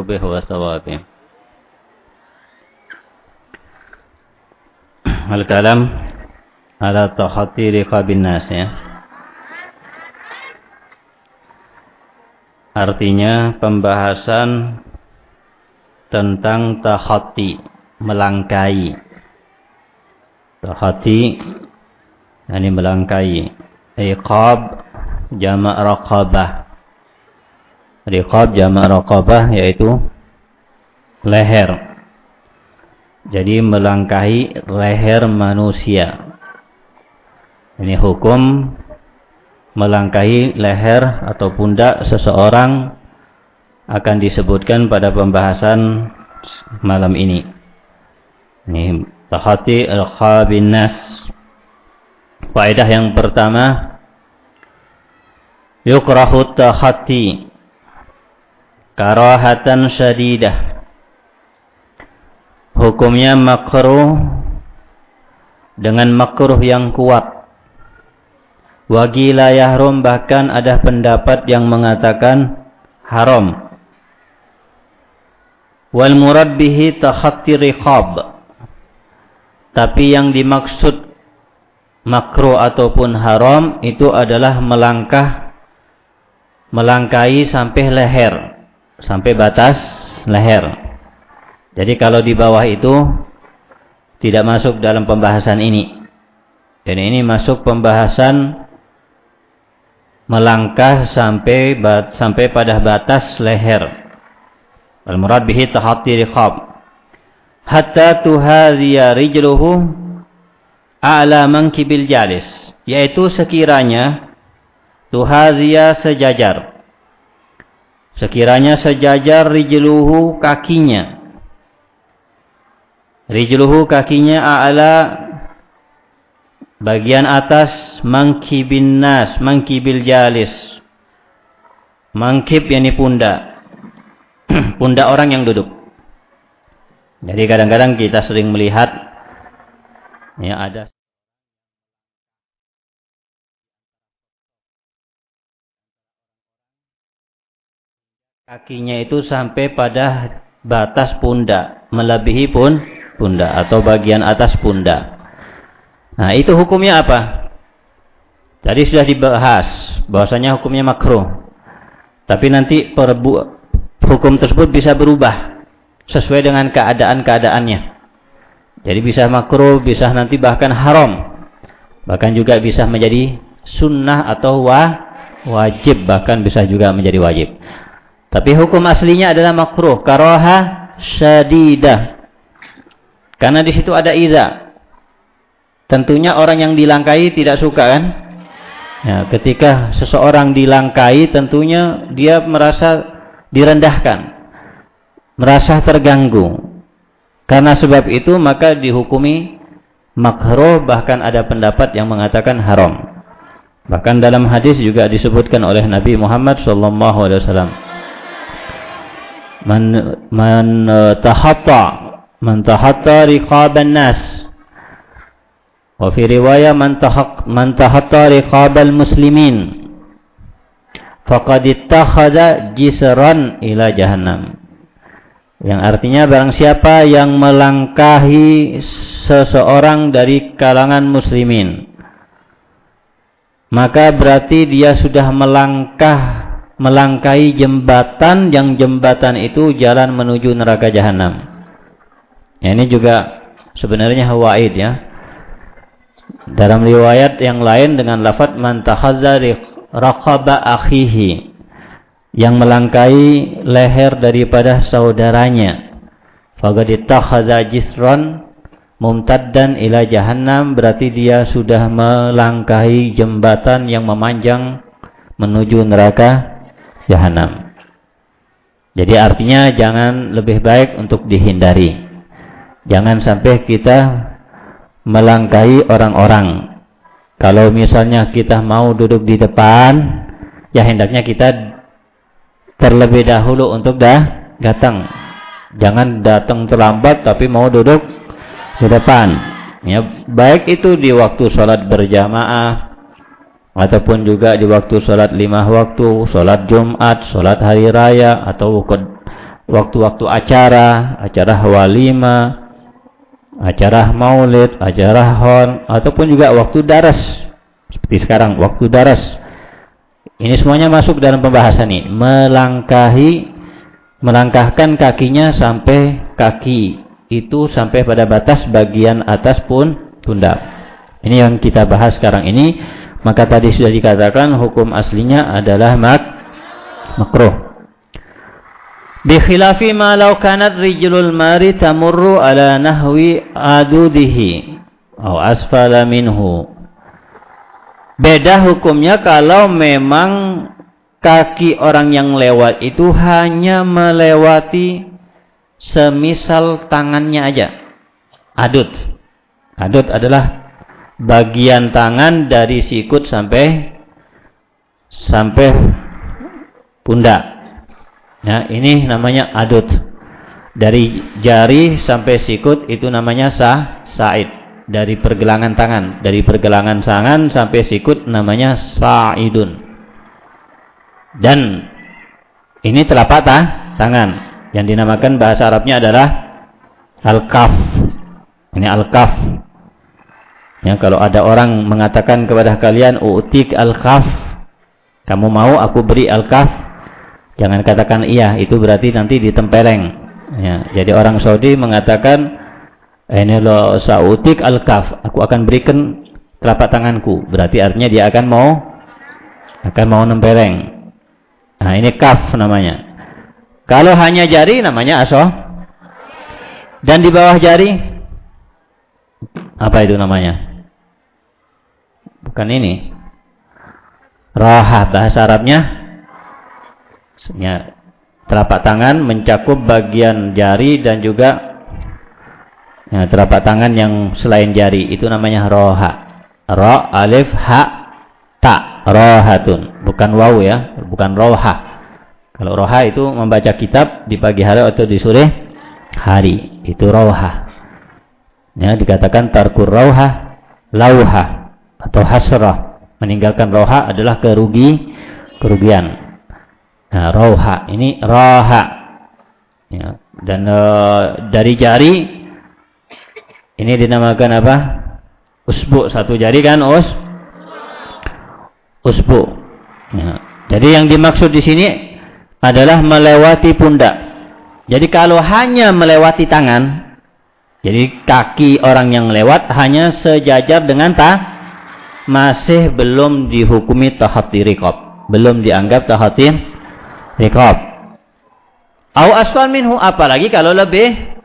قربه وثوابه الكلام على تخطي رقاب الناس ya Artinya pembahasan tentang tahati, melangkai. Tahati, ini melangkai. Iqab, jamak raqabah. Riqab jamak raqabah yaitu leher. Jadi melangkahi leher manusia. Ini hukum melangkahi leher atau pundak seseorang akan disebutkan pada pembahasan malam ini. Ini tahati al-khabin nas. Faedah yang pertama yukrahu tahati karahatan syadidah. Hukumnya makruh dengan makruh yang kuat Wagila yahrum bahkan ada pendapat yang mengatakan haram. Wal murad bihi takhatti riqab. Tapi yang dimaksud makruh ataupun haram itu adalah melangkah melangkahi sampai leher, sampai batas leher. Jadi kalau di bawah itu tidak masuk dalam pembahasan ini. Dan ini masuk pembahasan melangkah sampai bat, sampai pada batas leher. Al murad bihi tahatti riqab. Hatta tuhadhiya rijluhu a'la mankibil jalis, yaitu sekiranya tuhadhiya sejajar. Sekiranya sejajar rijluhu kakinya. Rijluhu kakinya a'la Bagian atas mangkibin nas, mangkibil jalis. Mangkib yakni pundak. pundak orang yang duduk. Jadi kadang-kadang kita sering melihat ya ada kakinya itu sampai pada batas pundak, melebihi pun pundak atau bagian atas pundak. Nah, itu hukumnya apa? Tadi sudah dibahas bahwasanya hukumnya makruh. Tapi nanti perbu hukum tersebut bisa berubah sesuai dengan keadaan-keadaannya. Jadi bisa makruh, bisa nanti bahkan haram. Bahkan juga bisa menjadi sunnah atau wa wajib, bahkan bisa juga menjadi wajib. Tapi hukum aslinya adalah makruh, karoha syadidah. Karena di situ ada iza. Tentunya orang yang dilangkai tidak suka kan? Ya, ketika seseorang dilangkai tentunya dia merasa direndahkan. Merasa terganggu. Karena sebab itu maka dihukumi makruh bahkan ada pendapat yang mengatakan haram. Bahkan dalam hadis juga disebutkan oleh Nabi Muhammad sallallahu alaihi wasallam man man eh, tahatta. Man tahatta riqaban nas wa fi riwayah man tahaq man tahatta riqabal muslimin faqad ittakhadha jisran ila jahannam. Yang artinya barang siapa yang melangkahi seseorang dari kalangan muslimin maka berarti dia sudah melangkah melangkahi jembatan yang jembatan itu jalan menuju neraka jahanam. Ya, ini juga sebenarnya hawaid ya. Dalam riwayat yang lain dengan lafaz man raqaba akhihi yang melangkai leher daripada saudaranya. Faqad ittakhadha jisran mumtaddan ila jahannam berarti dia sudah melangkahi jembatan yang memanjang menuju neraka jahanam. Jadi artinya jangan lebih baik untuk dihindari. Jangan sampai kita melangkahi orang-orang. Kalau misalnya kita mau duduk di depan, ya hendaknya kita terlebih dahulu untuk dah datang. Jangan datang terlambat tapi mau duduk di depan. Ya, baik itu di waktu sholat berjamaah ataupun juga di waktu sholat lima waktu, sholat Jumat, sholat hari raya atau waktu-waktu acara, acara walima, acara maulid, acara hon, ataupun juga waktu daras. Seperti sekarang, waktu daras. Ini semuanya masuk dalam pembahasan ini. Melangkahi, melangkahkan kakinya sampai kaki itu sampai pada batas bagian atas pun pundak. Ini yang kita bahas sekarang ini. Maka tadi sudah dikatakan hukum aslinya adalah mak makruh. Bikhilafi ma law kanat rijlul mari tamurru ala nahwi adudihi atau asfala minhu. Beda hukumnya kalau memang kaki orang yang lewat itu hanya melewati semisal tangannya aja. Adut. Adut adalah bagian tangan dari sikut sampai sampai pundak. Ya, ini namanya adut. Dari jari sampai sikut itu namanya sah, said. Dari pergelangan tangan, dari pergelangan tangan sampai sikut namanya saidun. Dan ini telapak tangan yang dinamakan bahasa Arabnya adalah al-kaf. Ini al-kaf. Ya, kalau ada orang mengatakan kepada kalian utik al-kaf, kamu mau aku beri al-kaf? Jangan katakan iya, itu berarti nanti ditempeleng. Ya, jadi orang Saudi mengatakan ini lo sautik al-kaf, aku akan berikan telapak tanganku. Berarti artinya dia akan mau akan mau nempeleng. Nah, ini kaf namanya. Kalau hanya jari namanya aso. Dan di bawah jari apa itu namanya? Bukan ini. Roha bahasa Arabnya Ya, telapak tangan mencakup bagian jari dan juga ya, telapak tangan yang selain jari itu namanya roha. Ro, alif, ha, ta. Rohatun. Bukan waw ya, bukan roha. Kalau roha itu membaca kitab di pagi hari atau di sore hari. Itu roha. Ya, dikatakan tarkur roha, lauha atau hasrah. Meninggalkan roha adalah kerugi, kerugian. Nah, roha ini roha. Ya. Dan e, dari jari ini dinamakan apa? Usbu satu jari kan us? Usbu. Ya. Jadi yang dimaksud di sini adalah melewati pundak. Jadi kalau hanya melewati tangan, jadi kaki orang yang lewat hanya sejajar dengan ta, masih belum dihukumi tahati rikob. Belum dianggap tahati Rikab. Au asfal minhu apalagi kalau lebih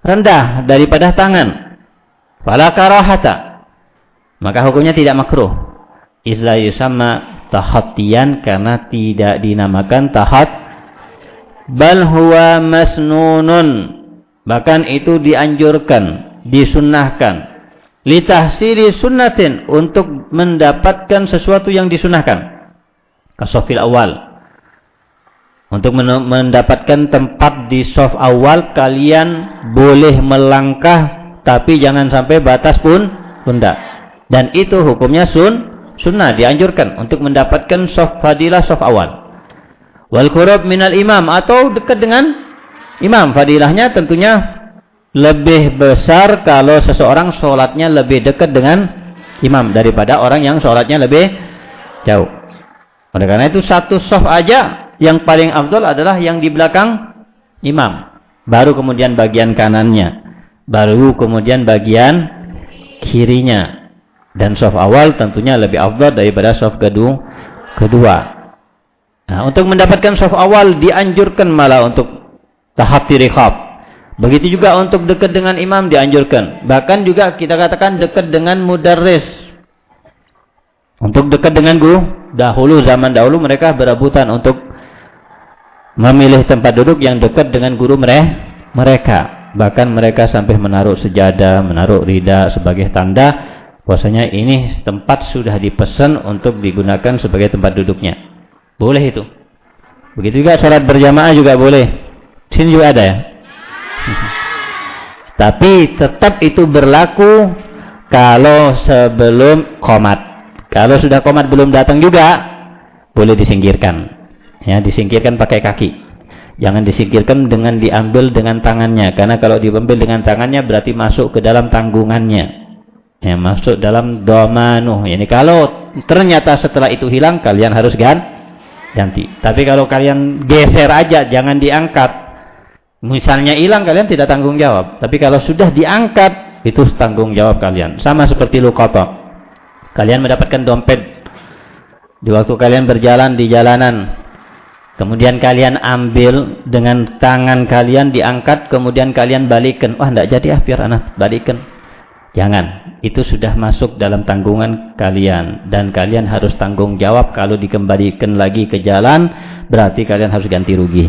rendah daripada tangan. Fala karahata. Maka hukumnya tidak makruh. Isla yusamma tahatiyan karena tidak dinamakan tahat. Bal huwa masnunun. Bahkan itu dianjurkan, disunnahkan. Litahsili sunnatin untuk mendapatkan sesuatu yang disunahkan. Kasofil awal untuk mendapatkan tempat di soft awal kalian boleh melangkah tapi jangan sampai batas pun pundak. Dan itu hukumnya sun sunnah dianjurkan untuk mendapatkan soft fadilah soft awal. Wal qurab minal imam atau dekat dengan imam. Fadilahnya tentunya lebih besar kalau seseorang sholatnya lebih dekat dengan imam daripada orang yang sholatnya lebih jauh. Oleh karena itu satu soft aja yang paling afdol adalah yang di belakang imam. Baru kemudian bagian kanannya. Baru kemudian bagian kirinya. Dan soft awal tentunya lebih afdol daripada soft kedua. kedua. Nah, untuk mendapatkan soft awal dianjurkan malah untuk tahap tirikhab. Begitu juga untuk dekat dengan imam dianjurkan. Bahkan juga kita katakan dekat dengan mudarris. Untuk dekat dengan guru, dahulu zaman dahulu mereka berebutan untuk memilih tempat duduk yang dekat dengan guru mereka. Bahkan mereka sampai menaruh sejadah, menaruh rida sebagai tanda bahwasanya ini tempat sudah dipesan untuk digunakan sebagai tempat duduknya. Boleh itu. Begitu juga sholat berjamaah juga boleh. Sini juga ada ya. Tapi tetap itu berlaku kalau sebelum komat. Kalau sudah komat belum datang juga, boleh disingkirkan ya disingkirkan pakai kaki Jangan disingkirkan dengan diambil dengan tangannya. Karena kalau diambil dengan tangannya berarti masuk ke dalam tanggungannya. Ya, masuk dalam domanu. Ini kalau ternyata setelah itu hilang, kalian harus ganti. Tapi kalau kalian geser aja, jangan diangkat. Misalnya hilang, kalian tidak tanggung jawab. Tapi kalau sudah diangkat, itu tanggung jawab kalian. Sama seperti lukoto. Kalian mendapatkan dompet di waktu kalian berjalan di jalanan Kemudian kalian ambil dengan tangan kalian diangkat, kemudian kalian balikan. Wah, tidak jadi ah, biar anak balikan. Jangan, itu sudah masuk dalam tanggungan kalian. Dan kalian harus tanggung jawab kalau dikembalikan lagi ke jalan, berarti kalian harus ganti rugi.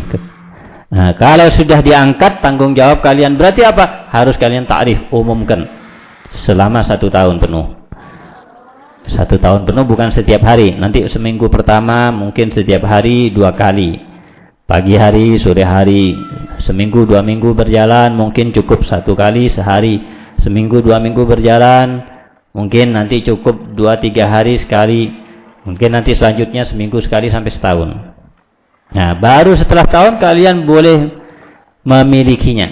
Nah, kalau sudah diangkat tanggung jawab kalian, berarti apa? Harus kalian takrif, umumkan. Selama satu tahun penuh. Satu tahun penuh bukan setiap hari. Nanti seminggu pertama mungkin setiap hari dua kali. Pagi hari, sore hari. Seminggu, dua minggu berjalan mungkin cukup satu kali sehari. Seminggu, dua minggu berjalan mungkin nanti cukup dua tiga hari sekali. Mungkin nanti selanjutnya seminggu sekali sampai setahun. Nah, baru setelah tahun kalian boleh memilikinya.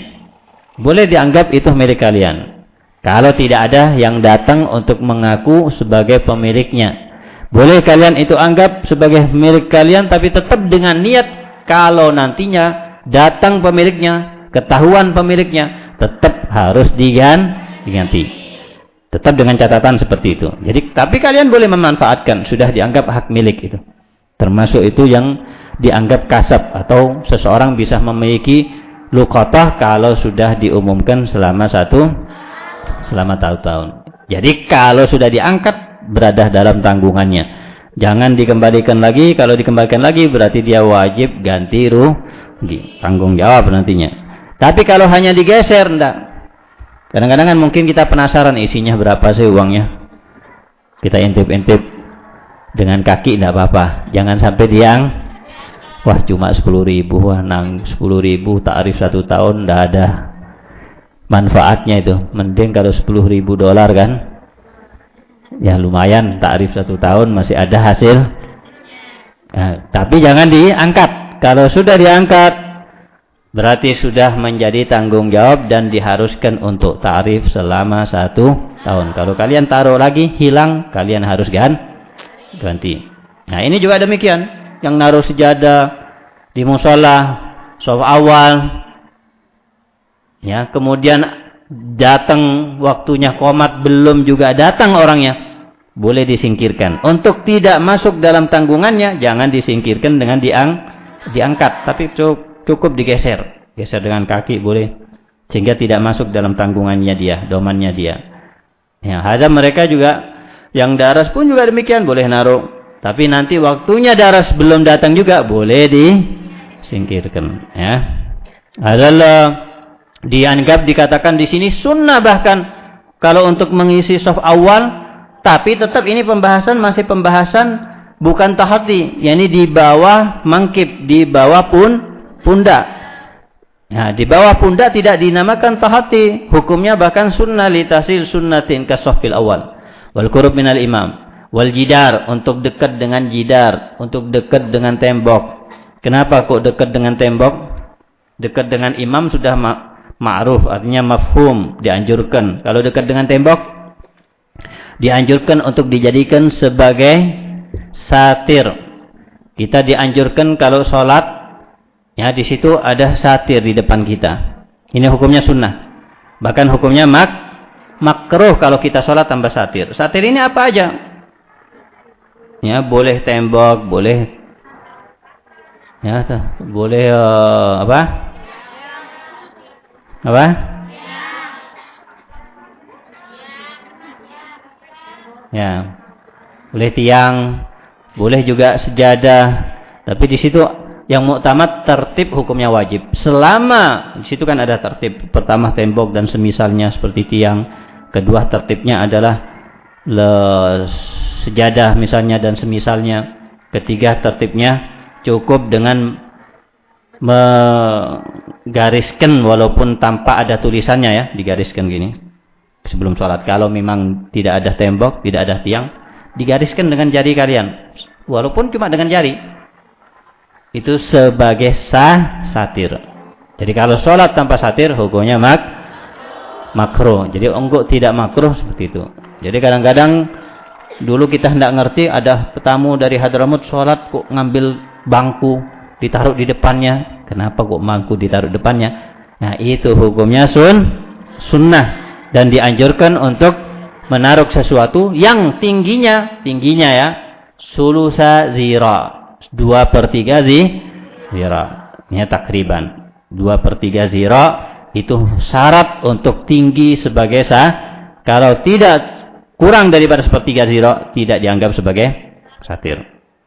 Boleh dianggap itu milik kalian. Kalau tidak ada yang datang untuk mengaku sebagai pemiliknya. Boleh kalian itu anggap sebagai milik kalian tapi tetap dengan niat kalau nantinya datang pemiliknya, ketahuan pemiliknya, tetap harus diganti. Tetap dengan catatan seperti itu. Jadi tapi kalian boleh memanfaatkan sudah dianggap hak milik itu. Termasuk itu yang dianggap kasab atau seseorang bisa memiliki lukotah kalau sudah diumumkan selama satu selama tahun-tahun. Jadi kalau sudah diangkat berada dalam tanggungannya. Jangan dikembalikan lagi. Kalau dikembalikan lagi berarti dia wajib ganti rugi. Tanggung jawab nantinya. Tapi kalau hanya digeser enggak. Kadang-kadang kan mungkin kita penasaran isinya berapa sih uangnya. Kita intip-intip dengan kaki enggak apa-apa. Jangan sampai diang. Wah cuma 10 ribu. Wah nang 10 ribu tarif satu tahun enggak ada manfaatnya itu. Mending kalau 10 ribu dolar kan. Ya lumayan tarif satu tahun masih ada hasil. Nah, tapi jangan diangkat. Kalau sudah diangkat berarti sudah menjadi tanggung jawab dan diharuskan untuk tarif selama satu tahun. Kalau kalian taruh lagi hilang, kalian harus ganti. Nah ini juga demikian. Yang naruh sejadah di musola, sof awal, Ya, kemudian datang waktunya komat belum juga datang orangnya. Boleh disingkirkan. Untuk tidak masuk dalam tanggungannya, jangan disingkirkan dengan diang diangkat, tapi cukup digeser. Geser dengan kaki boleh. Sehingga tidak masuk dalam tanggungannya dia, domannya dia. Ya, ada mereka juga yang daras pun juga demikian boleh naruh. Tapi nanti waktunya daras belum datang juga boleh disingkirkan. Ya. Adalah dianggap dikatakan di sini sunnah bahkan kalau untuk mengisi soft awal tapi tetap ini pembahasan masih pembahasan bukan tahati yakni di bawah mangkip di bawah pun pundak nah di bawah pundak tidak dinamakan tahati hukumnya bahkan sunnah litasil sunnatin kasofil awal wal kurub minal imam wal jidar untuk dekat dengan jidar untuk dekat dengan tembok. Kenapa kok dekat dengan tembok? Dekat dengan imam sudah ma'ruf artinya mafhum dianjurkan. Kalau dekat dengan tembok dianjurkan untuk dijadikan sebagai satir. Kita dianjurkan kalau sholat ya di situ ada satir di depan kita. Ini hukumnya sunnah. Bahkan hukumnya mak makruh kalau kita sholat tambah satir. Satir ini apa aja ya boleh tembok boleh ya boleh uh, apa apa? Ya. Boleh tiang, boleh juga sejadah. Tapi di situ yang muktamad tertib hukumnya wajib. Selama di situ kan ada tertib. Pertama tembok dan semisalnya seperti tiang. Kedua tertibnya adalah le, sejadah misalnya dan semisalnya. Ketiga tertibnya cukup dengan menggariskan walaupun tanpa ada tulisannya ya, digariskan gini. Sebelum sholat. Kalau memang tidak ada tembok, tidak ada tiang, digariskan dengan jari kalian. Walaupun cuma dengan jari. itu sebagai sah satir. Jadi kalau sholat tanpa satir hukumnya mak makro. Jadi enggak tidak makro seperti itu. Jadi kadang-kadang dulu kita hendak ngerti ada petamu dari Hadramut sholat kok ngambil bangku ditaruh di depannya. Kenapa kok bangku ditaruh di depannya? Nah itu hukumnya sun sunnah dan dianjurkan untuk menaruh sesuatu yang tingginya tingginya ya sulusa zira dua per tiga zi, zira. Ini takriban. dua per tiga zira itu syarat untuk tinggi sebagai sah. Kalau tidak kurang daripada sepertiga zira, tidak dianggap sebagai satir.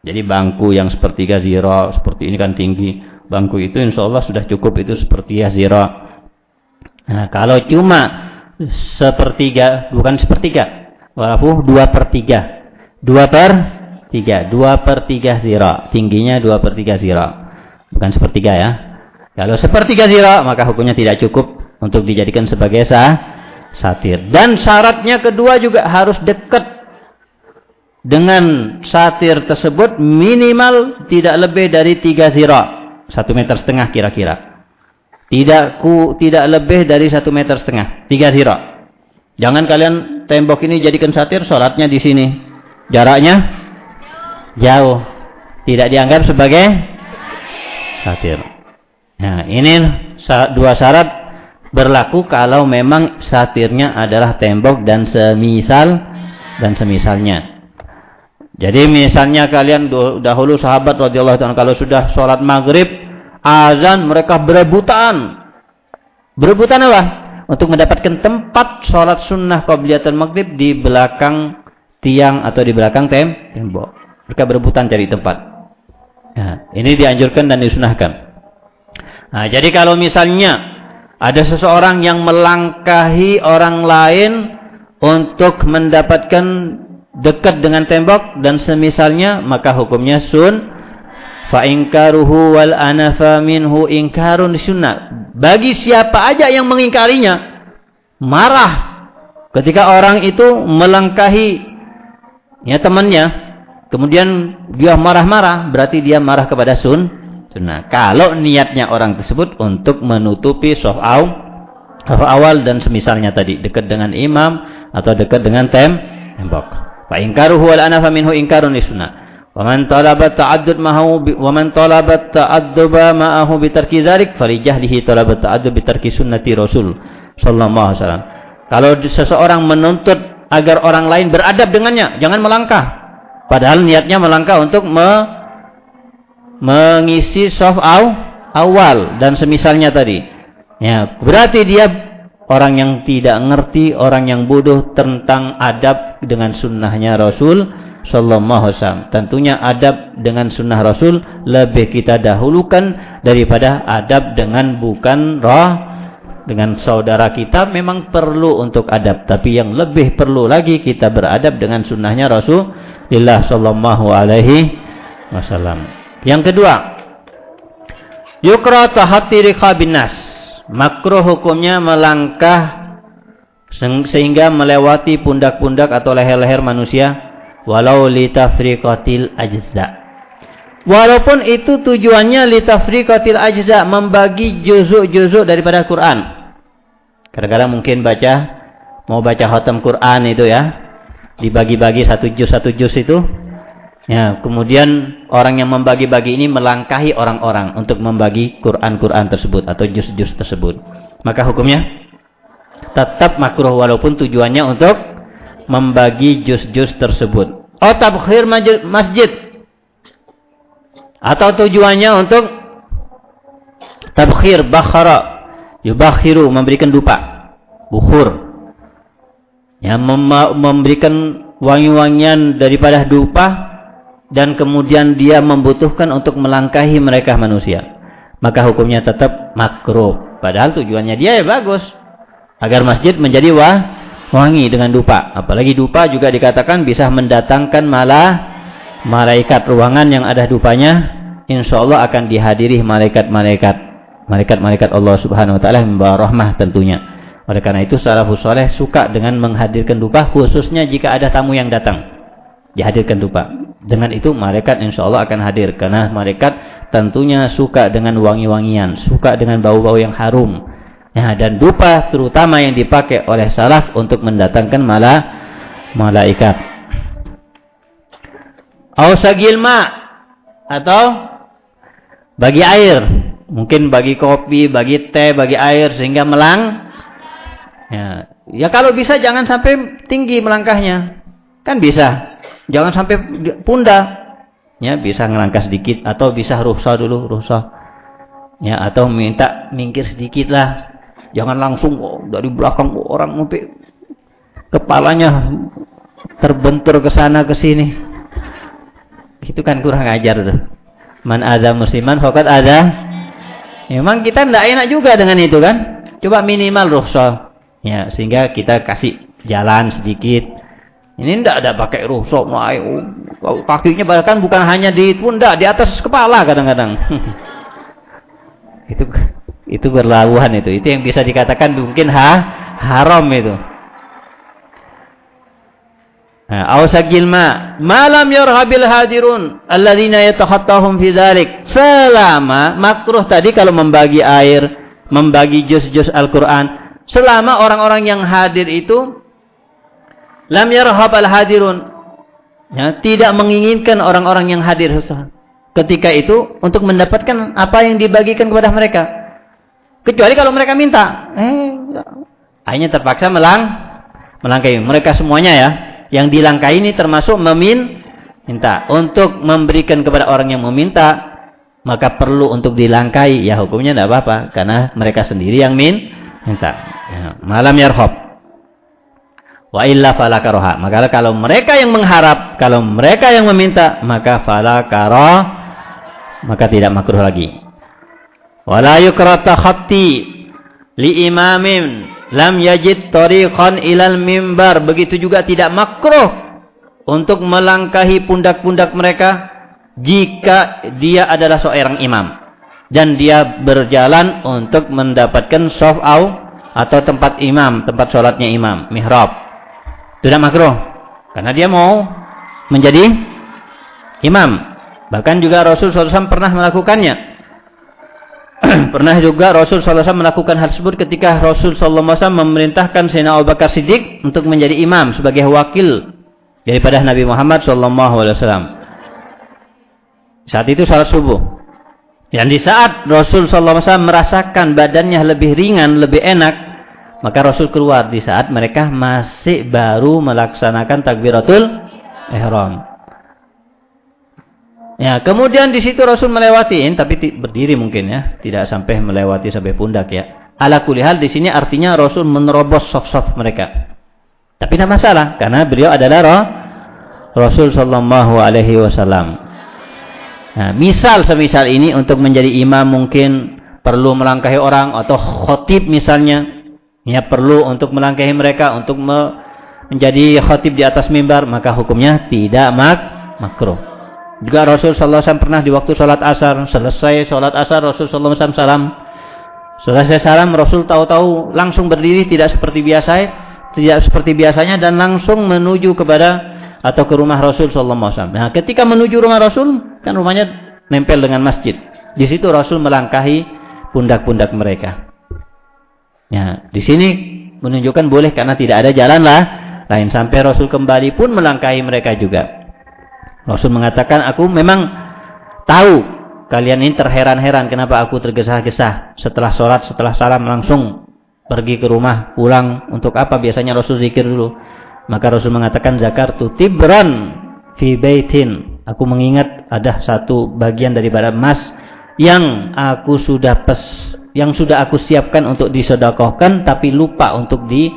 Jadi bangku yang sepertiga zira, seperti ini kan tinggi. Bangku itu insya Allah sudah cukup itu sepertiga zira. Nah, kalau cuma sepertiga, bukan sepertiga. Walaupun dua per tiga. Dua per tiga. Dua per tiga zira. Tingginya dua per tiga zira. Bukan sepertiga ya. Kalau sepertiga zira, maka hukumnya tidak cukup untuk dijadikan sebagai sah, satir. Dan syaratnya kedua juga harus dekat dengan satir tersebut minimal tidak lebih dari tiga zira. Satu meter setengah kira-kira. Tidak ku, tidak lebih dari satu meter setengah. Tiga zira. Jangan kalian tembok ini jadikan satir, sholatnya di sini. Jaraknya jauh tidak dianggap sebagai satir. Nah, ini dua syarat berlaku kalau memang satirnya adalah tembok dan semisal dan semisalnya. Jadi misalnya kalian dahulu sahabat radhiyallahu anhu kalau sudah sholat maghrib azan mereka berebutan. Berebutan apa? Untuk mendapatkan tempat sholat sunnah qabliyatul maghrib di belakang tiang atau di belakang tem tembok. Mereka berebutan cari tempat. Nah, ini dianjurkan dan disunahkan. Nah, jadi kalau misalnya ada seseorang yang melangkahi orang lain untuk mendapatkan dekat dengan tembok dan semisalnya maka hukumnya sun. Fa inkaruhu wal anafa minhu inkarun sunnah. Bagi siapa aja yang mengingkarinya marah ketika orang itu melangkahi ya temannya. Kemudian dia marah-marah, berarti dia marah kepada sun sunnah. Kalau niatnya orang tersebut untuk menutupi sof awal dan semisalnya tadi dekat dengan imam atau dekat dengan tem tembok. Fa inkaruhu wal anafa minhu inkarun li sunnah. Wa man talaba ta'addud ma'ahu wa man talaba ma'ahu bi tarki dzalik falijahlihi talaba ta'addub bi tarki sunnati Rasul sallallahu alaihi wasallam. Kalau seseorang menuntut agar orang lain beradab dengannya, jangan melangkah. Padahal niatnya melangkah untuk me mengisi soft aw awal dan semisalnya tadi. Ya, berarti dia orang yang tidak ngerti, orang yang bodoh tentang adab dengan sunnahnya Rasul Sallallahu Alaihi Wasallam. Tentunya adab dengan sunnah Rasul lebih kita dahulukan daripada adab dengan bukan roh dengan saudara kita memang perlu untuk adab. Tapi yang lebih perlu lagi kita beradab dengan sunnahnya Rasul Rasulillah sallallahu alaihi wasallam. Yang kedua, yukra tahati riqabin nas. Makruh hukumnya melangkah sehingga melewati pundak-pundak atau leher-leher manusia walau litafriqatil ajza. Walaupun itu tujuannya litafriqatil ajza, membagi juzuk-juzuk daripada Quran. Kadang-kadang mungkin baca mau baca khatam Quran itu ya, dibagi-bagi satu juz satu juz itu ya kemudian orang yang membagi-bagi ini melangkahi orang-orang untuk membagi Quran-Quran tersebut atau juz-juz tersebut. Maka hukumnya tetap makruh walaupun tujuannya untuk membagi juz-juz tersebut. Oh tabkhir masjid. Atau tujuannya untuk tabkhir bakhara. Yubakhiru memberikan dupa bukhur. Ya, mem memberikan wangi-wangian daripada dupa dan kemudian dia membutuhkan untuk melangkahi mereka manusia. Maka hukumnya tetap makruh. Padahal tujuannya dia ya bagus. Agar masjid menjadi wah wangi dengan dupa. Apalagi dupa juga dikatakan bisa mendatangkan malah malaikat. Ruangan yang ada dupanya insya Allah akan dihadiri malaikat-malaikat. Malaikat-malaikat Allah subhanahu wa ta'ala membawa rahmah tentunya. Oleh karena itu salafus soleh suka dengan menghadirkan dupa khususnya jika ada tamu yang datang. Dihadirkan dupa. Dengan itu malaikat insya Allah akan hadir. Karena malaikat tentunya suka dengan wangi-wangian. Suka dengan bau-bau yang harum. Ya, dan dupa terutama yang dipakai oleh salaf untuk mendatangkan mala, malaikat. Ausagil ma atau bagi air. Mungkin bagi kopi, bagi teh, bagi air sehingga melang. Ya, ya kalau bisa jangan sampai tinggi melangkahnya. Kan bisa. Jangan sampai pundak. Ya, bisa ngelangkah sedikit atau bisa rusa dulu, rusa. Ya, atau minta minggir sedikit lah. Jangan langsung oh, dari belakang oh, orang sampai kepalanya terbentur ke sana ke sini. Itu kan kurang ajar tuh. Man ada musliman fakat ada. Memang kita tidak enak juga dengan itu kan. Coba minimal rukhsah. Ya, sehingga kita kasih jalan sedikit. Ini tidak ada pakai rukhsah. Kakinya bahkan bukan hanya di pundak, di atas kepala kadang-kadang. itu itu berlabuhan itu. Itu yang bisa dikatakan mungkin ha, haram itu. Ausagil ma malam yarhabil hadirun alladzina yatakhattahum fi dzalik selama makruh tadi kalau membagi air membagi juz-juz Al-Qur'an selama orang-orang yang hadir itu lam yarhab al hadirun ya tidak menginginkan orang-orang yang hadir ketika itu untuk mendapatkan apa yang dibagikan kepada mereka kecuali kalau mereka minta eh akhirnya terpaksa melang melangkahi mereka semuanya ya yang dilangkahi ini termasuk meminta. Untuk memberikan kepada orang yang meminta, maka perlu untuk dilangkahi. Ya hukumnya tidak apa-apa. Karena mereka sendiri yang min, minta. Ya, malam yarhob. Wa illa falakaroha. Maka kalau mereka yang mengharap, kalau mereka yang meminta, maka falakaroh, maka tidak makruh lagi. Wala yukrata khatti li imamin lam yajid tariqan ilal mimbar begitu juga tidak makruh untuk melangkahi pundak-pundak mereka jika dia adalah seorang imam dan dia berjalan untuk mendapatkan au atau tempat imam, tempat sholatnya imam, mihrab. Tidak makruh karena dia mau menjadi imam. Bahkan juga Rasul SAW pernah melakukannya. pernah juga Rasul SAW melakukan hal tersebut ketika Rasul SAW memerintahkan Sayyidina Abu Bakar Siddiq untuk menjadi imam sebagai wakil daripada Nabi Muhammad SAW. Saat itu salat subuh. Dan di saat Rasul SAW merasakan badannya lebih ringan, lebih enak, maka Rasul keluar di saat mereka masih baru melaksanakan takbiratul ihram. Ya, kemudian di situ Rasul melewatiin tapi berdiri mungkin ya, tidak sampai melewati sampai pundak ya. Ala kulihal di sini artinya Rasul menerobos soft-soft mereka. Tapi tidak masalah karena beliau adalah roh Rasul sallallahu alaihi wasallam. Nah, misal semisal ini untuk menjadi imam mungkin perlu melangkahi orang atau khotib misalnya ya perlu untuk melangkahi mereka untuk me menjadi khotib di atas mimbar maka hukumnya tidak mak makruh. Juga Rasul sallallahu alaihi wasallam pernah di waktu salat asar, selesai salat asar Rasul sallallahu alaihi wasallam salam. Selesai salam Rasul tahu-tahu langsung berdiri tidak seperti biasa, tidak seperti biasanya dan langsung menuju kepada atau ke rumah Rasul sallallahu alaihi wasallam. Nah, ketika menuju rumah Rasul, kan rumahnya nempel dengan masjid. Di situ Rasul melangkahi pundak-pundak mereka. Ya, di sini menunjukkan boleh karena tidak ada jalan lah lain sampai Rasul kembali pun melangkahi mereka juga. Rasul mengatakan, aku memang tahu kalian ini terheran-heran kenapa aku tergesa-gesa setelah sholat, setelah salam langsung pergi ke rumah, pulang. Untuk apa? Biasanya Rasul zikir dulu. Maka Rasul mengatakan, zakar tu tibran fi baitin. Aku mengingat ada satu bagian daripada emas yang aku sudah pes, yang sudah aku siapkan untuk disedekahkan tapi lupa untuk di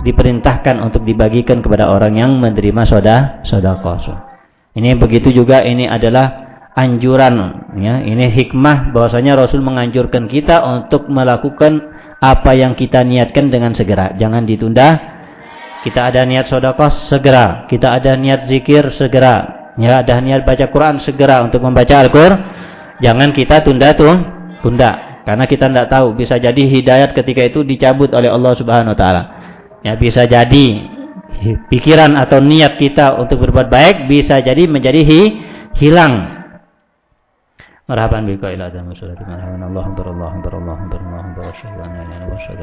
diperintahkan untuk dibagikan kepada orang yang menerima soda sedekah. Ini begitu juga ini adalah anjuran ya. Ini hikmah bahwasanya Rasul menganjurkan kita untuk melakukan apa yang kita niatkan dengan segera. Jangan ditunda. Kita ada niat sedekah segera. Kita ada niat zikir segera. Ya, ada niat baca Quran segera untuk membaca Al-Qur'an. Jangan kita tunda tuh, tunda. Karena kita tidak tahu, bisa jadi hidayat ketika itu dicabut oleh Allah Subhanahu Wa Taala. Ya bisa jadi pikiran atau niat kita untuk berbuat baik bisa jadi menjadi hi, hilang. Marhaban bika ila azam salatu marhaban Allahu akbar Allahu akbar Allahu akbar Allahu akbar asyhadu an la wa asyhadu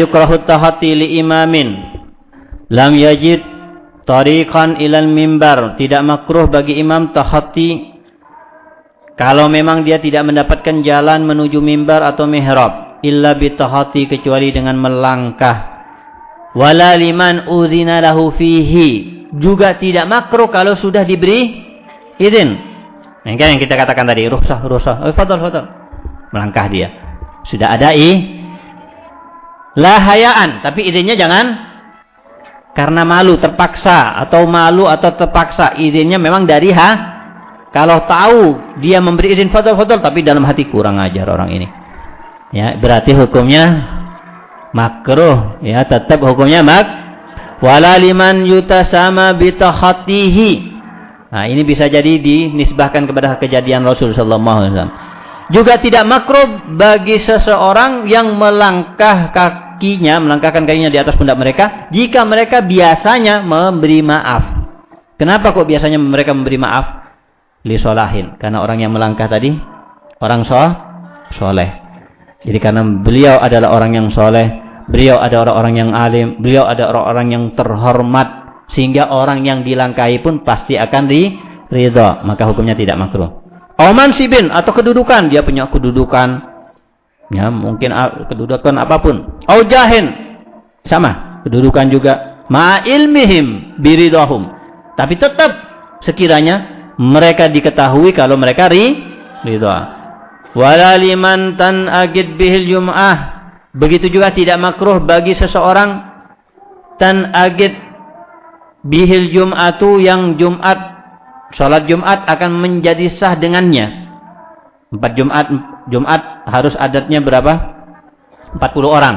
yukrahu tahati li imamin. Lam yajid tariqan ilal mimbar. Tidak makruh bagi imam tahati. Kalau memang dia tidak mendapatkan jalan menuju mimbar atau mihrab illa bitahati kecuali dengan melangkah. Wala liman uzina lahu fihi. Juga tidak makruh kalau sudah diberi izin. Ini kan yang kita katakan tadi rukhsah rukhsah eh, fadal fadal. Melangkah dia. Sudah ada i lahayaan. Tapi idenya jangan karena malu terpaksa. Atau malu atau terpaksa. Idenya memang dari ha? Kalau tahu dia memberi izin foto-foto tapi dalam hati kurang ajar orang ini. Ya berarti hukumnya makruh. Ya tetap hukumnya mak wala liman yutasama bitahatihi nah ini bisa jadi dinisbahkan kepada kejadian Rasul sallallahu alaihi wasallam. Juga tidak makruh bagi seseorang yang melangkah kaki kakinya, melangkahkan kakinya di atas pundak mereka jika mereka biasanya memberi maaf. Kenapa kok biasanya mereka memberi maaf? Li solahin. Karena orang yang melangkah tadi orang so soleh. Jadi karena beliau adalah orang yang soleh, beliau ada orang-orang yang alim, beliau ada orang-orang yang terhormat, sehingga orang yang dilangkahi pun pasti akan di ridho. Maka hukumnya tidak makruh. Oman sibin atau kedudukan, dia punya kedudukan, Ya, mungkin kedudukan apa pun. Au jahin. Sama, kedudukan juga. Ma ilmihim biridahum. Tapi tetap sekiranya mereka diketahui kalau mereka ri ridha. Wala liman tan agid bihil jum'ah. Begitu juga tidak makruh bagi seseorang tan agid bihil jum'atu yang Jumat salat Jumat akan menjadi sah dengannya. Empat Jumat Jumat harus adatnya berapa? 40 orang.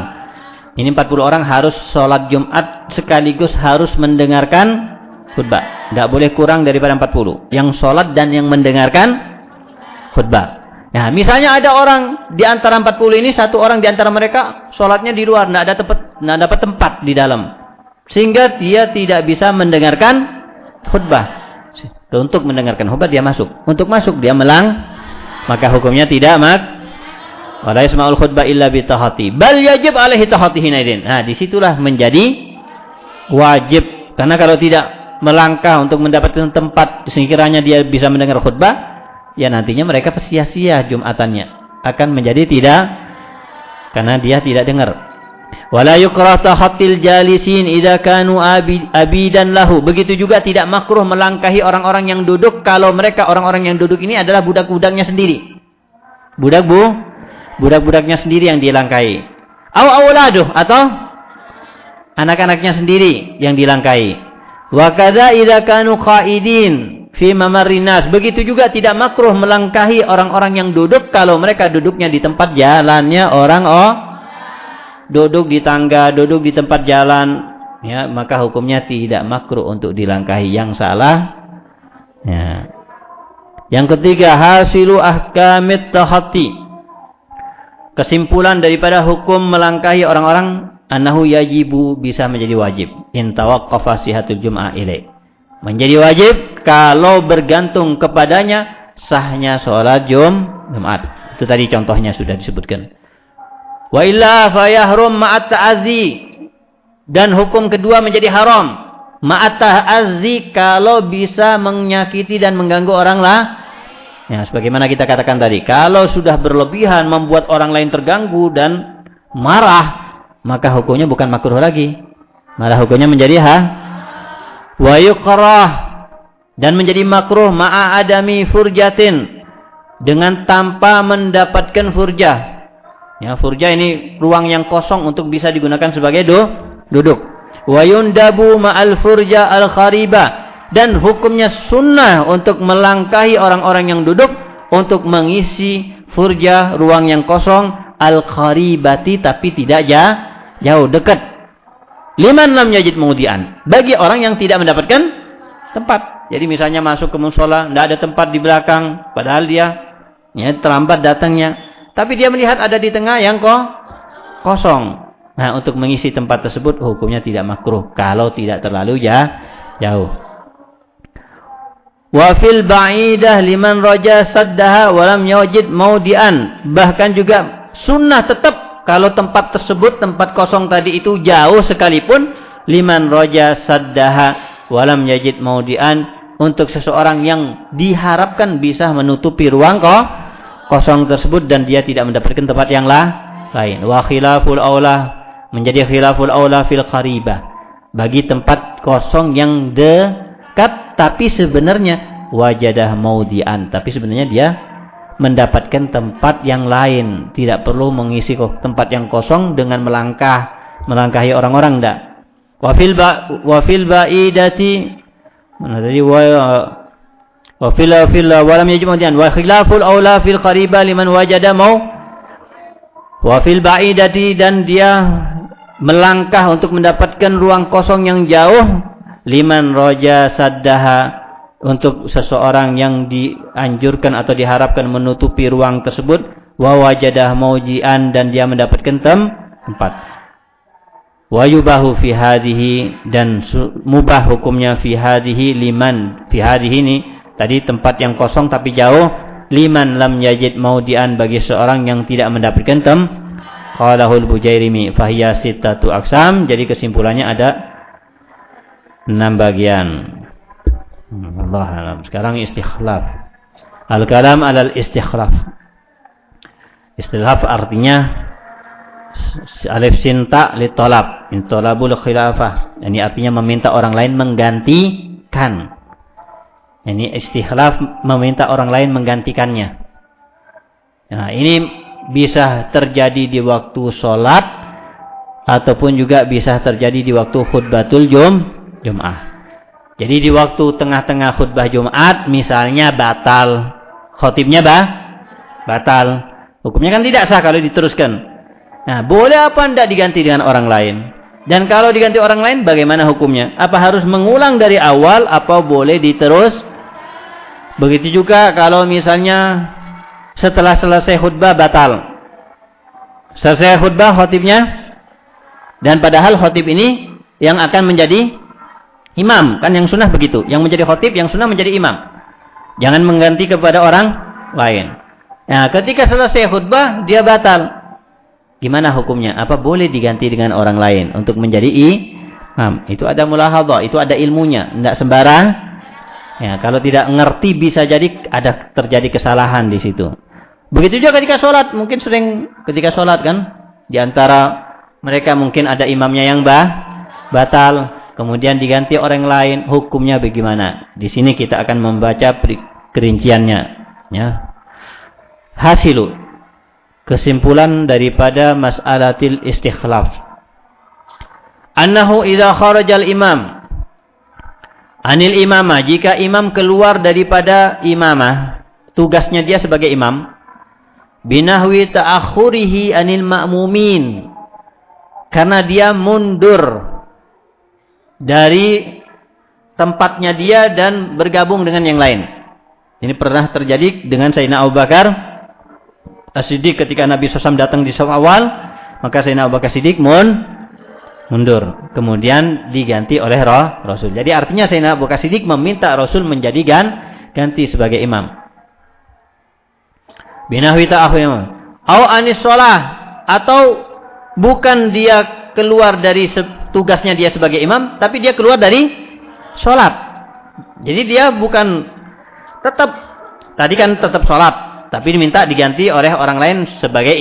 Ini 40 orang harus sholat Jumat sekaligus harus mendengarkan khutbah. Tidak boleh kurang daripada 40. Yang sholat dan yang mendengarkan khutbah. Nah, misalnya ada orang di antara 40 ini, satu orang di antara mereka sholatnya di luar, tidak ada tempat, tidak dapat tempat di dalam. Sehingga dia tidak bisa mendengarkan khutbah. Untuk mendengarkan khutbah dia masuk. Untuk masuk dia melang maka hukumnya tidak mak wala yasma'ul khutbah illa bitahati bal yajib alaihi tahati hinaidin. Nah di situlah menjadi wajib. Karena kalau tidak melangkah untuk mendapatkan tempat sekiranya dia bisa mendengar khutbah ya nantinya mereka sia-sia jumatannya. Akan menjadi tidak karena dia tidak dengar wala yukrah tahatil jalisin idza kanu abidan lahu. Begitu juga tidak makruh melangkahi orang-orang yang duduk kalau mereka orang-orang yang duduk ini adalah budak-budaknya sendiri. Budak bu budak-budaknya sendiri yang dilangkahi au auladuh atau anak-anaknya sendiri yang dilangkahi wa kadza idza kanu qaidin fi mamarinas begitu juga tidak makruh melangkahi orang-orang yang duduk kalau mereka duduknya di tempat jalannya orang oh duduk di tangga, duduk di tempat jalan, ya, maka hukumnya tidak makruh untuk dilangkahi. Yang salah, ya. Yang ketiga, hasilu ahkamit tahati. Kesimpulan daripada hukum melangkahi orang-orang annahu yajibu bisa menjadi wajib in tawaqqafa sihatul jum'ah ilaih. Menjadi wajib kalau bergantung kepadanya sahnya sholat jum Jumat. Itu tadi contohnya sudah disebutkan. Wa illa fayahrum ma'at ta'azi. Dan hukum kedua menjadi haram. Ma'at ta'azi kalau bisa menyakiti dan mengganggu orang lah. Ya, sebagaimana kita katakan tadi, kalau sudah berlebihan membuat orang lain terganggu dan marah, maka hukumnya bukan makruh lagi. Malah hukumnya menjadi ha wa yukrah dan menjadi makruh ma'a adami furjatin dengan tanpa mendapatkan furjah. Ya, furjah ini ruang yang kosong untuk bisa digunakan sebagai do, duduk. Wa yundabu ma'al furja al-khariba dan hukumnya sunnah untuk melangkahi orang-orang yang duduk untuk mengisi furja ruang yang kosong al-qaribati tapi tidak jauh, jauh dekat. Liman lam yajid mudian. Bagi orang yang tidak mendapatkan tempat. Jadi misalnya masuk ke musola, tidak ada tempat di belakang, padahal dia ya, terlambat datangnya. Tapi dia melihat ada di tengah yang kok kosong. Nah, untuk mengisi tempat tersebut hukumnya tidak makruh kalau tidak terlalu ya, jauh. Wa fil ba'idah liman raja saddaha walam yawjid maudian. Bahkan juga sunnah tetap kalau tempat tersebut, tempat kosong tadi itu jauh sekalipun. Liman raja saddaha walam yajid maudian. Untuk seseorang yang diharapkan bisa menutupi ruang kok kosong tersebut dan dia tidak mendapatkan tempat yang lain. Wa khilaful aula menjadi khilaful aula fil qaribah. Bagi tempat kosong yang dekat tapi sebenarnya wajadah maudian tapi sebenarnya dia mendapatkan tempat yang lain tidak perlu mengisi tempat yang kosong dengan melangkah melangkahi orang-orang enggak wafil ba wafil baidati mana tadi wafil fil walam yajib maudian wa khilaful aula fil qariba liman wajada mau. Wafil baidati dan dia melangkah untuk mendapatkan ruang kosong yang jauh. Liman roja saddaha. Untuk seseorang yang dianjurkan atau diharapkan menutupi ruang tersebut. Wa wajadah maujian dan dia mendapatkan tem tempat. Wa yubahu fi hadhihi dan mubah hukumnya fi hadhihi liman fi hadhihi ini tadi tempat yang kosong tapi jauh liman lam yajid maudian bagi seorang yang tidak mendapatkan tem qalahul bujairimi fahiya sittatu aksam jadi kesimpulannya ada enam bagian. Allah alam. Sekarang istikhlaf. Al-kalam alal istikhlaf. Istikhlaf artinya alif sinta li tolab. Min tolabul khilafah. Ini artinya meminta orang lain menggantikan. Ini istikhlaf meminta orang lain menggantikannya. Nah, ini bisa terjadi di waktu sholat ataupun juga bisa terjadi di waktu khutbatul jum Jum'ah. Jadi di waktu tengah-tengah khutbah Jumat misalnya batal. Khotibnya bah? Batal. Hukumnya kan tidak sah kalau diteruskan. Nah, boleh apa tidak diganti dengan orang lain? Dan kalau diganti orang lain bagaimana hukumnya? Apa harus mengulang dari awal apa boleh diterus? Begitu juga kalau misalnya setelah selesai khutbah batal. Selesai khutbah khotibnya dan padahal khotib ini yang akan menjadi imam. Kan yang sunnah begitu. Yang menjadi khotib, yang sunnah menjadi imam. Jangan mengganti kepada orang lain. Nah, ketika selesai khutbah, dia batal. Gimana hukumnya? Apa boleh diganti dengan orang lain untuk menjadi imam? Itu ada mulahadha, itu ada ilmunya. Tidak sembarang. Ya, kalau tidak ngerti bisa jadi ada terjadi kesalahan di situ. Begitu juga ketika sholat. Mungkin sering ketika sholat kan. Di antara mereka mungkin ada imamnya yang bah, batal kemudian diganti orang lain, hukumnya bagaimana? Di sini kita akan membaca kerinciannya. Ya. Hasilu. Kesimpulan daripada mas'alatil istikhlaf. Annahu idha kharajal imam. Anil imamah. Jika imam keluar daripada imamah. Tugasnya dia sebagai imam. Binahwi ta'akhurihi anil ma'mumin. Karena dia mundur dari tempatnya dia dan bergabung dengan yang lain. Ini pernah terjadi dengan Sayyidina Abu Bakar As-Siddiq ketika Nabi SAW datang di awal, maka Sayyidina Abu Bakar Siddiq mun, mundur. Kemudian diganti oleh roh, Rasul. Jadi artinya Sayyidina Abu Bakar meminta Rasul menjadi gan, ganti sebagai imam. Binahwi ta'ahu imam. Au anis. Atau bukan dia keluar dari tugasnya dia sebagai imam, tapi dia keluar dari sholat. Jadi dia bukan tetap tadi kan tetap sholat, tapi diminta diganti oleh orang lain sebagai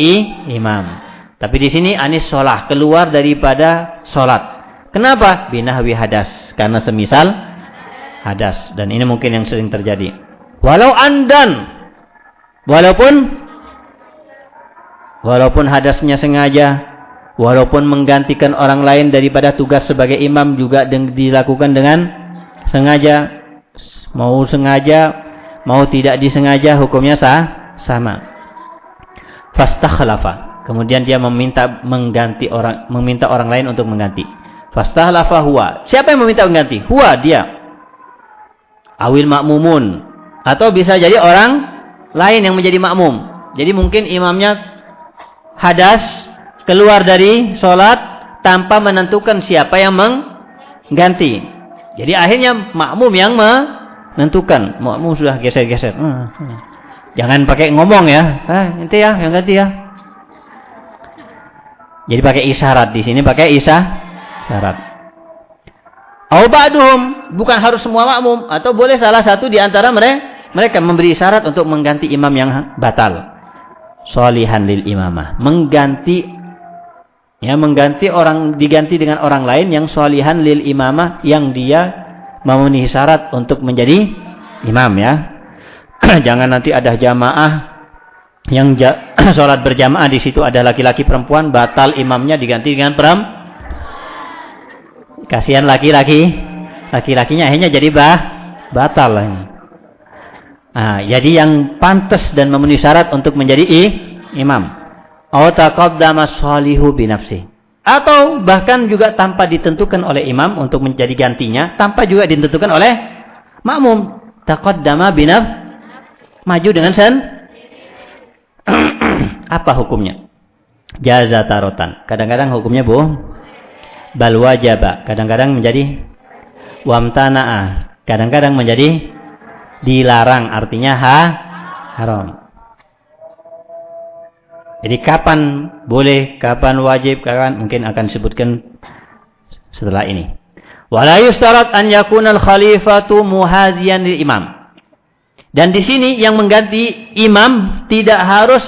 imam. Tapi di sini anis sholat keluar daripada sholat. Kenapa? Binahwi hadas. Karena semisal hadas. Dan ini mungkin yang sering terjadi. Walau andan. Walaupun walaupun hadasnya sengaja, walaupun menggantikan orang lain daripada tugas sebagai imam juga dilakukan dengan sengaja, mau sengaja, mau tidak disengaja hukumnya sah, sama. Fastakhlafa. Kemudian dia meminta mengganti orang meminta orang lain untuk mengganti. Fastahlafa huwa. Siapa yang meminta mengganti? Huwa dia. Awil makmumun. Atau bisa jadi orang lain yang menjadi makmum. Jadi mungkin imamnya hadas keluar dari sholat tanpa menentukan siapa yang mengganti. Jadi akhirnya makmum yang menentukan. Makmum sudah geser-geser. Hmm, hmm. Jangan pakai ngomong ya. Ah, nanti ya yang ganti ya. Jadi pakai isyarat di sini pakai isah isyarat. Au ba'duhum bukan harus semua makmum atau boleh salah satu di antara mereka mereka memberi isyarat untuk mengganti imam yang batal solihan lil imamah. Mengganti ya mengganti orang diganti dengan orang lain yang solihan lil imamah yang dia memenuhi syarat untuk menjadi imam ya. Jangan nanti ada jamaah yang sholat berjamaah di situ ada laki-laki perempuan batal imamnya diganti dengan peram. Kasihan laki-laki, laki-lakinya akhirnya jadi bah batal lah. Nah, jadi yang pantas dan memenuhi syarat untuk menjadi i, imam. Atau taqaddama salihu binafsi. Atau bahkan juga tanpa ditentukan oleh imam untuk menjadi gantinya, tanpa juga ditentukan oleh makmum. Taqaddama binaf maju dengan sen. Apa hukumnya? Jaza tarotan. Kadang-kadang hukumnya bu bal wajaba. Kadang-kadang menjadi wamtana'ah. Kadang-kadang menjadi dilarang artinya ha haram. Jadi kapan boleh, kapan wajib, kapan mungkin akan sebutkan setelah ini. Wala yustarat an yakuna al-khalifatu muhaziyan imam. Dan di sini yang mengganti imam tidak harus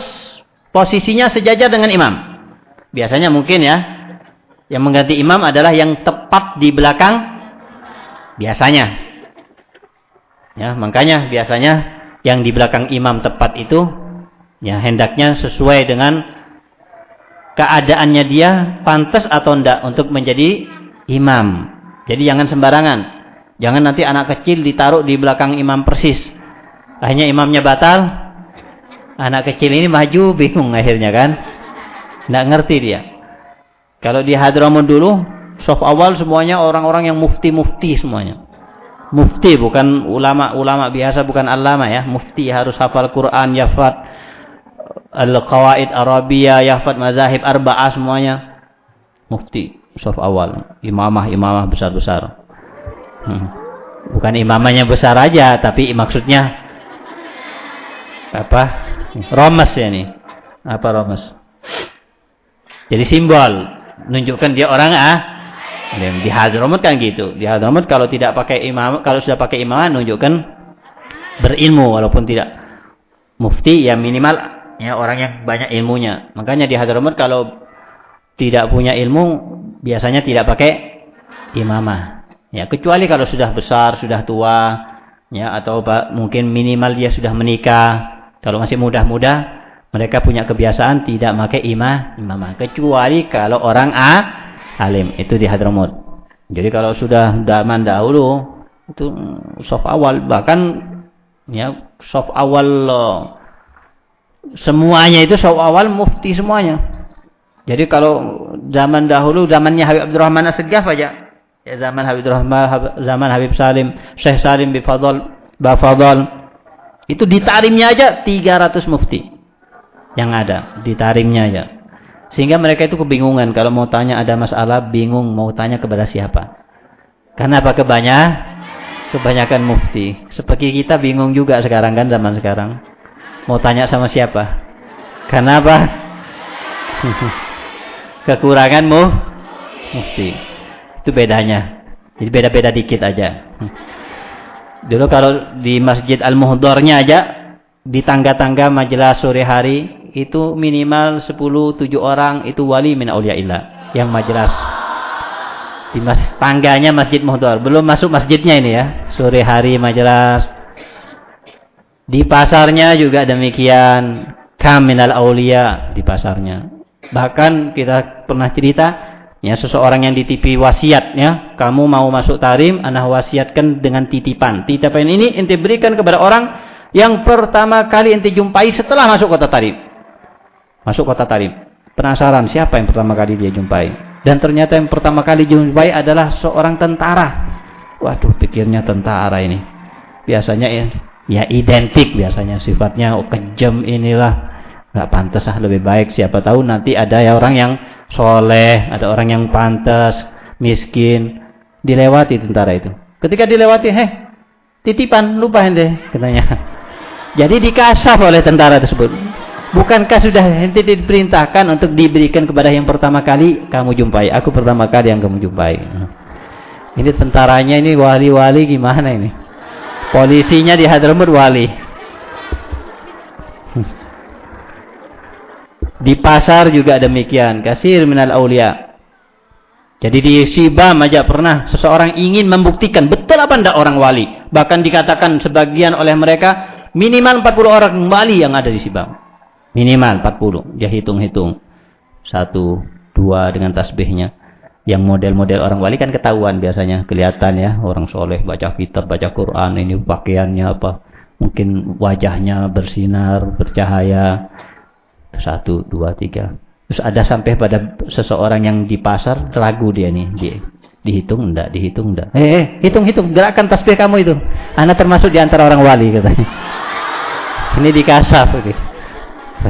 posisinya sejajar dengan imam. Biasanya mungkin ya, yang mengganti imam adalah yang tepat di belakang biasanya. Ya, makanya biasanya yang di belakang imam tepat itu ya hendaknya sesuai dengan keadaannya dia pantas atau enggak untuk menjadi imam. Jadi jangan sembarangan. Jangan nanti anak kecil ditaruh di belakang imam persis. Akhirnya imamnya batal. Anak kecil ini maju bingung akhirnya kan. Enggak ngerti dia. Kalau di Hadramut dulu, soft awal semuanya orang-orang yang mufti-mufti semuanya mufti bukan ulama-ulama biasa bukan alama ya mufti harus hafal Quran yafat al-qawaid Arabia yafat mazahib arba'ah semuanya mufti saf awal imamah imamah besar-besar hmm. bukan imamahnya besar aja tapi maksudnya apa romas ya nih apa romas jadi simbol menunjukkan dia orang ah di Hadramut kan gitu. Di Hadramut kalau tidak pakai imam, kalau sudah pakai imam menunjukkan berilmu walaupun tidak mufti ya minimal ya orang yang banyak ilmunya. Makanya di Hadramut kalau tidak punya ilmu biasanya tidak pakai imamah. Ya, kecuali kalau sudah besar, sudah tua, ya atau mungkin minimal dia sudah menikah. Kalau masih muda-muda, mereka punya kebiasaan tidak pakai imah, imamah. Kecuali kalau orang A alim itu di Hadramut. Jadi kalau sudah zaman dahulu itu soft awal bahkan ya soft awal semuanya itu soft awal mufti semuanya. Jadi kalau zaman dahulu zamannya Habib Abdurrahman As-Segaf aja ya zaman Habib Abdurrahman zaman Habib Salim Syekh Salim Bifadl Bafadl itu ditarimnya aja 300 mufti yang ada ditarimnya aja sehingga mereka itu kebingungan. Kalau mau tanya ada masalah, bingung mau tanya kepada siapa. Karena apa kebanyakan? Kebanyakan mufti. Seperti kita bingung juga sekarang kan zaman sekarang. Mau tanya sama siapa? Karena apa? Kekuranganmu mufti. Itu bedanya. Jadi beda-beda dikit aja. Dulu kalau di Masjid Al-Muhdornya aja di tangga-tangga majelis sore hari itu minimal 10 7 orang itu wali min auliyaillah yang majelis di mas, tangganya Masjid Muhdar. Belum masuk masjidnya ini ya. Sore hari majelis. Di pasarnya juga demikian. Kaminal aulia di pasarnya. Bahkan kita pernah cerita ya seseorang yang ditipi wasiat ya, kamu mau masuk tarim, anak wasiatkan dengan titipan. Titipan ini ente berikan kepada orang yang pertama kali ente jumpai setelah masuk kota tarim. Masuk kota tarim. Penasaran siapa yang pertama kali dia jumpai? Dan ternyata yang pertama kali jumpai adalah seorang tentara. Waduh, pikirnya tentara ini. Biasanya ya, ya identik biasanya sifatnya oh, kejam inilah. Gak pantas ah lebih baik siapa tahu nanti ada ya orang yang soleh, ada orang yang pantas, miskin, dilewati tentara itu. Ketika dilewati, heh, titipan lupa ente katanya. Jadi dikasah oleh tentara tersebut. Bukankah sudah ente diperintahkan untuk diberikan kepada yang pertama kali kamu jumpai? Aku pertama kali yang kamu jumpai. Ini tentaranya ini wali-wali gimana ini? Polisinya di Hadramut wali. Di pasar juga demikian. Kasir minal aulia. Jadi di Sibam aja pernah seseorang ingin membuktikan betul apa ndak orang wali. Bahkan dikatakan sebagian oleh mereka minimal 40 orang wali yang ada di Sibam. Minimal 40. Dia hitung-hitung. Satu, dua dengan tasbihnya. Yang model-model orang wali kan ketahuan biasanya. Kelihatan ya. Orang soleh baca kitab, baca Quran. Ini pakaiannya apa. Mungkin wajahnya bersinar, bercahaya. Satu, dua, tiga. Terus ada sampai pada seseorang yang di pasar ragu dia nih. Dia, dihitung enggak, dihitung enggak. Eh, eh hitung, hitung. Gerakan tasbih kamu itu. Anda termasuk di antara orang wali katanya. Ini dikasaf. Gitu.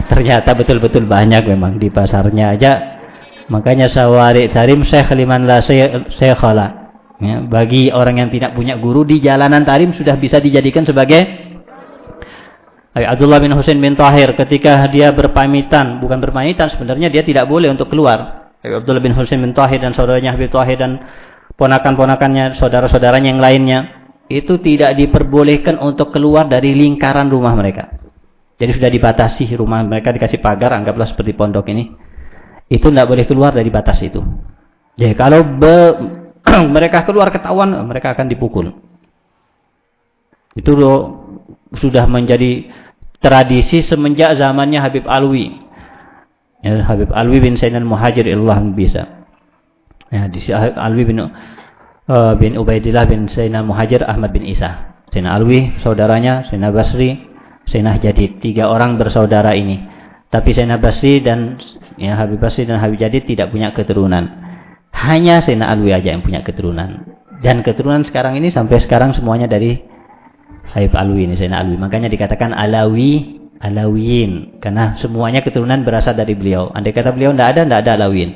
Ternyata betul-betul banyak memang di pasarnya aja. Makanya sawari tarim syekh liman la syekhala. Ya, bagi orang yang tidak punya guru di jalanan tarim sudah bisa dijadikan sebagai Abdullah bin Husain bin Tahir ketika dia berpamitan, bukan berpamitan sebenarnya dia tidak boleh untuk keluar. Abdullah bin Husain bin Tahir dan saudaranya Habib Tahir dan ponakan-ponakannya, saudara-saudaranya yang lainnya itu tidak diperbolehkan untuk keluar dari lingkaran rumah mereka. Jadi sudah dibatasi rumah mereka dikasih pagar, anggaplah seperti pondok ini. Itu tidak boleh keluar dari batas itu. Jadi kalau be, mereka keluar ketahuan, mereka akan dipukul. Itu loh, sudah menjadi tradisi semenjak zamannya Habib Alwi. Ya, Habib Alwi bin Sayyidina Muhajir Allah bisa. Ya, di Alwi bin uh, bin Ubaidillah bin Sayyidina Muhajir Ahmad bin Isa. Sayyidina Alwi saudaranya Sayyidina Basri Sayyidina Jadid. Tiga orang bersaudara ini. Tapi Sayyidina Basri dan ya, Habib Basri dan Habib Jadid tidak punya keturunan. Hanya Sayyidina Alwi aja yang punya keturunan. Dan keturunan sekarang ini sampai sekarang semuanya dari Habib Alwi ini Sayyidina Alwi. Makanya dikatakan Alawi, Alawiyin. Karena semuanya keturunan berasal dari beliau. Andai kata beliau tidak ada, tidak ada Alawiyin.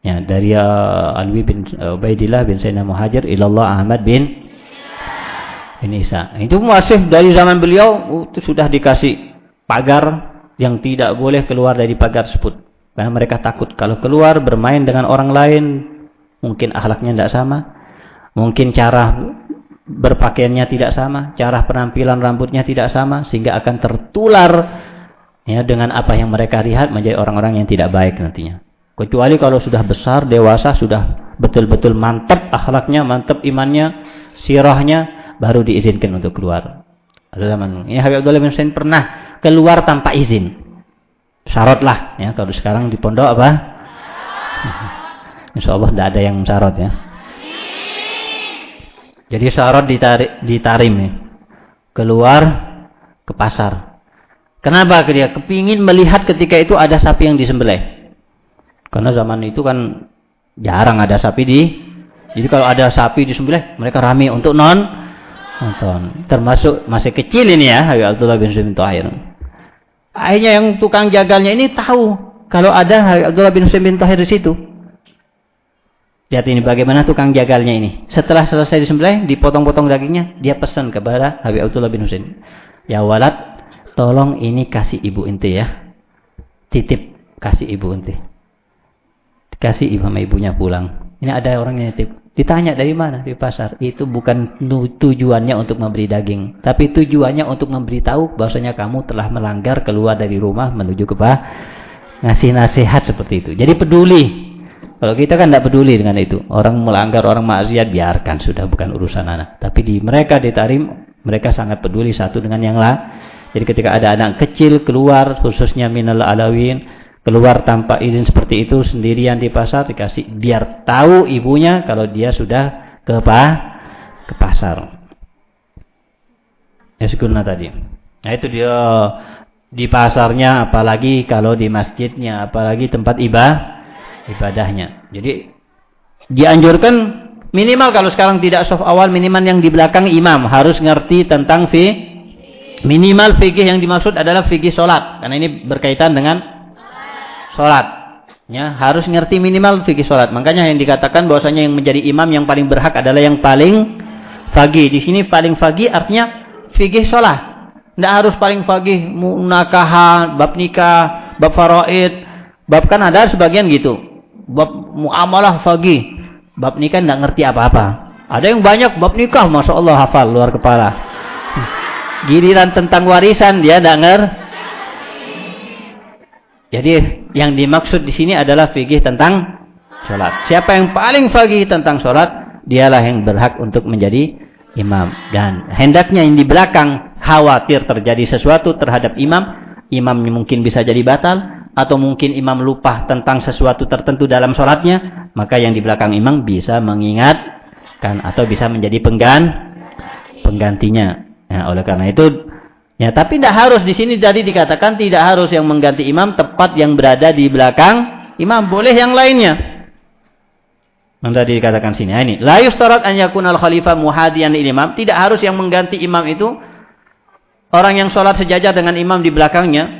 Ya, dari uh, Alwi bin uh, Ubaidillah bin Sayyidina Muhajir ilallah Ahmad bin bin Isa. Itu masih dari zaman beliau itu sudah dikasih pagar yang tidak boleh keluar dari pagar tersebut. Karena mereka takut kalau keluar bermain dengan orang lain mungkin akhlaknya tidak sama, mungkin cara berpakaiannya tidak sama, cara penampilan rambutnya tidak sama sehingga akan tertular ya dengan apa yang mereka lihat menjadi orang-orang yang tidak baik nantinya. Kecuali kalau sudah besar, dewasa, sudah betul-betul mantap akhlaknya, mantap imannya, sirahnya, baru diizinkan untuk keluar. Ini Habib Abdullah bin Husain pernah keluar tanpa izin. Syarat lah ya kalau sekarang di pondok apa? Insya Allah tidak ada yang syarat ya. Jadi syarat ditarik, ditarim ya. Keluar ke pasar. Kenapa dia kepingin melihat ketika itu ada sapi yang disembelih? Karena zaman itu kan jarang ada sapi di. Jadi kalau ada sapi disembelih, mereka ramai untuk non Nonton. Termasuk masih kecil ini ya, Habib Abdullah bin bin Tahir. Akhirnya yang tukang jagalnya ini tahu kalau ada Habib Abdullah bin bin Tahir di situ. Lihat ini bagaimana tukang jagalnya ini. Setelah selesai disembelih, dipotong-potong dagingnya, dia pesan kepada Habib Abdullah bin Husain. Ya walad, tolong ini kasih ibu inti ya. Titip kasih ibu inti. Kasih ibu sama ibunya pulang. Ini ada orang yang titip. Ditanya dari mana? Di pasar. Itu bukan tujuannya untuk memberi daging. Tapi tujuannya untuk memberitahu bahwasanya kamu telah melanggar keluar dari rumah menuju ke bah. Ngasih nasihat seperti itu. Jadi peduli. Kalau kita kan tidak peduli dengan itu. Orang melanggar, orang maksiat, biarkan. Sudah bukan urusan anak. Tapi di mereka ditarim, mereka sangat peduli satu dengan yang lain. Jadi ketika ada anak kecil keluar, khususnya minal alawin, keluar tanpa izin seperti itu sendirian di pasar dikasih biar tahu ibunya kalau dia sudah ke apa ke pasar ya tadi nah itu dia di pasarnya apalagi kalau di masjidnya apalagi tempat ibadah ibadahnya jadi dianjurkan minimal kalau sekarang tidak soft awal minimal yang di belakang imam harus ngerti tentang fi minimal fikih yang dimaksud adalah fikih sholat karena ini berkaitan dengan sholat. Ya, harus ngerti minimal fikih sholat. Makanya yang dikatakan bahwasanya yang menjadi imam yang paling berhak adalah yang paling fagih. Di sini paling fagih artinya fikih sholat. Tidak harus paling fagih munakaha, bab nikah, bab faraid. Bab kan ada sebagian gitu. Bab muamalah fagih. Bab nikah tidak ngerti apa-apa. Ada yang banyak bab nikah, masya Allah hafal luar kepala. Giliran tentang warisan dia tidak ngerti jadi yang dimaksud di sini adalah fikih tentang sholat. Siapa yang paling fikih tentang sholat, dialah yang berhak untuk menjadi imam. Dan hendaknya yang di belakang khawatir terjadi sesuatu terhadap imam, imamnya mungkin bisa jadi batal, atau mungkin imam lupa tentang sesuatu tertentu dalam sholatnya, maka yang di belakang imam bisa mengingatkan atau bisa menjadi penggan, penggantinya. Nah, oleh karena itu Ya, tapi tidak harus di sini jadi dikatakan tidak harus yang mengganti imam tepat yang berada di belakang imam, boleh yang lainnya. Yang tadi dikatakan sini. Nah, ini, la yustarat an yakuna al-khalifah muhadiyan imam, tidak harus yang mengganti imam itu orang yang sholat sejajar dengan imam di belakangnya.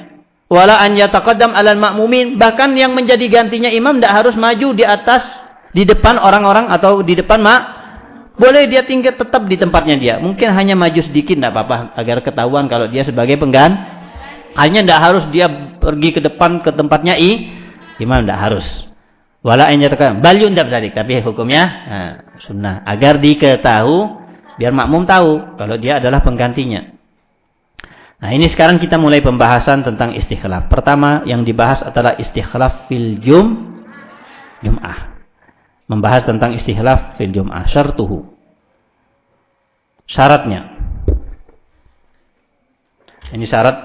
Wala an yataqaddam alal ma'mumin, bahkan yang menjadi gantinya imam tidak harus maju di atas di depan orang-orang atau di depan mak boleh dia tinggal tetap di tempatnya dia. Mungkin hanya maju sedikit tidak apa-apa agar ketahuan kalau dia sebagai penggan. Hanya tidak harus dia pergi ke depan ke tempatnya i. Imam tidak harus. Wala tekan. Balyun tidak tadi, tapi hukumnya nah, sunnah agar diketahui biar makmum tahu kalau dia adalah penggantinya. Nah, ini sekarang kita mulai pembahasan tentang istikhlaf. Pertama yang dibahas adalah istikhlaf fil jum jum'ah membahas tentang istihlaf fil jum'ah syartuhu. Syaratnya. Ini syarat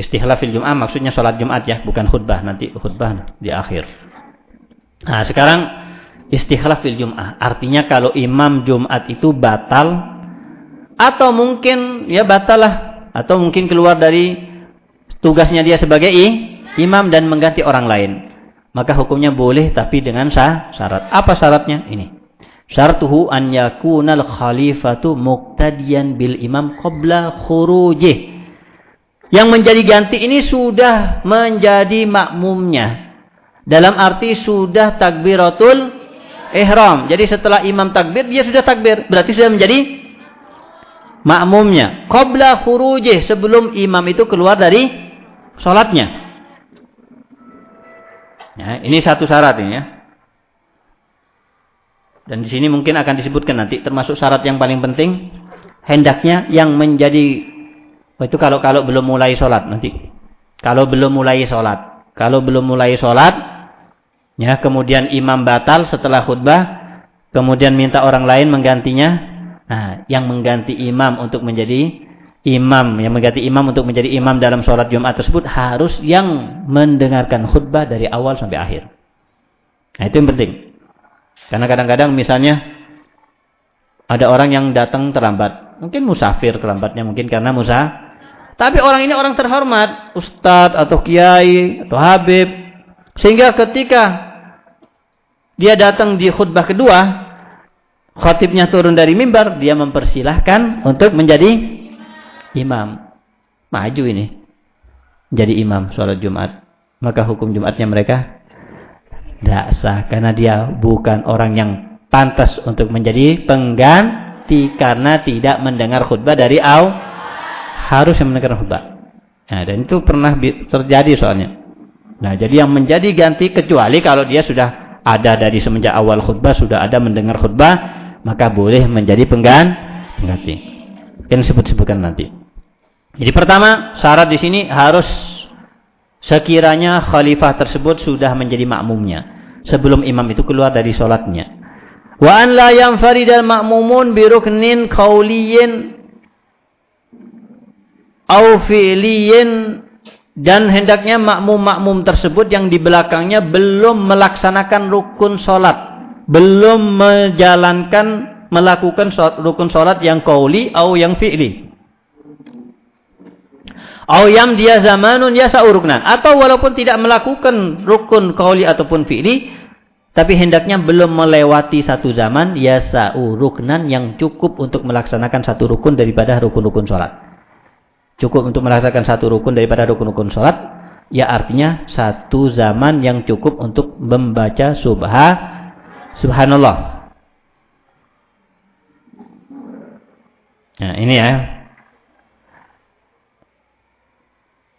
istihlaf fil jum'ah maksudnya salat Jumat ya, bukan khutbah nanti khutbah di akhir. Nah, sekarang istihlaf fil jum'ah artinya kalau imam Jumat itu batal atau mungkin ya batal lah atau mungkin keluar dari tugasnya dia sebagai imam dan mengganti orang lain maka hukumnya boleh tapi dengan sah syarat. Apa syaratnya? Ini. Syartuhu an yakunal khalifatu muqtadiyan bil imam qabla khurujih. Yang menjadi ganti ini sudah menjadi makmumnya. Dalam arti sudah takbiratul ihram. Jadi setelah imam takbir dia sudah takbir. Berarti sudah menjadi makmumnya. Qabla khurujih sebelum imam itu keluar dari sholatnya. Ya, ini satu syarat ini ya. Dan di sini mungkin akan disebutkan nanti termasuk syarat yang paling penting hendaknya yang menjadi oh itu kalau kalau belum mulai sholat nanti. Kalau belum mulai sholat, kalau belum mulai sholat, ya kemudian imam batal setelah khutbah, kemudian minta orang lain menggantinya. Nah, yang mengganti imam untuk menjadi imam yang mengganti imam untuk menjadi imam dalam sholat Jumat tersebut harus yang mendengarkan khutbah dari awal sampai akhir. Nah, itu yang penting. Karena kadang-kadang misalnya ada orang yang datang terlambat. Mungkin musafir terlambatnya mungkin karena musa. Tapi orang ini orang terhormat, ustadz atau kiai atau habib. Sehingga ketika dia datang di khutbah kedua, khatibnya turun dari mimbar, dia mempersilahkan untuk menjadi imam. Maju ini. Jadi imam sholat Jumat. Maka hukum Jumatnya mereka tidak sah. Karena dia bukan orang yang pantas untuk menjadi pengganti. Karena tidak mendengar khutbah dari aw. Harus yang mendengar khutbah. Nah, dan itu pernah terjadi soalnya. Nah, jadi yang menjadi ganti kecuali kalau dia sudah ada dari semenjak awal khutbah sudah ada mendengar khutbah maka boleh menjadi penggan pengganti. Yang disebut-sebutkan nanti. Jadi pertama syarat di sini harus sekiranya khalifah tersebut sudah menjadi makmumnya sebelum imam itu keluar dari sholatnya. Wa an la yanfaridal ma'mumun bi ruknin qawliyin au fi'liyin dan hendaknya makmum-makmum tersebut yang di belakangnya belum melaksanakan rukun solat, belum menjalankan melakukan rukun solat yang kauli atau yang fi'li. Au yam dia zamanun ya sauruknan atau walaupun tidak melakukan rukun kauli ataupun fi'li tapi hendaknya belum melewati satu zaman ya sauruknan yang cukup untuk melaksanakan satu rukun daripada rukun-rukun sholat cukup untuk melaksanakan satu rukun daripada rukun-rukun sholat, ya artinya satu zaman yang cukup untuk membaca subha, subhanallah. Nah, ini ya.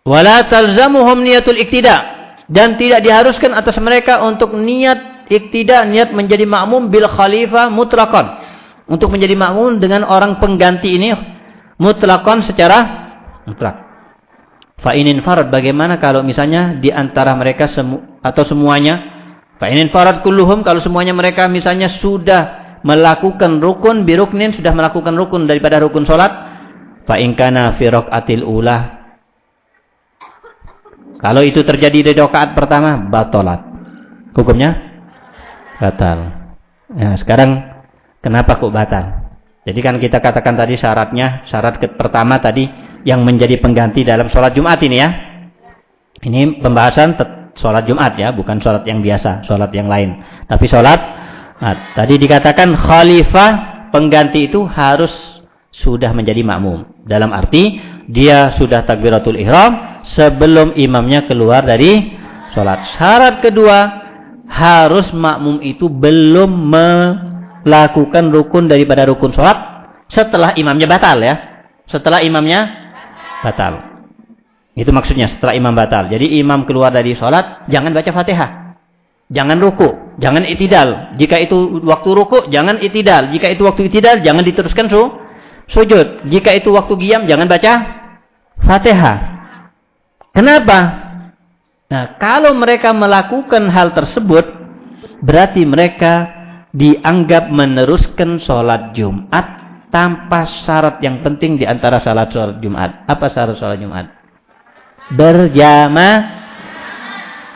Wala talzamuhum niyatul iktida dan tidak diharuskan atas mereka untuk niat iktida, niat menjadi makmum bil khalifah mutlakon. Untuk menjadi makmum dengan orang pengganti ini mutlakon secara mutlak. Fa'inin farad bagaimana kalau misalnya di antara mereka semu atau semuanya fa'inin farad kulluhum kalau semuanya mereka misalnya sudah melakukan rukun biruknin sudah melakukan rukun daripada rukun salat fa'in kana fi atil ulah kalau itu terjadi di rakaat pertama batalat hukumnya? Batal. Nah sekarang kenapa kok batal? Jadi kan kita katakan tadi syaratnya syarat pertama tadi yang menjadi pengganti dalam sholat Jumat ini ya. Ini pembahasan sholat Jumat ya, bukan sholat yang biasa, sholat yang lain. Tapi sholat, nah, tadi dikatakan khalifah pengganti itu harus sudah menjadi makmum. Dalam arti dia sudah takbiratul ihram sebelum imamnya keluar dari sholat. Syarat kedua harus makmum itu belum melakukan rukun daripada rukun sholat setelah imamnya batal ya. Setelah imamnya batal. Itu maksudnya setelah imam batal. Jadi imam keluar dari sholat, jangan baca fatihah. Jangan ruku, jangan itidal. Jika itu waktu ruku, jangan itidal. Jika itu waktu itidal, jangan diteruskan su sujud. Jika itu waktu giam, jangan baca fatihah. Kenapa? Nah, kalau mereka melakukan hal tersebut, berarti mereka dianggap meneruskan sholat Jumat tanpa syarat yang penting di antara sholat Jumat. Apa syarat sholat Jumat? Berjamaah.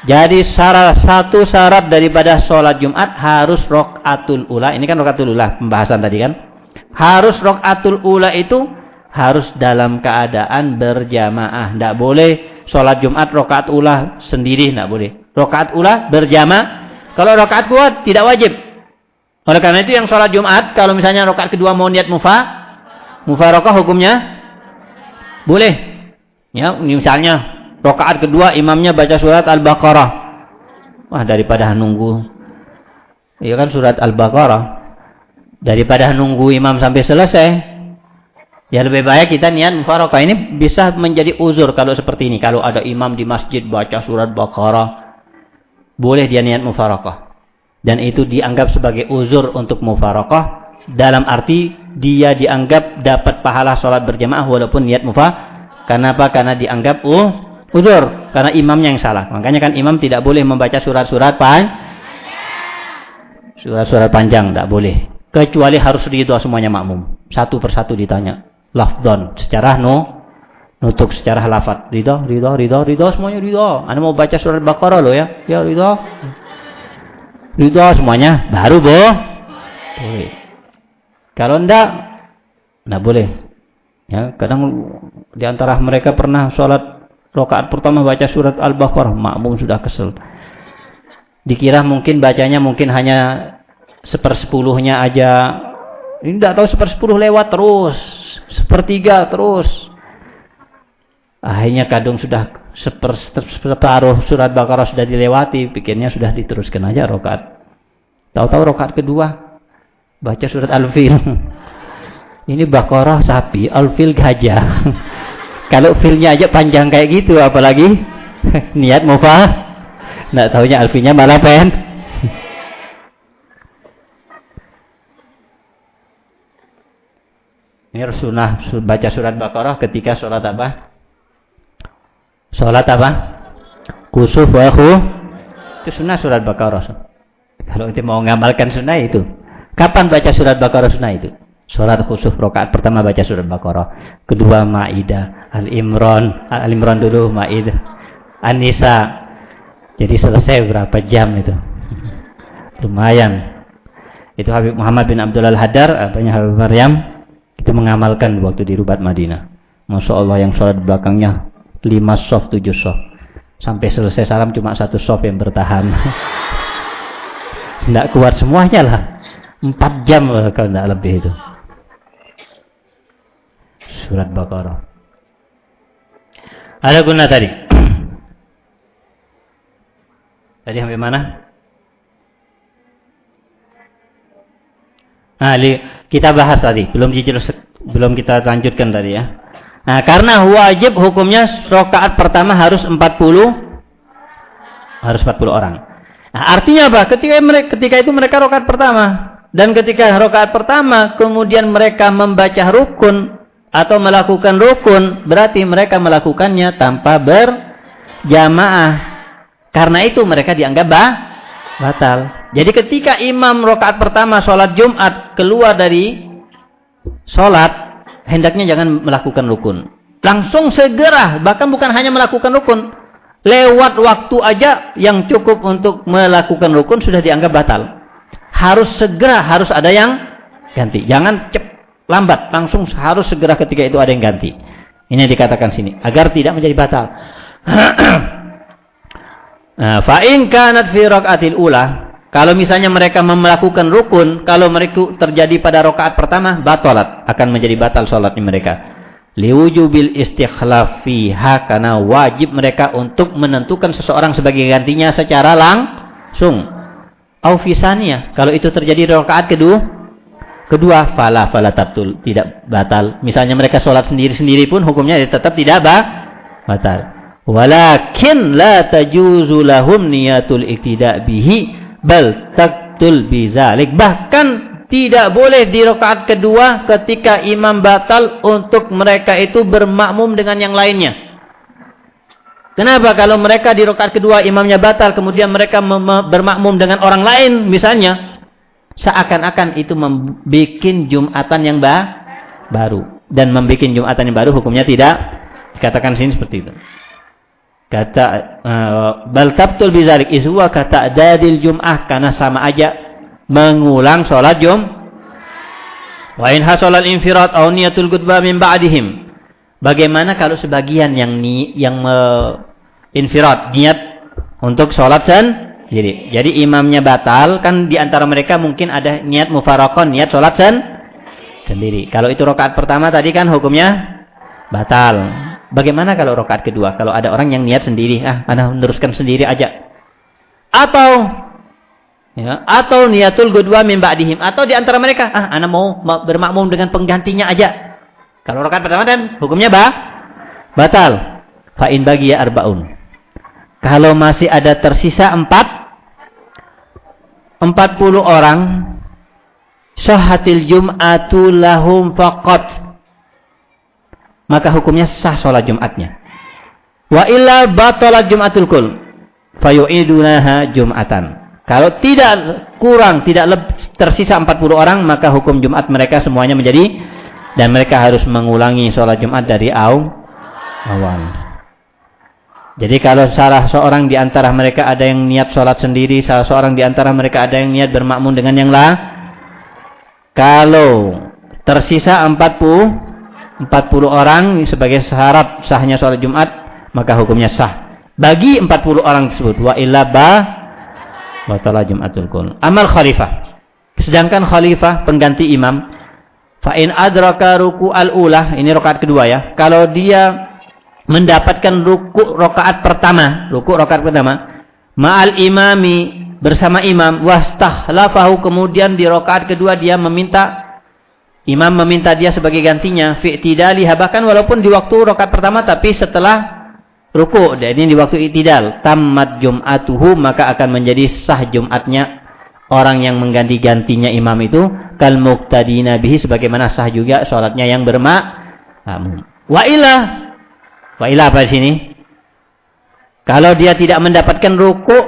Jadi salah satu syarat daripada sholat Jumat harus rokaatul ula. Ini kan rokaatul ula pembahasan tadi kan. Harus rokaatul ula itu harus dalam keadaan berjamaah. Tidak boleh sholat Jumat rokaat ula sendiri. Tidak boleh. Rokaat ula berjamaah. Kalau rokaat kuat tidak wajib. Oleh karena itu yang sholat Jumat, kalau misalnya rokaat kedua mau niat mufa, mufarokah hukumnya boleh. Ya, misalnya rokaat kedua imamnya baca surat Al-Baqarah. Wah, daripada nunggu. Iya kan surat Al-Baqarah. Daripada nunggu imam sampai selesai. Ya lebih baik kita niat mufarokah. Ini bisa menjadi uzur kalau seperti ini. Kalau ada imam di masjid baca surat Baqarah. Boleh dia niat mufarokah dan itu dianggap sebagai uzur untuk mufarokoh dalam arti dia dianggap dapat pahala sholat berjamaah walaupun niat mufa kenapa karena dianggap uh, uzur. Karena imamnya yang salah. Makanya kan imam tidak boleh membaca surat-surat pan surat-surat panjang tidak boleh. Kecuali harus ridho semuanya makmum. Satu persatu ditanya. Lafdon. Secara no nutuk secara lafad ridho ridho ridho ridho semuanya ridho anda mau baca surat Baqarah lo ya? Ya ridho Ridho semuanya. Baru boh. Boleh. Kalau enggak, enggak boleh. Ya, kadang di antara mereka pernah sholat rokaat pertama baca surat Al-Baqarah, makmum sudah kesel. Dikira mungkin bacanya mungkin hanya sepersepuluhnya aja. Ini tidak tahu sepersepuluh lewat terus, sepertiga terus. Akhirnya kadung sudah separuh surat Baqarah sudah dilewati, pikirnya sudah diteruskan aja rokat. Tahu-tahu rokat kedua baca surat Al-Fil. Ini bakorah sapi, alfil gajah. Kalau filnya aja panjang kayak gitu, apalagi niat mufa. Nggak tahunya alfilnya malah pen. Ini sunnah baca surat bakoroh ketika sholat apa? Sholat apa? Kusuf wa Itu sunnah surat bakoroh Kalau kita mau ngamalkan sunnah itu. Kapan baca surat bakoroh sunnah itu? Sholat khusuf rokaat pertama baca surat Baqarah. Kedua Ma'idah. Al-Imran. Al-Imran dulu Ma'idah. An-Nisa. Jadi selesai berapa jam itu? Lumayan. Itu Habib Muhammad bin Abdul Al-Hadar. Apanya Habib Maryam. Itu mengamalkan waktu di Rubat Madinah. Masya Allah yang sholat belakangnya. Lima soft, tujuh soft. Sampai selesai salam cuma satu soft yang bertahan. Tidak kuat semuanya lah. Empat jam kalau tidak lebih itu surat Baqarah. Ada guna tadi. tadi sampai mana? Nah, kita bahas tadi, belum belum kita lanjutkan tadi ya. Nah, karena wajib hukumnya rokaat pertama harus 40 harus 40 orang. Nah, artinya apa? Ketika mereka ketika itu mereka rokaat pertama dan ketika rokaat pertama kemudian mereka membaca rukun atau melakukan rukun berarti mereka melakukannya tanpa berjamaah. Karena itu mereka dianggap bah, batal. Jadi ketika imam rokaat pertama sholat Jumat keluar dari sholat hendaknya jangan melakukan rukun. Langsung segera bahkan bukan hanya melakukan rukun lewat waktu aja yang cukup untuk melakukan rukun sudah dianggap batal. Harus segera harus ada yang ganti. Jangan cepat lambat, langsung harus segera ketika itu ada yang ganti. Ini yang dikatakan sini agar tidak menjadi batal. Nah, fa in kanat fi rakaatil ula, kalau misalnya mereka melakukan rukun, kalau mereka terjadi pada rakaat pertama, batalat, akan menjadi batal salatnya mereka. Liwujubil istikhlaf fiha karena wajib mereka untuk menentukan seseorang sebagai gantinya secara langsung. Au kalau itu terjadi di rakaat kedua, Kedua, fala fala tabtul, tidak batal. Misalnya mereka sholat sendiri-sendiri pun hukumnya tetap tidak bah, batal. Walakin la tajuzu lahum niyatul iktidak bihi bal taktul bizalik. Bahkan tidak boleh di rakaat kedua ketika imam batal untuk mereka itu bermakmum dengan yang lainnya. Kenapa kalau mereka di rakaat kedua imamnya batal kemudian mereka bermakmum dengan orang lain misalnya seakan-akan itu membuat Jumatan yang ba baru dan membuat Jumatan yang baru hukumnya tidak dikatakan sini seperti itu. Kata uh, bal tabtul bizalik iswa kata dadil Jum'ah karena sama aja mengulang sholat Jum. Wa in hasalal infirad aw niyatul gudba min ba'dihim. Bagaimana kalau sebagian yang ni yang uh, infirad niat untuk sholat sen jadi, jadi imamnya batal, kan di antara mereka mungkin ada niat mufarakon, niat sholat sen sendiri. Kalau itu rokaat pertama tadi kan hukumnya batal. Bagaimana kalau rokaat kedua? Kalau ada orang yang niat sendiri, ah, anda meneruskan sendiri aja. Atau ya, atau niatul kedua mimba dihim. Atau di antara mereka, ah, anda mau bermakmum dengan penggantinya aja. Kalau rokaat pertama kan hukumnya bah, batal. Fa'in bagi ya arbaun. Kalau masih ada tersisa empat, 40 orang syahatil jum'atu lahum faqat. Maka hukumnya sah sholat Jumatnya. Wa illa batalat Jumatul kul fayu'idunaha Jumatan. Kalau tidak kurang tidak tersisa 40 orang maka hukum Jumat mereka semuanya menjadi dan mereka harus mengulangi sholat Jumat dari awal jadi kalau salah seorang di antara mereka ada yang niat sholat sendiri, salah seorang di antara mereka ada yang niat bermakmum dengan yang lain, kalau tersisa 40, 40 orang sebagai syarat sahnya sholat Jumat, maka hukumnya sah. Bagi 40 orang tersebut, wa illa ba batalah Jumatul Kul. Amal khalifah. Sedangkan khalifah pengganti imam, fa in adraka ruku al-ulah, ini rakaat kedua ya. Kalau dia mendapatkan ruku rokaat pertama, ruku rokaat pertama, ma'al imami bersama imam, wastahlafahu kemudian di rokaat kedua dia meminta imam meminta dia sebagai gantinya. Fi'tidali bahkan walaupun di waktu rokaat pertama tapi setelah ruku. Dan ini di waktu itidal. Tamat jum'atuhu maka akan menjadi sah jumatnya. Orang yang mengganti-gantinya imam itu kal muqtadina bihi sebagaimana sah juga salatnya yang bermakmum. Wa ila wa ila apa sini? Kalau dia tidak mendapatkan ruku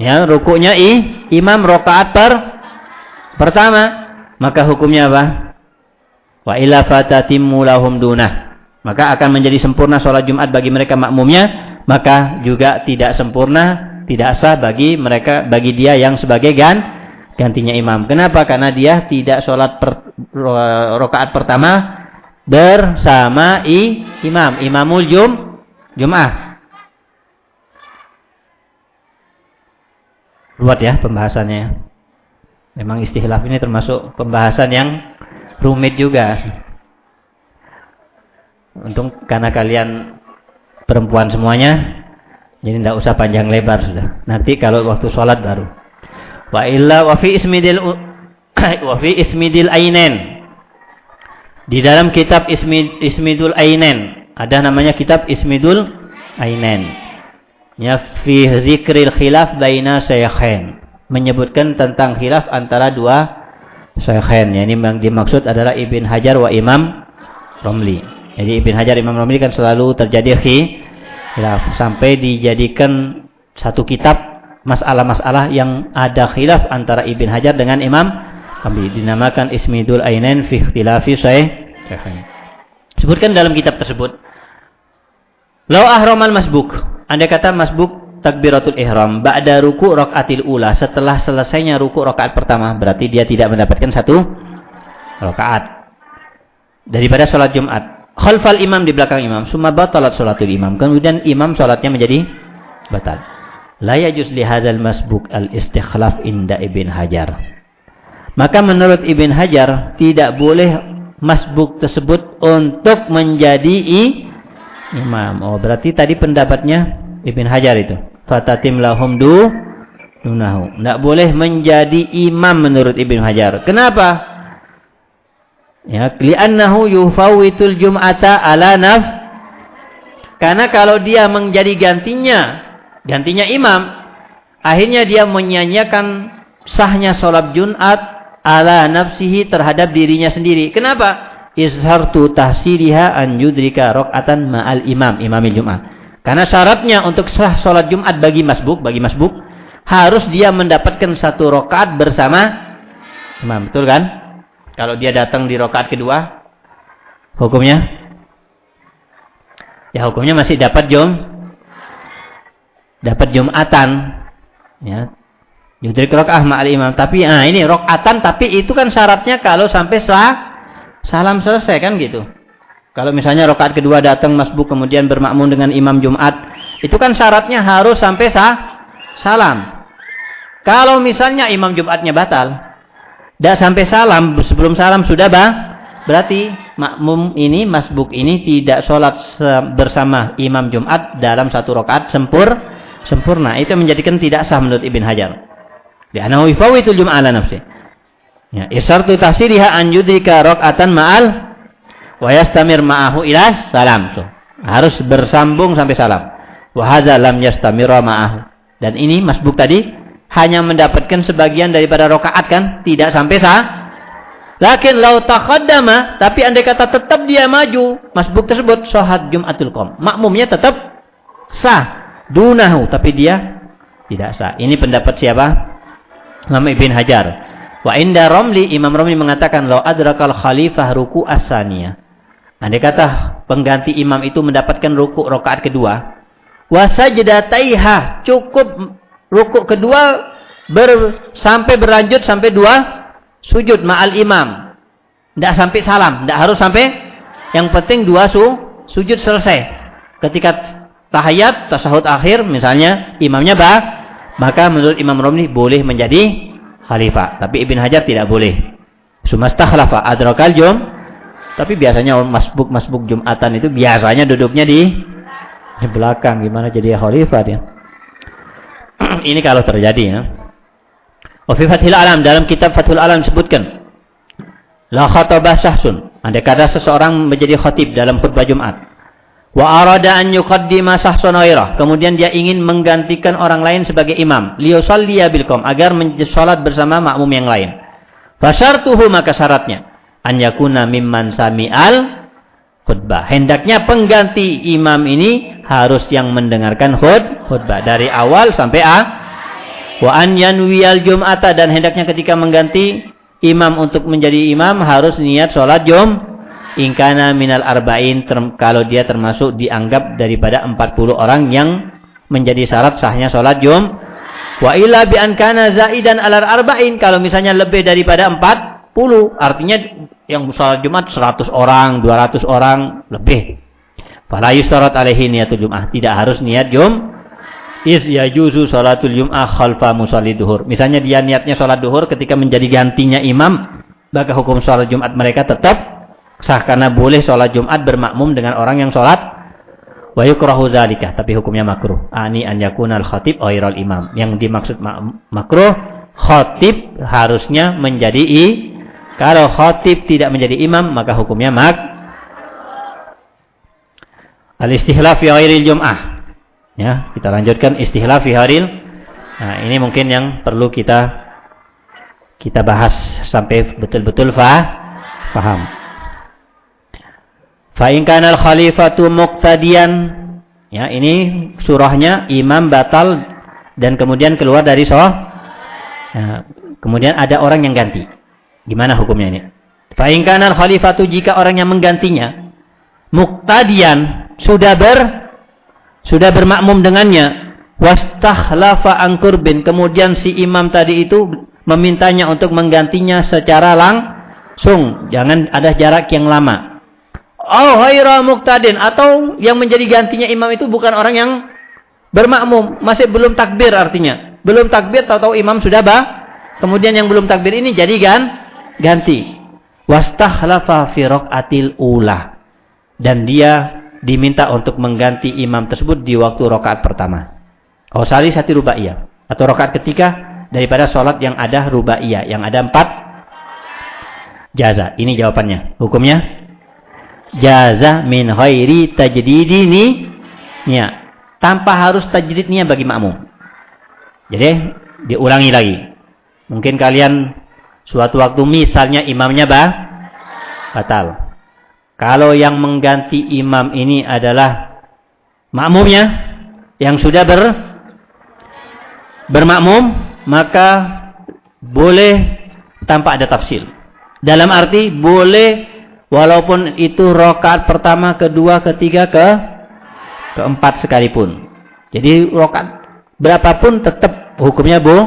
ya rukunya i imam rakaat per pertama, maka hukumnya apa? Wa ila fatatimmu lahum dunah. Maka akan menjadi sempurna sholat Jumat bagi mereka makmumnya, maka juga tidak sempurna tidak sah bagi mereka bagi dia yang sebagai gan gantinya imam. Kenapa? Karena dia tidak sholat per, rokaat pertama bersama i, imam, imamul jum, jum'ah. Luat ya pembahasannya. Memang istilah ini termasuk pembahasan yang rumit juga. Untung karena kalian perempuan semuanya jadi tidak usah panjang lebar sudah. Nanti kalau waktu sholat baru. Wa illa wa fi ismidil wa fi ismidil ainen. Di dalam kitab Ismid, Ismidul Ainen ada namanya kitab Ismidul Ainen. Ya fi zikril khilaf baina syaikhain. Menyebutkan tentang khilaf antara dua syaikhain. Ya, yang dimaksud adalah Ibn Hajar wa Imam Romli. Jadi Ibn Hajar Imam Romli kan selalu terjadi khilaf sampai dijadikan satu kitab masalah-masalah yang ada khilaf antara Ibn Hajar dengan Imam kami dinamakan Ismidul Ainain fi ikhtilafi sahih sebutkan dalam kitab tersebut Lau ahramal masbuk anda kata masbuk takbiratul ihram ba'da ruku rakaatil ula setelah selesainya ruku rakaat pertama berarti dia tidak mendapatkan satu rakaat daripada sholat Jumat. Khalfal imam di belakang imam summa batalat salatul imam. Kemudian imam salatnya menjadi batal. La yajuz li hadzal masbuk al istikhlaf inda ibn hajar. Maka menurut ibn hajar tidak boleh masbuk tersebut untuk menjadi imam. Oh berarti tadi pendapatnya ibn hajar itu. Fatatim lahum du dunahu. Tidak boleh menjadi imam menurut ibn hajar. Kenapa? Ya, li'annahu yufawitul jum'ata ala naf. Karena kalau dia menjadi gantinya, gantinya imam, akhirnya dia menyanyikan sahnya sholat Jumat ala nafsihi terhadap dirinya sendiri. Kenapa? Izhartu tahsiliha an yudrika rok'atan ma'al imam, imamil Jumat. Karena syaratnya untuk sah sholat Jumat bagi masbuk, bagi masbuk, harus dia mendapatkan satu rokaat bersama imam. Betul kan? Kalau dia datang di rokaat kedua, hukumnya? Ya hukumnya masih dapat jum, dapat jumatan, ya. Yudrik rokaat ma'al imam. Tapi ah ini rokaatan, tapi itu kan syaratnya kalau sampai sah, salam selesai kan gitu. Kalau misalnya rokaat kedua datang masbuk kemudian bermakmum dengan imam Jumat, itu kan syaratnya harus sampai sah, salam. Kalau misalnya imam Jumatnya batal, tidak sampai salam, sebelum salam sudah bang. Berarti makmum ini, masbuk ini tidak sholat bersama imam Jumat dalam satu rakaat sempur, sempurna. Itu menjadikan tidak sah menurut Ibn Hajar. Di anahu itu Jum'ah ala nafsi. Ya, isartu tasiriha an yudrika rakaatan ma'al wa yastamir ma'ahu ilas salam. So, harus bersambung sampai salam. Wa hadza lam yastamira ma'ahu. Dan ini masbuk tadi hanya mendapatkan sebagian daripada rokaat kan tidak sampai sah lakin lau taqaddama tapi andai kata tetap dia maju masbuk tersebut shohat jumatul qom makmumnya tetap sah dunahu tapi dia tidak sah ini pendapat siapa Imam Ibn Hajar wa inda Romli Imam Romli mengatakan lau adrakal khalifah ruku asania andai kata pengganti imam itu mendapatkan ruku rokaat kedua wasajadataiha cukup rukuk kedua ber, sampai berlanjut sampai dua sujud ma'al imam. Tidak sampai salam, tidak harus sampai. Yang penting dua su, sujud selesai. Ketika tahayat, tasahud akhir, misalnya imamnya bah, maka menurut Imam Romli boleh menjadi khalifah. Tapi Ibn Hajar tidak boleh. Sumastahlafa adrakal jum. Tapi biasanya masbuk-masbuk Jumatan itu biasanya duduknya di, di belakang. Gimana jadi khalifah dia. ini kalau terjadi ya. Wa fi Fathul Alam dalam kitab Fathul Alam disebutkan la khatabah sahsun. Andai kata seseorang menjadi khatib dalam khutbah Jumat. Wa arada an yuqaddima sahsan Kemudian dia ingin menggantikan orang lain sebagai imam. Liyusalliya bilkom agar salat bersama makmum yang lain. Fasyartuhu maka syaratnya an yakuna mimman sami'al khutbah. Hendaknya pengganti imam ini harus yang mendengarkan khut khutbah dari awal sampai a. Wa an yanwiyal jum'ata dan hendaknya ketika mengganti imam untuk menjadi imam harus niat sholat jum ingkana minal arba'in kalau dia termasuk dianggap daripada 40 orang yang menjadi syarat sahnya sholat jum wa illa bi an kana zaidan alar arba'in kalau misalnya lebih daripada 40 artinya yang sholat Jumat 100 orang 200 orang lebih. Fala yusyarat alaihi niatul jum'ah tidak harus niat jum is yajuzu sholatul jum'ah khalfa musalli duhur. Misalnya dia niatnya sholat duhur ketika menjadi gantinya imam maka hukum sholat Jumat mereka tetap sah karena boleh sholat Jumat bermakmum dengan orang yang sholat. Wa yukrahu tapi hukumnya makruh. Ani an yakuna al khatib imam. Yang dimaksud makruh khatib harusnya menjadi i kalau khatib tidak menjadi imam maka hukumnya mak al istihlaf fi ghairil jum'ah. Ya kita lanjutkan istihlaf fi ghairil nah ini mungkin yang perlu kita kita bahas sampai betul-betul fah, paham Fa'in kanal khalifatu muqtadian. Ya, ini surahnya imam batal dan kemudian keluar dari soh. Ya, kemudian ada orang yang ganti. Gimana hukumnya ini? Fa'in kanal khalifatu jika orang yang menggantinya muqtadian sudah ber sudah bermakmum dengannya wastakhlafa angkurbin kemudian si imam tadi itu memintanya untuk menggantinya secara langsung jangan ada jarak yang lama Oh, ghaira muqtadin atau yang menjadi gantinya imam itu bukan orang yang bermakmum, masih belum takbir artinya. Belum takbir tahu-tahu imam sudah bah. Kemudian yang belum takbir ini jadi kan ganti. Wastahlafa fi raqatil ula. Dan dia diminta untuk mengganti imam tersebut di waktu rakaat pertama. Oh, sali satu rubaiyah atau rakaat ketiga daripada sholat yang ada rubaiyah yang ada empat jaza. Ini jawabannya. Hukumnya jaza min khairi tajdidi ni ya tanpa harus tajdidnya bagi makmum. Jadi diulangi lagi. Mungkin kalian suatu waktu misalnya imamnya bah batal. Kalau yang mengganti imam ini adalah makmumnya yang sudah ber bermakmum maka boleh tanpa ada tafsir. Dalam arti boleh Walaupun itu rokat pertama, kedua, ketiga, ke keempat sekalipun. Jadi rokat berapapun tetap hukumnya bu,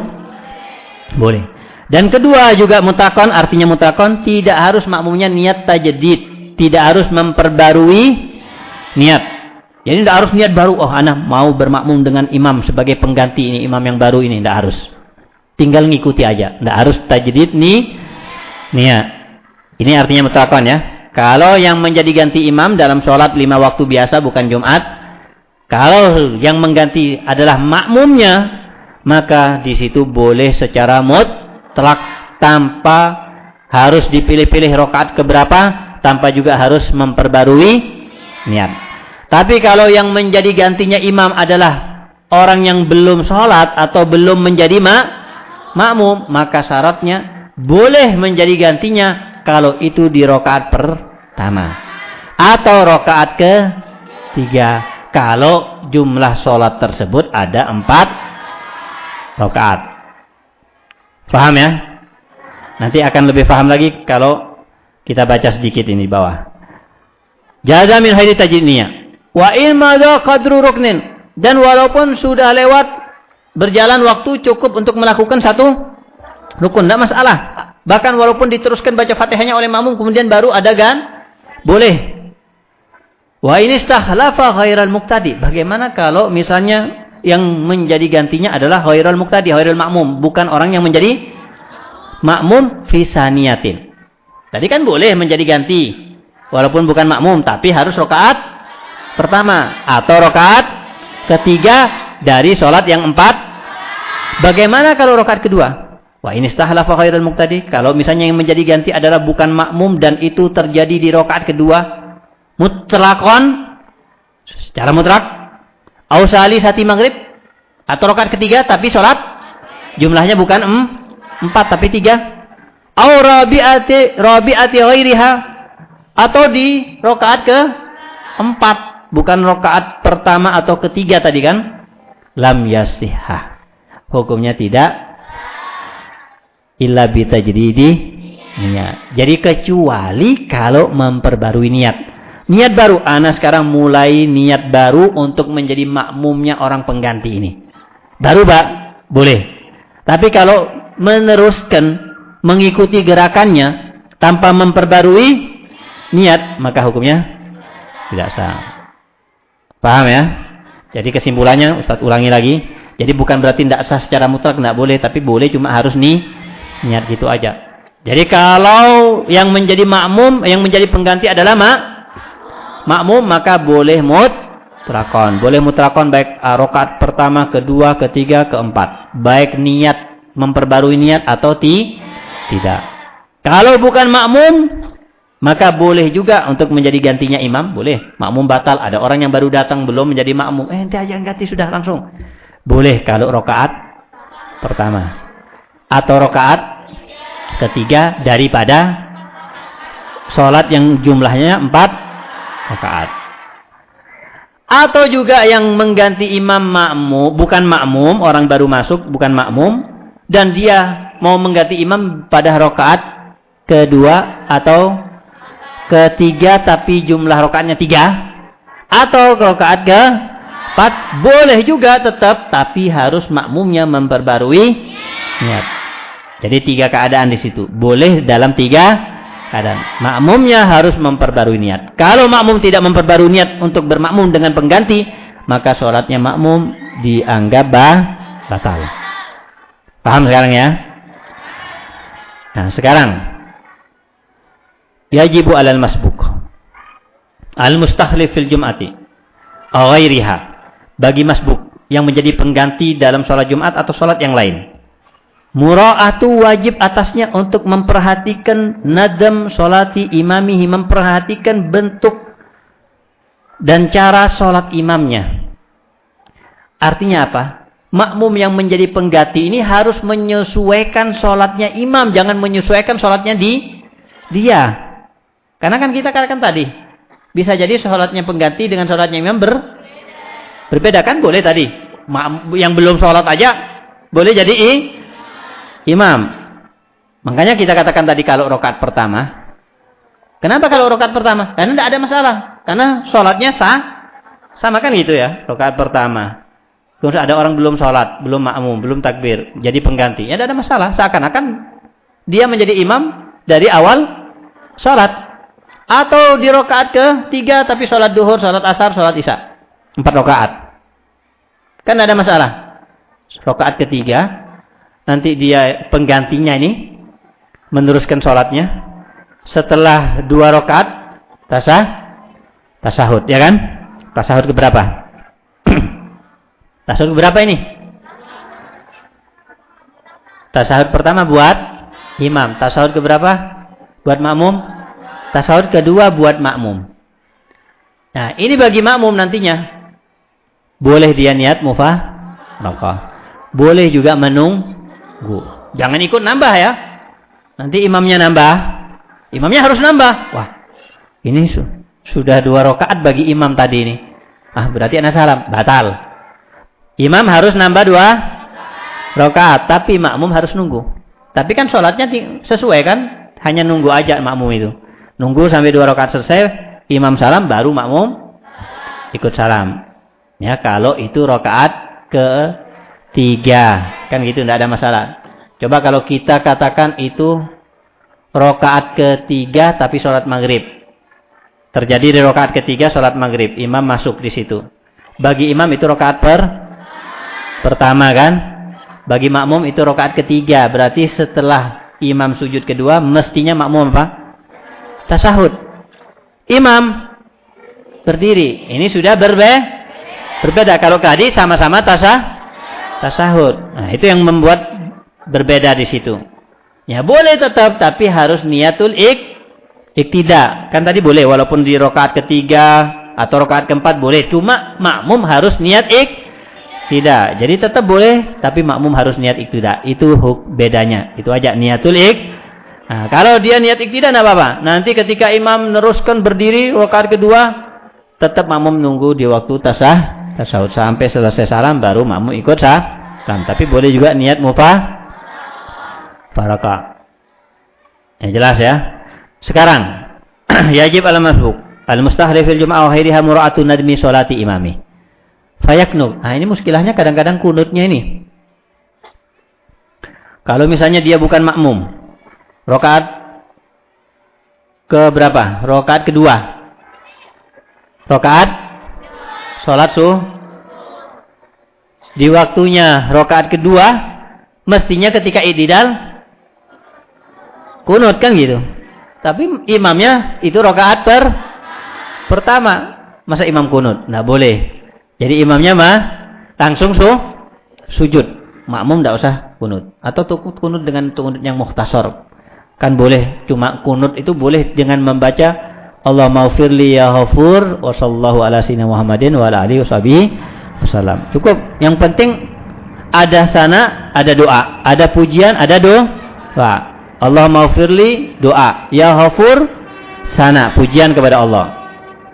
boleh. Dan kedua juga mutakon, artinya mutakon tidak harus makmumnya niat tajdid, tidak harus memperbarui niat. Jadi tidak harus niat baru, oh anak mau bermakmum dengan imam sebagai pengganti ini, imam yang baru ini, tidak harus. Tinggal ngikuti aja, tidak harus tajdid nih niat. Ini artinya mutakon ya. Kalau yang menjadi ganti imam dalam sholat lima waktu biasa bukan Jumat. Kalau yang mengganti adalah makmumnya. Maka di situ boleh secara mutlak tanpa harus dipilih-pilih rokaat keberapa. Tanpa juga harus memperbarui niat. Tapi kalau yang menjadi gantinya imam adalah orang yang belum sholat atau belum menjadi mak makmum. Maka syaratnya boleh menjadi gantinya kalau itu di rokaat pertama. Atau rokaat ke tiga kalau jumlah sholat tersebut ada empat rokaat paham ya? Nanti akan lebih paham lagi kalau kita baca sedikit ini bawah. Jaza min haidi tajidniya wa ilmadha qadru ruknin. Dan walaupun sudah lewat berjalan waktu cukup untuk melakukan satu rukun tidak masalah Bahkan walaupun diteruskan baca fatihahnya oleh makmum kemudian baru ada gan, boleh. Wa ini stahlafa ghairal muqtadi. Bagaimana kalau misalnya yang menjadi gantinya adalah ghairal muqtadi, ghairal makmum, bukan orang yang menjadi makmum fisaniyatin. Tadi kan boleh menjadi ganti walaupun bukan makmum tapi harus rokaat pertama atau rokaat ketiga dari sholat yang empat. Bagaimana kalau rokaat kedua? Wah ini stahlafa khairul muqtadi. Kalau misalnya yang menjadi ganti adalah bukan makmum dan itu terjadi di rokaat kedua. Mutlakon. Secara mutlak. Ausali sati maghrib. Atau rokaat ketiga tapi sholat. Jumlahnya bukan em, empat tapi tiga. Au rabi'ati rabi'ati ghairiha. Atau di rokaat ke empat. Bukan rokaat pertama atau ketiga tadi kan. Lam yasihah. Hukumnya tidak. Illa bitajdidi niat. Jadi kecuali kalau memperbarui niat. Niat baru, ana sekarang mulai niat baru untuk menjadi makmumnya orang pengganti ini. Baru, Pak, boleh. Tapi kalau meneruskan mengikuti gerakannya tanpa memperbarui niat, maka hukumnya tidak sah. Paham ya? Jadi kesimpulannya Ustaz ulangi lagi. Jadi bukan berarti tidak sah secara mutlak, tidak boleh, tapi boleh cuma harus nih niat gitu aja. Jadi kalau yang menjadi makmum, yang menjadi pengganti adalah mak makmum, maka boleh mutrakon. Boleh mutrakon baik uh, rokat pertama, kedua, ketiga, keempat. Baik niat memperbarui niat atau ti tidak. Kalau bukan makmum, maka boleh juga untuk menjadi gantinya imam. Boleh. Makmum batal. Ada orang yang baru datang belum menjadi makmum. Eh, nanti aja ganti sudah langsung. Boleh kalau rokaat pertama. Atau rokaat ketiga daripada sholat yang jumlahnya empat rakaat. Atau juga yang mengganti imam makmum, bukan makmum, orang baru masuk, bukan makmum, dan dia mau mengganti imam pada rakaat kedua atau ketiga tapi jumlah rakaatnya tiga, atau rakaat ke empat, boleh juga tetap, tapi harus makmumnya memperbarui niat. Jadi tiga keadaan di situ. Boleh dalam tiga keadaan. Makmumnya harus memperbarui niat. Kalau makmum tidak memperbarui niat untuk bermakmum dengan pengganti, maka sholatnya makmum dianggap bah, batal. Paham sekarang ya? Nah sekarang. Yajibu alal masbuk. Al-mustakhlif fil jum'ati. Awairiha. Bagi masbuk. Yang menjadi pengganti dalam sholat Jumat atau sholat yang lain. Mura'atu wajib atasnya untuk memperhatikan nadam solati imamihi. Memperhatikan bentuk dan cara solat imamnya. Artinya apa? Makmum yang menjadi pengganti ini harus menyesuaikan solatnya imam. Jangan menyesuaikan solatnya di dia. Karena kan kita katakan tadi. Bisa jadi solatnya pengganti dengan solatnya imam ber, berbeda kan? Boleh tadi. Yang belum solat aja boleh jadi imam. Makanya kita katakan tadi kalau rokat pertama. Kenapa kalau rokat pertama? Karena tidak ada masalah. Karena sholatnya sah. Sama kan gitu ya. Rokat pertama. Terus ada orang belum sholat. Belum makmum. Belum takbir. Jadi pengganti. Ya tidak ada masalah. Seakan-akan dia menjadi imam dari awal sholat. Atau di rokaat ke tiga tapi sholat duhur, sholat asar, sholat isya. Empat rokaat. Kan tidak ada masalah. Rokaat ketiga nanti dia penggantinya ini meneruskan sholatnya. Setelah dua rakaat tasah tasahud ya kan? Tasahud ke berapa tasahud ke berapa ini? Tasahud pertama buat imam. Tasahud ke berapa buat makmum. Tasahud kedua buat makmum. Nah ini bagi makmum nantinya. Boleh dia niat mufah maka. Boleh juga menung Jangan ikut nambah ya. Nanti imamnya nambah. Imamnya harus nambah. Wah, ini su sudah dua rakaat bagi imam tadi ini. Ah, berarti anak salam. Batal. Imam harus nambah dua rakaat. Tapi makmum harus nunggu. Tapi kan sholatnya sesuai kan. Hanya nunggu aja makmum itu. Nunggu sampai dua rakaat selesai. Imam salam baru makmum ikut salam. Ya, kalau itu rakaat ke tiga. Kan gitu, tidak ada masalah. Coba kalau kita katakan itu rokaat ketiga tapi sholat maghrib. Terjadi di rokaat ketiga sholat maghrib. Imam masuk di situ. Bagi imam itu rokaat per pertama kan. Bagi makmum itu rokaat ketiga. Berarti setelah imam sujud kedua mestinya makmum apa? Tasahud. Imam berdiri. Ini sudah berbe berbeda. Kalau tadi sama-sama tasah tasahud. Nah, itu yang membuat berbeda di situ. Ya boleh tetap, tapi harus niatul ik iktida. Kan tadi boleh, walaupun di rokaat ketiga atau rakaat keempat boleh. Cuma makmum harus niat ik tidak. Jadi tetap boleh tapi makmum harus niat iktidak. Itu bedanya. Itu aja niatul ik. Nah, kalau dia niat iktidak enggak apa-apa. Nanti ketika imam meneruskan berdiri rakaat kedua tetap makmum nunggu di waktu tasah tasawuf sampai selesai salam baru makmum ikut sah. Salam. Tapi boleh juga niat mufah barakah. Ya jelas ya. Sekarang yajib al-masbuk al-mustahrif fil jum'ah wa ghairiha mura'atu nadmi salati imami. Fayaknub. Nah, ini muskilahnya kadang-kadang kunutnya ini. Kalau misalnya dia bukan makmum. Rokaat ke berapa? Rokaat kedua. Rokaat salat suh di waktunya rokaat kedua mestinya ketika ididal kunut kan gitu. Tapi imamnya itu rokaat per pertama. Masa imam kunut? Nah boleh. Jadi imamnya mah langsung su sujud. Makmum tidak usah kunut. Atau tukut kunut dengan kunut yang muhtasor. Kan boleh. Cuma kunut itu boleh dengan membaca Allah maufirli ya ghafur wa sallallahu ala sayyidina Muhammadin wa ala alihi wasallam. Cukup. Yang penting ada sana, ada doa, ada pujian, ada doa. Allah maufirli doa. Ya Ghafur sana pujian kepada Allah.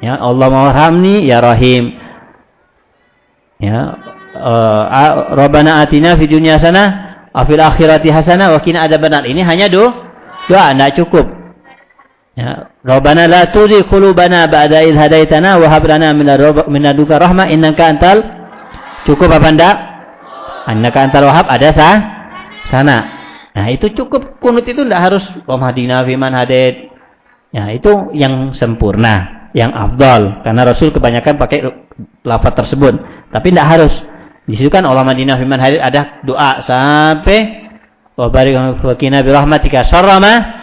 Ya Allah mawarhamni ya Rahim. Ya uh, Rabbana atina fid dunya sana afil akhirati hasana wa qina adzabannar. Ini hanya do doa enggak cukup. Ya, Rabbana la tuzigh qulubana ba'da idh hadaitana wa hab lana min ladunka rahmah innaka antal cukup apa enggak? Annaka antal wahhab ada sah sana. Nah itu cukup kunut itu tidak harus Wahdina fiman hadid. Ya itu yang sempurna, yang afdal. Karena Rasul kebanyakan pakai lafaz tersebut. Tapi tidak harus. Di situ kan Allah Madinah fiman hadid ada doa sampai wa barik wa qina bi rahmatika syarrama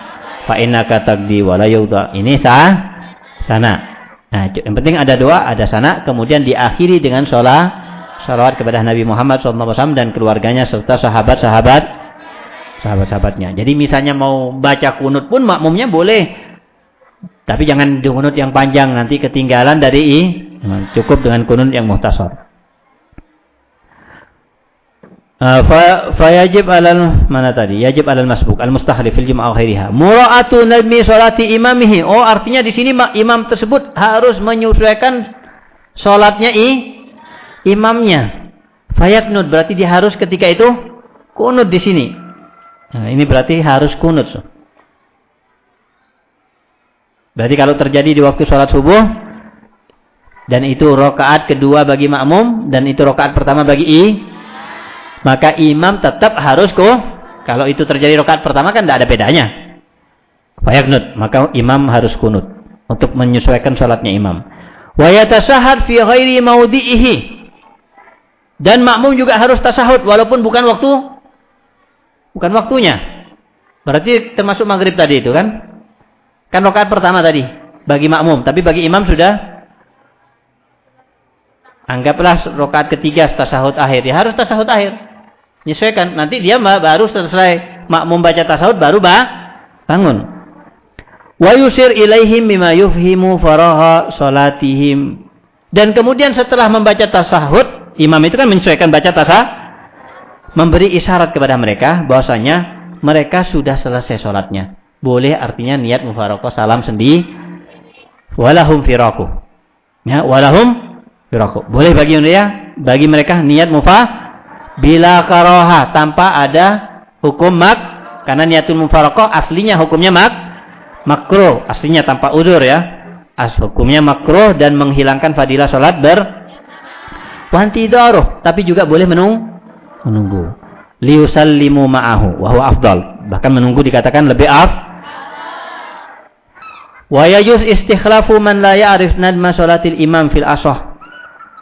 fa innaka taqdi wa la Ini sah sana. Nah, yang penting ada doa, ada sana, kemudian diakhiri dengan sholat, salawat kepada Nabi Muhammad SAW dan keluarganya serta sahabat-sahabat sahabat-sahabatnya. Jadi misalnya mau baca kunut pun makmumnya boleh. Tapi jangan kunut yang panjang nanti ketinggalan dari i. Cukup dengan kunut yang muhtasar. Uh, fa yajib alal mana tadi? Yajib alal masbuk al mustahlif fil jum'ah khairiha. Mura'atu nadmi salati imamihi. Oh, artinya di sini imam tersebut harus menyesuaikan salatnya i imamnya. Fayaknud berarti dia harus ketika itu kunut di sini. Nah, ini berarti harus kunut. Berarti kalau terjadi di waktu sholat subuh dan itu rokaat kedua bagi makmum dan itu rokaat pertama bagi i, maka imam tetap harus ku. Kalau itu terjadi rokaat pertama kan tidak ada bedanya. Fayaknut, maka imam harus kunut untuk menyesuaikan sholatnya imam. Wa yatasahad fi ghairi maudi'ihi. Dan makmum juga harus tasahud walaupun bukan waktu Bukan waktunya. Berarti termasuk maghrib tadi itu kan? Kan rokaat pertama tadi. Bagi makmum. Tapi bagi imam sudah. Anggaplah rokaat ketiga tasahud akhir. Ya harus tasahud akhir. Menyesuaikan. Nanti dia baru selesai makmum baca tasahud baru bah, bangun. Wa yusir ilaihim bima yufhimu faraha salatihim. Dan kemudian setelah membaca tasahud, imam itu kan menyesuaikan baca tasahud memberi isyarat kepada mereka bahwasanya mereka sudah selesai sholatnya. Boleh artinya niat mufarokoh salam sendi. Walahum firaku. Ya, walahum firaku. Boleh bagi mereka, bagi mereka niat mufah bila karoha tanpa ada hukum mak karena niatul mufarokoh aslinya hukumnya mak makro aslinya tanpa udur ya as hukumnya makro dan menghilangkan fadilah sholat ber wanti tapi juga boleh menung menunggu. Liusallimu ma'ahu wa huwa afdal. Bahkan menunggu dikatakan lebih af. Wa yajuz istikhlafu man la ya'rif nadma salatil imam fil asah.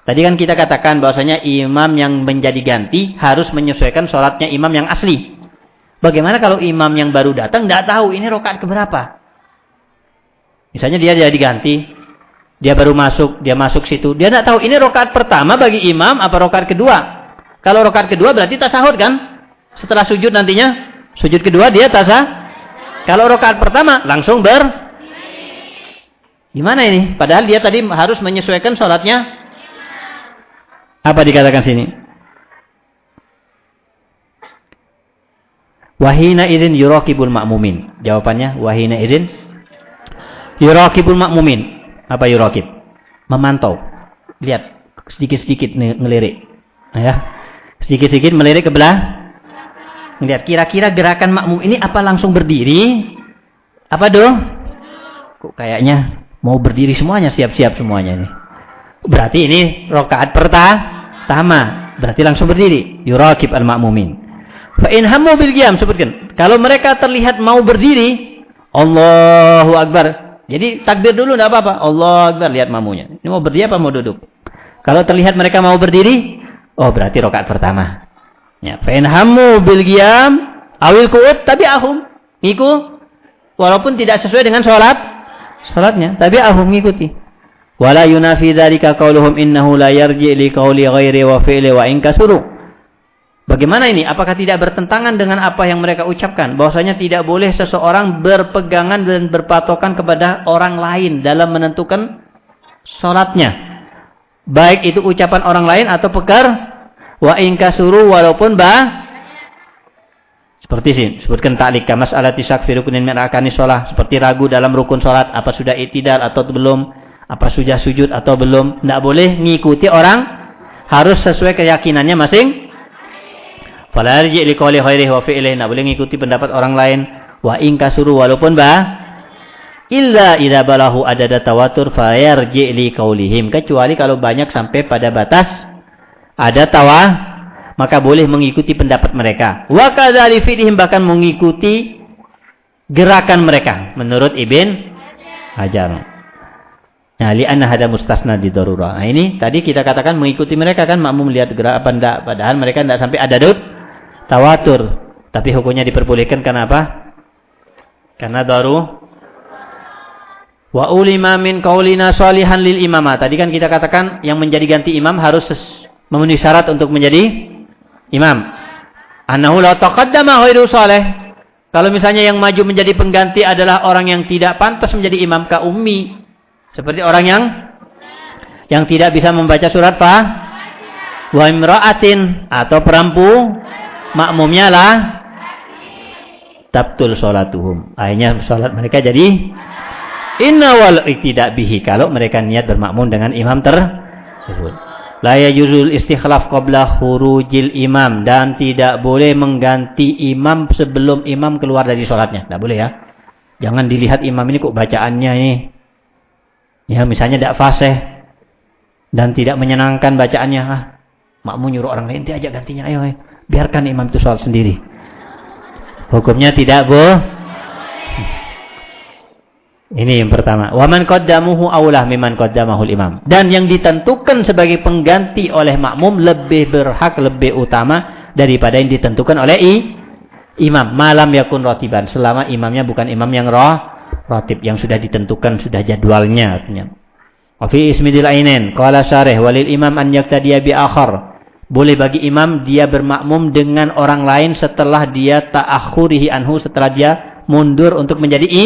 Tadi kan kita katakan bahwasanya imam yang menjadi ganti harus menyesuaikan sholatnya imam yang asli. Bagaimana kalau imam yang baru datang tidak tahu ini rokaat keberapa? Misalnya dia jadi ganti, dia baru masuk, dia masuk situ, dia tidak tahu ini rokaat pertama bagi imam apa rokaat kedua. Kalau rokat kedua berarti tasahud kan? Setelah sujud nantinya, sujud kedua dia tasah. Kalau rokat pertama langsung ber Gimana ini? Padahal dia tadi harus menyesuaikan sholatnya. Apa dikatakan sini? Wahina idin yurakibul makmumin. Jawabannya wahina idin yurakibul makmumin. Apa yurakib? Memantau. Lihat sedikit-sedikit ngelirik. Ya. Sedikit-sedikit melirik ke belah. Lihat kira-kira gerakan makmum ini apa langsung berdiri? Apa doh? Kok kayaknya Mau berdiri semuanya, siap-siap semuanya ini. Berarti ini rokaat pertama. Berarti langsung berdiri. Yurakib al-ma'mumin. Fa in hammu bil qiyam sebutkan. Kalau mereka terlihat mau berdiri, Allahu akbar. Jadi takbir dulu enggak apa-apa. Allah akbar lihat mamunya. Ini mau berdiri apa mau duduk? Kalau terlihat mereka mau berdiri, oh berarti rokaat pertama. Ya, fa in hammu bil qiyam awil kuut tapi ahum. Iku walaupun tidak sesuai dengan sholat salatnya, tapi aku mengikuti. Wala yunafi dzalika qauluhum innahu la yarji li qauli ghairi wa fi'li. Bagaimana ini? Apakah tidak bertentangan dengan apa yang mereka ucapkan? Bahwasanya tidak boleh seseorang berpegangan dan berpatokan kepada orang lain dalam menentukan salatnya. Baik itu ucapan orang lain atau pekar wa in kasuru walaupun ba seperti sih, sebutkan alati sakfi rukunin min arkani sholat. Seperti ragu dalam rukun sholat, apa sudah itidal atau belum, apa sudah sujud atau belum. Tidak boleh ngikuti orang, harus sesuai keyakinannya masing. Fala li qawli wa fi'lihi. Tidak boleh ngikuti pendapat orang lain. Wa in kasuru walaupun bah illa idza balahu adada tawatur fa li. Kecuali kalau banyak sampai pada batas ada tawa maka boleh mengikuti pendapat mereka. Wa kadzali fi'lihim bahkan mengikuti gerakan mereka menurut Ibn Hajar. Nah, li'anna hada mustasna di darurah. Nah, ini tadi kita katakan mengikuti mereka kan makmum lihat gerak apa enggak padahal mereka enggak sampai ada dut tawatur. Tapi hukumnya diperbolehkan karena apa? Karena daru Wa ulima min qaulina salihan lil imama. Tadi kan kita katakan yang menjadi ganti imam harus memenuhi syarat untuk menjadi imam. Annahu la taqaddama ghairu saleh. Kalau misalnya yang maju menjadi pengganti adalah orang yang tidak pantas menjadi imam ka ummi. Seperti orang yang yang tidak bisa membaca surat fa wa imra'atin atau perampu makmumnya lah tabtul salatuhum. Akhirnya salat mereka jadi inna wal tidak bihi kalau mereka niat bermakmum dengan imam tersebut. La yajuzul istikhlaf qabla khurujil imam dan tidak boleh mengganti imam sebelum imam keluar dari sholatnya. Tidak boleh ya. Jangan dilihat imam ini kok bacaannya ini. Ya misalnya tidak fasih dan tidak menyenangkan bacaannya. Ah, makmu nyuruh orang lain dia ajak gantinya. Ayo, ayo. biarkan imam itu sholat sendiri. Hukumnya tidak boleh ini yang pertama. Waman qaddamuhu aulah miman qaddamahul imam. Dan yang ditentukan sebagai pengganti oleh makmum lebih berhak, lebih utama daripada yang ditentukan oleh i, imam. Malam yakun rotiban. Selama imamnya bukan imam yang roh, rotib. Yang sudah ditentukan, sudah jadwalnya. Artinya. Wafi ismidil ainen. Qala syarih walil imam an yaktadiya bi akhar. Boleh bagi imam dia bermakmum dengan orang lain setelah dia ta'akhurihi anhu. Setelah dia mundur untuk menjadi i,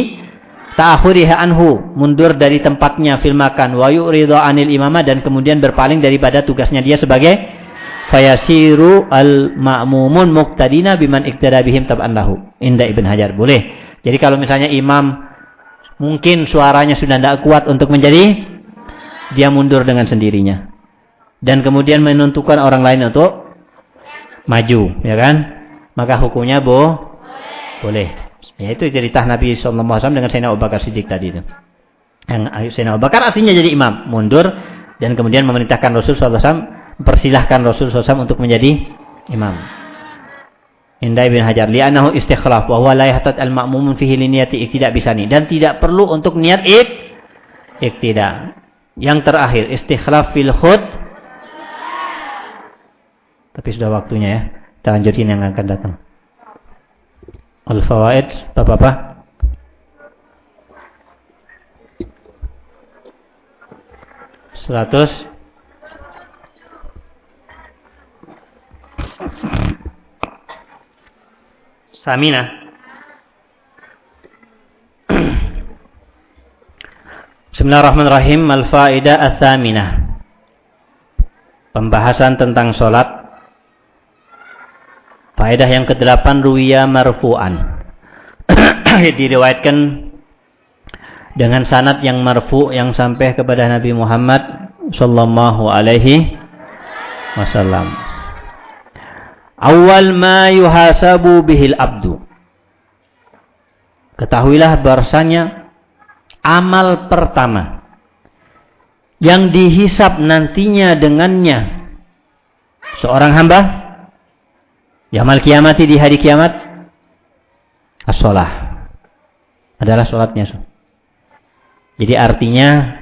ta'akhuriha anhu mundur dari tempatnya fil makan wa yu'ridu anil imamah dan kemudian berpaling daripada tugasnya dia sebagai fayasiru al ma'mumun muqtadina biman iktada bihim tab'an lahu inda ibn hajar boleh jadi kalau misalnya imam mungkin suaranya sudah tidak kuat untuk menjadi dia mundur dengan sendirinya dan kemudian menentukan orang lain untuk maju ya kan maka hukumnya bo boleh Ya itu cerita Nabi SAW dengan Sayyidina Abu Bakar Siddiq tadi itu. Yang Sayyidina Abu Bakar aslinya jadi imam, mundur dan kemudian memerintahkan Rasul SAW, persilahkan Rasul SAW untuk menjadi imam. Indah bin Hajar li'annahu istikhlaf wa huwa la yahtat al-ma'mumun fihi liniyati iktidak bisani dan tidak perlu untuk niat ik iktidak. Yang terakhir istikhlaf fil khud tapi sudah waktunya ya. Kita lanjutin yang akan datang. Al-Fawaid Bapak-bapak Seratus Samina Bismillahirrahmanirrahim. Al-faidah as-saminah. Pembahasan tentang solat. Faedah yang ke-8 ruwiya marfu'an. Diriwayatkan dengan sanad yang marfu yang sampai kepada Nabi Muhammad sallallahu alaihi wasallam. Awal ma yuhasabu bihil abdu. Ketahuilah bahasanya amal pertama yang dihisap nantinya dengannya seorang hamba yamal kiamati di hari kiamat as-sholah. Adalah sholatnya jadi artinya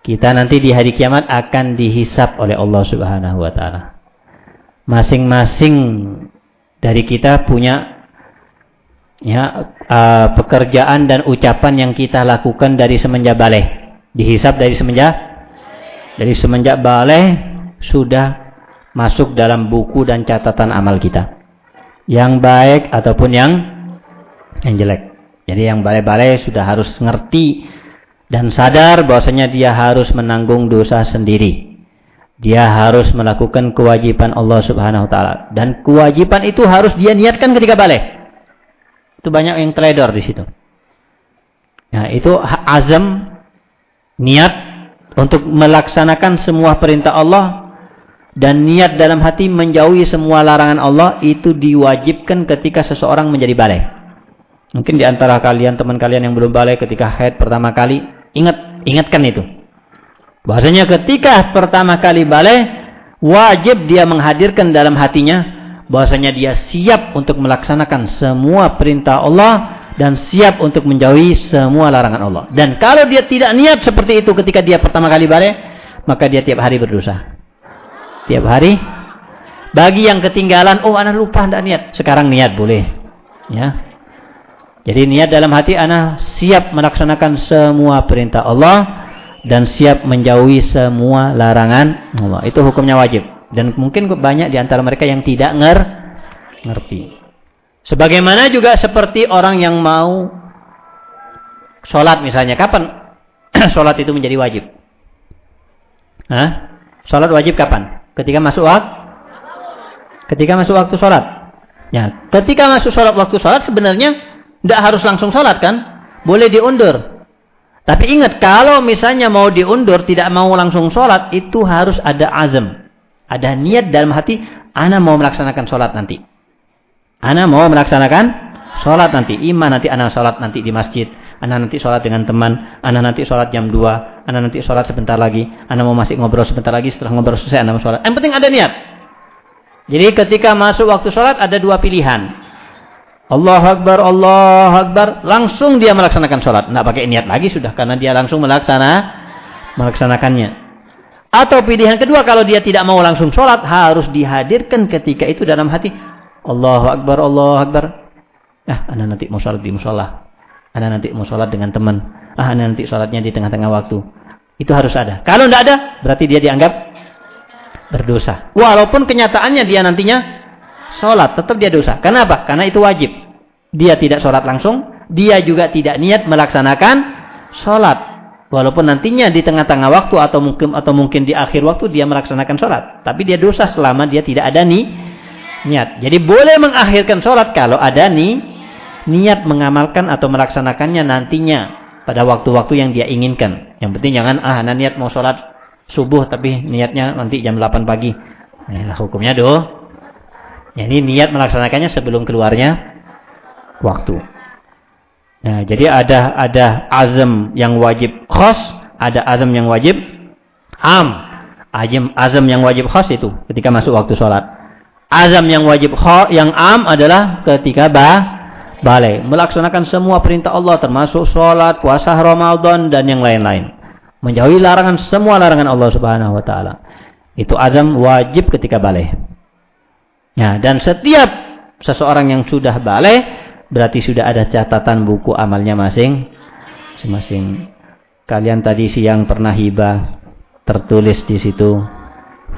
kita nanti di hari kiamat akan dihisap oleh Allah subhanahu wa ta'ala masing-masing dari kita punya ya uh, pekerjaan dan ucapan yang kita lakukan dari semenjak balai dihisap dari semenjak dari semenjak balai sudah masuk dalam buku dan catatan amal kita. Yang baik ataupun yang yang jelek. Jadi yang balai-balai sudah harus ngerti dan sadar bahwasanya dia harus menanggung dosa sendiri dia harus melakukan kewajiban Allah Subhanahu wa taala dan kewajiban itu harus dia niatkan ketika balai itu banyak yang trader di situ. Nah, itu azam niat untuk melaksanakan semua perintah Allah dan niat dalam hati menjauhi semua larangan Allah itu diwajibkan ketika seseorang menjadi balai. Mungkin di antara kalian teman kalian yang belum balai ketika haid pertama kali ingat ingatkan itu. Bahasanya ketika pertama kali balai wajib dia menghadirkan dalam hatinya bahwasanya dia siap untuk melaksanakan semua perintah Allah dan siap untuk menjauhi semua larangan Allah. Dan kalau dia tidak niat seperti itu ketika dia pertama kali balik, maka dia tiap hari berdosa. Tiap hari. Bagi yang ketinggalan, oh anak lupa tidak niat. Sekarang niat boleh. Ya. Jadi niat dalam hati anak siap melaksanakan semua perintah Allah dan siap menjauhi semua larangan Allah. Itu hukumnya wajib. Dan mungkin banyak di antara mereka yang tidak nger ngerti. Sebagaimana juga seperti orang yang mau sholat misalnya. Kapan sholat itu menjadi wajib? Hah? Sholat wajib kapan? Ketika masuk waktu? Ketika masuk waktu sholat. Ya, ketika masuk sholat waktu sholat sebenarnya tidak harus langsung sholat kan? Boleh diundur. Tapi ingat kalau misalnya mau diundur tidak mau langsung sholat itu harus ada azam. Ada niat dalam hati, ana mau melaksanakan sholat nanti. Ana mau melaksanakan sholat nanti. Iman nanti ana sholat nanti di masjid. Ana nanti sholat dengan teman. Ana nanti sholat jam 2. Ana nanti sholat sebentar lagi. Ana mau masih ngobrol sebentar lagi. Setelah ngobrol selesai, ana mau sholat. Yang penting ada niat. Jadi ketika masuk waktu sholat ada dua pilihan. Allah Akbar, Allah Akbar. Langsung dia melaksanakan sholat. Tidak pakai niat lagi sudah. Karena dia langsung melaksana, melaksanakannya. Atau pilihan kedua kalau dia tidak mau langsung sholat harus dihadirkan ketika itu dalam hati Allahu Akbar, Allahu Akbar. Ah, anda nanti mau sholat di musola. Anda nanti mau sholat dengan teman. Ah, anda nanti sholatnya di tengah-tengah waktu. Itu harus ada. Kalau tidak ada, berarti dia dianggap berdosa. Walaupun kenyataannya dia nantinya sholat, tetap dia dosa. Kenapa? Karena itu wajib. Dia tidak sholat langsung, dia juga tidak niat melaksanakan sholat. Walaupun nantinya di tengah-tengah waktu atau mungkin atau mungkin di akhir waktu dia melaksanakan sholat, tapi dia dosa selama dia tidak ada ni niat. Jadi boleh mengakhirkan sholat kalau ada ni niat mengamalkan atau melaksanakannya nantinya pada waktu-waktu yang dia inginkan. Yang penting jangan ah niat mau sholat subuh tapi niatnya nanti jam 8 pagi. Nah, hukumnya doh. Ya, ini niat melaksanakannya sebelum keluarnya waktu. Nah, jadi ada ada azam yang wajib khas, ada azam yang wajib am. Azam azam yang wajib khas itu ketika masuk waktu sholat. Azam yang wajib khas, yang am adalah ketika ba balai melaksanakan semua perintah Allah termasuk sholat, puasa Ramadan dan yang lain-lain. Menjauhi larangan semua larangan Allah Subhanahu wa taala. Itu azam wajib ketika balai. Ya, dan setiap seseorang yang sudah balai Berarti sudah ada catatan buku amalnya masing masing. Kalian tadi siang pernah hibah tertulis di situ.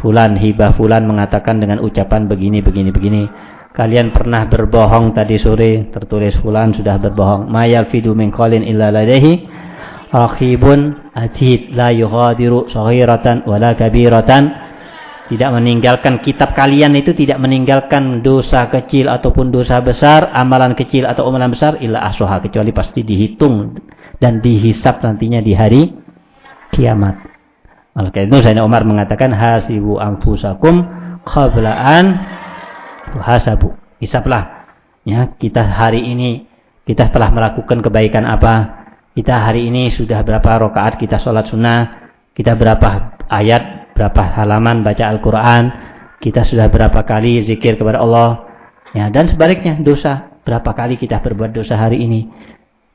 Fulan hibah fulan mengatakan dengan ucapan begini begini begini. Kalian pernah berbohong tadi sore tertulis fulan sudah berbohong. Mayal fidu min illa ladaihi Rakhibun atid la yughadiru saghiratan wala kabiratan tidak meninggalkan kitab kalian itu tidak meninggalkan dosa kecil ataupun dosa besar, amalan kecil atau amalan besar illa ahsaha kecuali pasti dihitung dan dihisap nantinya di hari kiamat. Maka itu Sayyidina Umar mengatakan hasibu anfusakum qabla an hasabu. Hisaplah ya kita hari ini kita telah melakukan kebaikan apa? Kita hari ini sudah berapa rakaat kita sholat sunnah? Kita berapa ayat berapa halaman baca Al-Quran, kita sudah berapa kali zikir kepada Allah, ya dan sebaliknya dosa. Berapa kali kita berbuat dosa hari ini,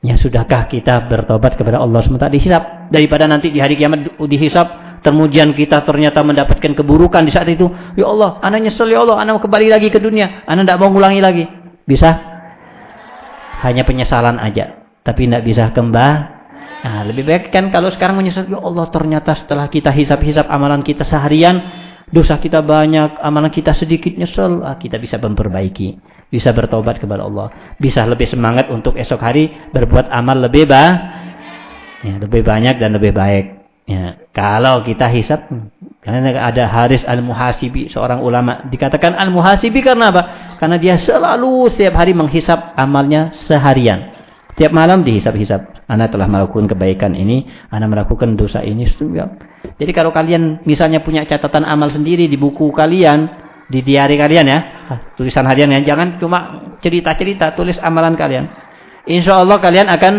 ya sudahkah kita bertobat kepada Allah sementara dihisap. Daripada nanti di hari kiamat dihisap kemudian kita ternyata mendapatkan keburukan di saat itu, ya Allah, anak nyesel ya Allah, anak mau kembali lagi ke dunia, anak tidak mau ngulangi lagi, bisa? Hanya penyesalan aja, tapi tidak bisa kembali Nah, lebih baik kan kalau sekarang menyesal, ya Allah ternyata setelah kita hisap-hisap amalan kita seharian, dosa kita banyak, amalan kita sedikit nyesel, ah, kita bisa memperbaiki, bisa bertobat kepada Allah, bisa lebih semangat untuk esok hari berbuat amal lebih ba ya, lebih banyak dan lebih baik. Ya, kalau kita hisap, karena ada Haris al-Muhasibi, seorang ulama, dikatakan al-Muhasibi karena apa? Karena dia selalu setiap hari menghisap amalnya seharian. Tiap malam dihisap-hisap. Anda telah melakukan kebaikan ini, Anda melakukan dosa ini. Jadi kalau kalian misalnya punya catatan amal sendiri di buku kalian, di diari kalian ya, tulisan harian ya, jangan cuma cerita-cerita, tulis amalan kalian. Insya Allah kalian akan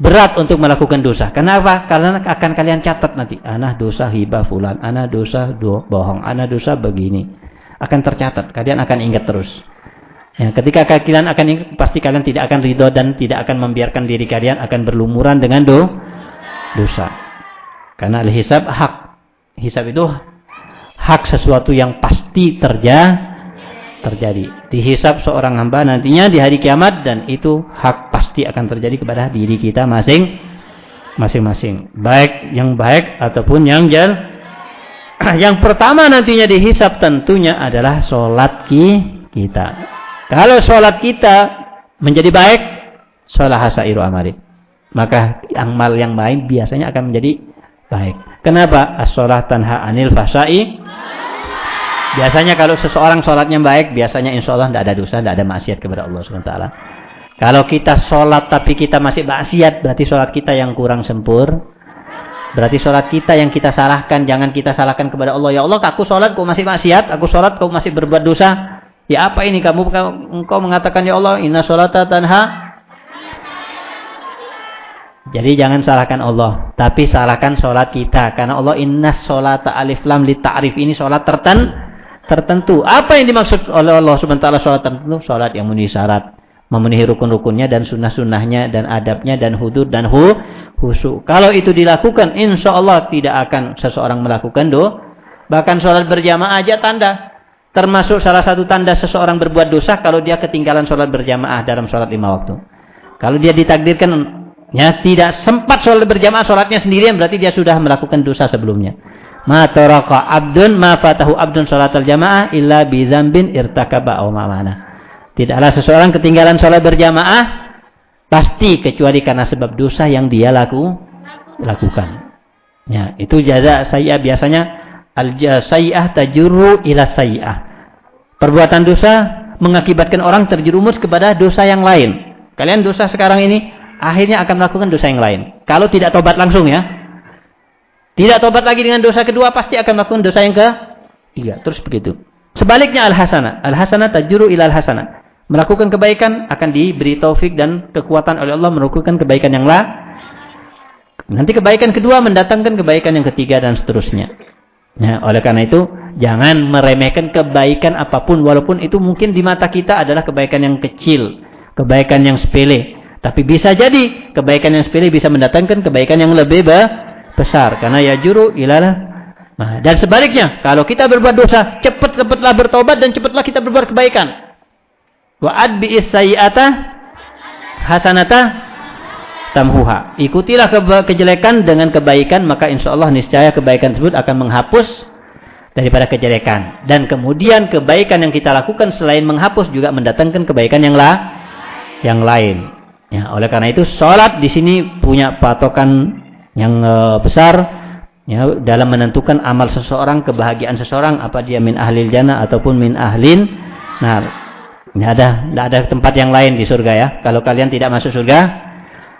berat untuk melakukan dosa. Kenapa? Karena akan kalian catat nanti. Anak dosa hibah fulan, anak dosa bohong, anak dosa begini. Akan tercatat, kalian akan ingat terus. Ya, ketika kalian akan pasti kalian tidak akan ridho dan tidak akan membiarkan diri kalian akan berlumuran dengan do, dosa. Karena al-hisab hak. Hisab itu hak sesuatu yang pasti terja, terjadi. Dihisab seorang hamba nantinya di hari kiamat dan itu hak pasti akan terjadi kepada diri kita masing masing-masing. Baik yang baik ataupun yang jel. Yang pertama nantinya dihisab tentunya adalah sholat kita. Kalau sholat kita menjadi baik, sholat hasairu amali. Maka amal yang lain biasanya akan menjadi baik. Kenapa? As-sholat tanha anil fasai. Biasanya kalau seseorang sholatnya baik, biasanya insya Allah tidak ada dosa, tidak ada maksiat kepada Allah SWT. Kalau kita sholat tapi kita masih maksiat, berarti sholat kita yang kurang sempur. Berarti sholat kita yang kita salahkan, jangan kita salahkan kepada Allah. Ya Allah, aku sholat kau masih maksiat, aku sholat kau masih berbuat dosa. Ya apa ini kamu engkau mengatakan ya Allah inna sholata tanha jadi jangan salahkan Allah, tapi salahkan sholat kita. Karena Allah inna sholata alif lam li ta'rif ini sholat terten, tertentu. Apa yang dimaksud oleh Allah sementara sholat tertentu? Sholat yang memenuhi syarat. Memenuhi rukun-rukunnya dan sunnah-sunnahnya dan adabnya dan hudud dan hu, husu. Kalau itu dilakukan, insya Allah tidak akan seseorang melakukan do. Bahkan sholat berjamaah aja tanda. Termasuk salah satu tanda seseorang berbuat dosa kalau dia ketinggalan sholat berjamaah dalam sholat lima waktu. Kalau dia ditakdirkan ya tidak sempat sholat berjamaah sholatnya sendirian berarti dia sudah melakukan dosa sebelumnya. Ma taraka abdun ma fatahu abdun al jamaah illa bi zambin irtakaba aw ma'ana. Tidaklah seseorang ketinggalan sholat berjamaah pasti kecuali karena sebab dosa yang dia laku lakukan. Ya, itu jaza saya biasanya Al-jasai'ah tajuru ila sayi'ah. Perbuatan dosa mengakibatkan orang terjerumus kepada dosa yang lain. Kalian dosa sekarang ini akhirnya akan melakukan dosa yang lain. Kalau tidak tobat langsung ya. Tidak tobat lagi dengan dosa kedua pasti akan melakukan dosa yang ke tiga. Terus begitu. Sebaliknya al-hasanah. Al-hasanah tajuru ila al-hasanah. Melakukan kebaikan akan diberi taufik dan kekuatan oleh Allah melakukan kebaikan yang lain. Nanti kebaikan kedua mendatangkan kebaikan yang ketiga dan seterusnya. Ya, oleh karena itu jangan meremehkan kebaikan apa pun walaupun itu mungkin di mata kita adalah kebaikan yang kecil, kebaikan yang sepele. Tapi bisa jadi kebaikan yang sepele bisa mendatangkan kebaikan yang lebih besar karena ya juru ilalah Nah, dan sebaliknya, kalau kita berbuat dosa, cepat-cepatlah bertobat dan cepatlah kita berbuat kebaikan. Wa adbi sayyi'ata hasanata tamhuha. Ikutilah ke kejelekan dengan kebaikan, maka insya Allah niscaya kebaikan tersebut akan menghapus daripada kejelekan. Dan kemudian kebaikan yang kita lakukan selain menghapus juga mendatangkan kebaikan yang lah, yang lain. Ya, oleh karena itu sholat di sini punya patokan yang uh, besar ya, dalam menentukan amal seseorang, kebahagiaan seseorang, apa dia min ahlil jannah ataupun min ahlin. Nah, tidak ada, tidak ada tempat yang lain di surga ya. Kalau kalian tidak masuk surga,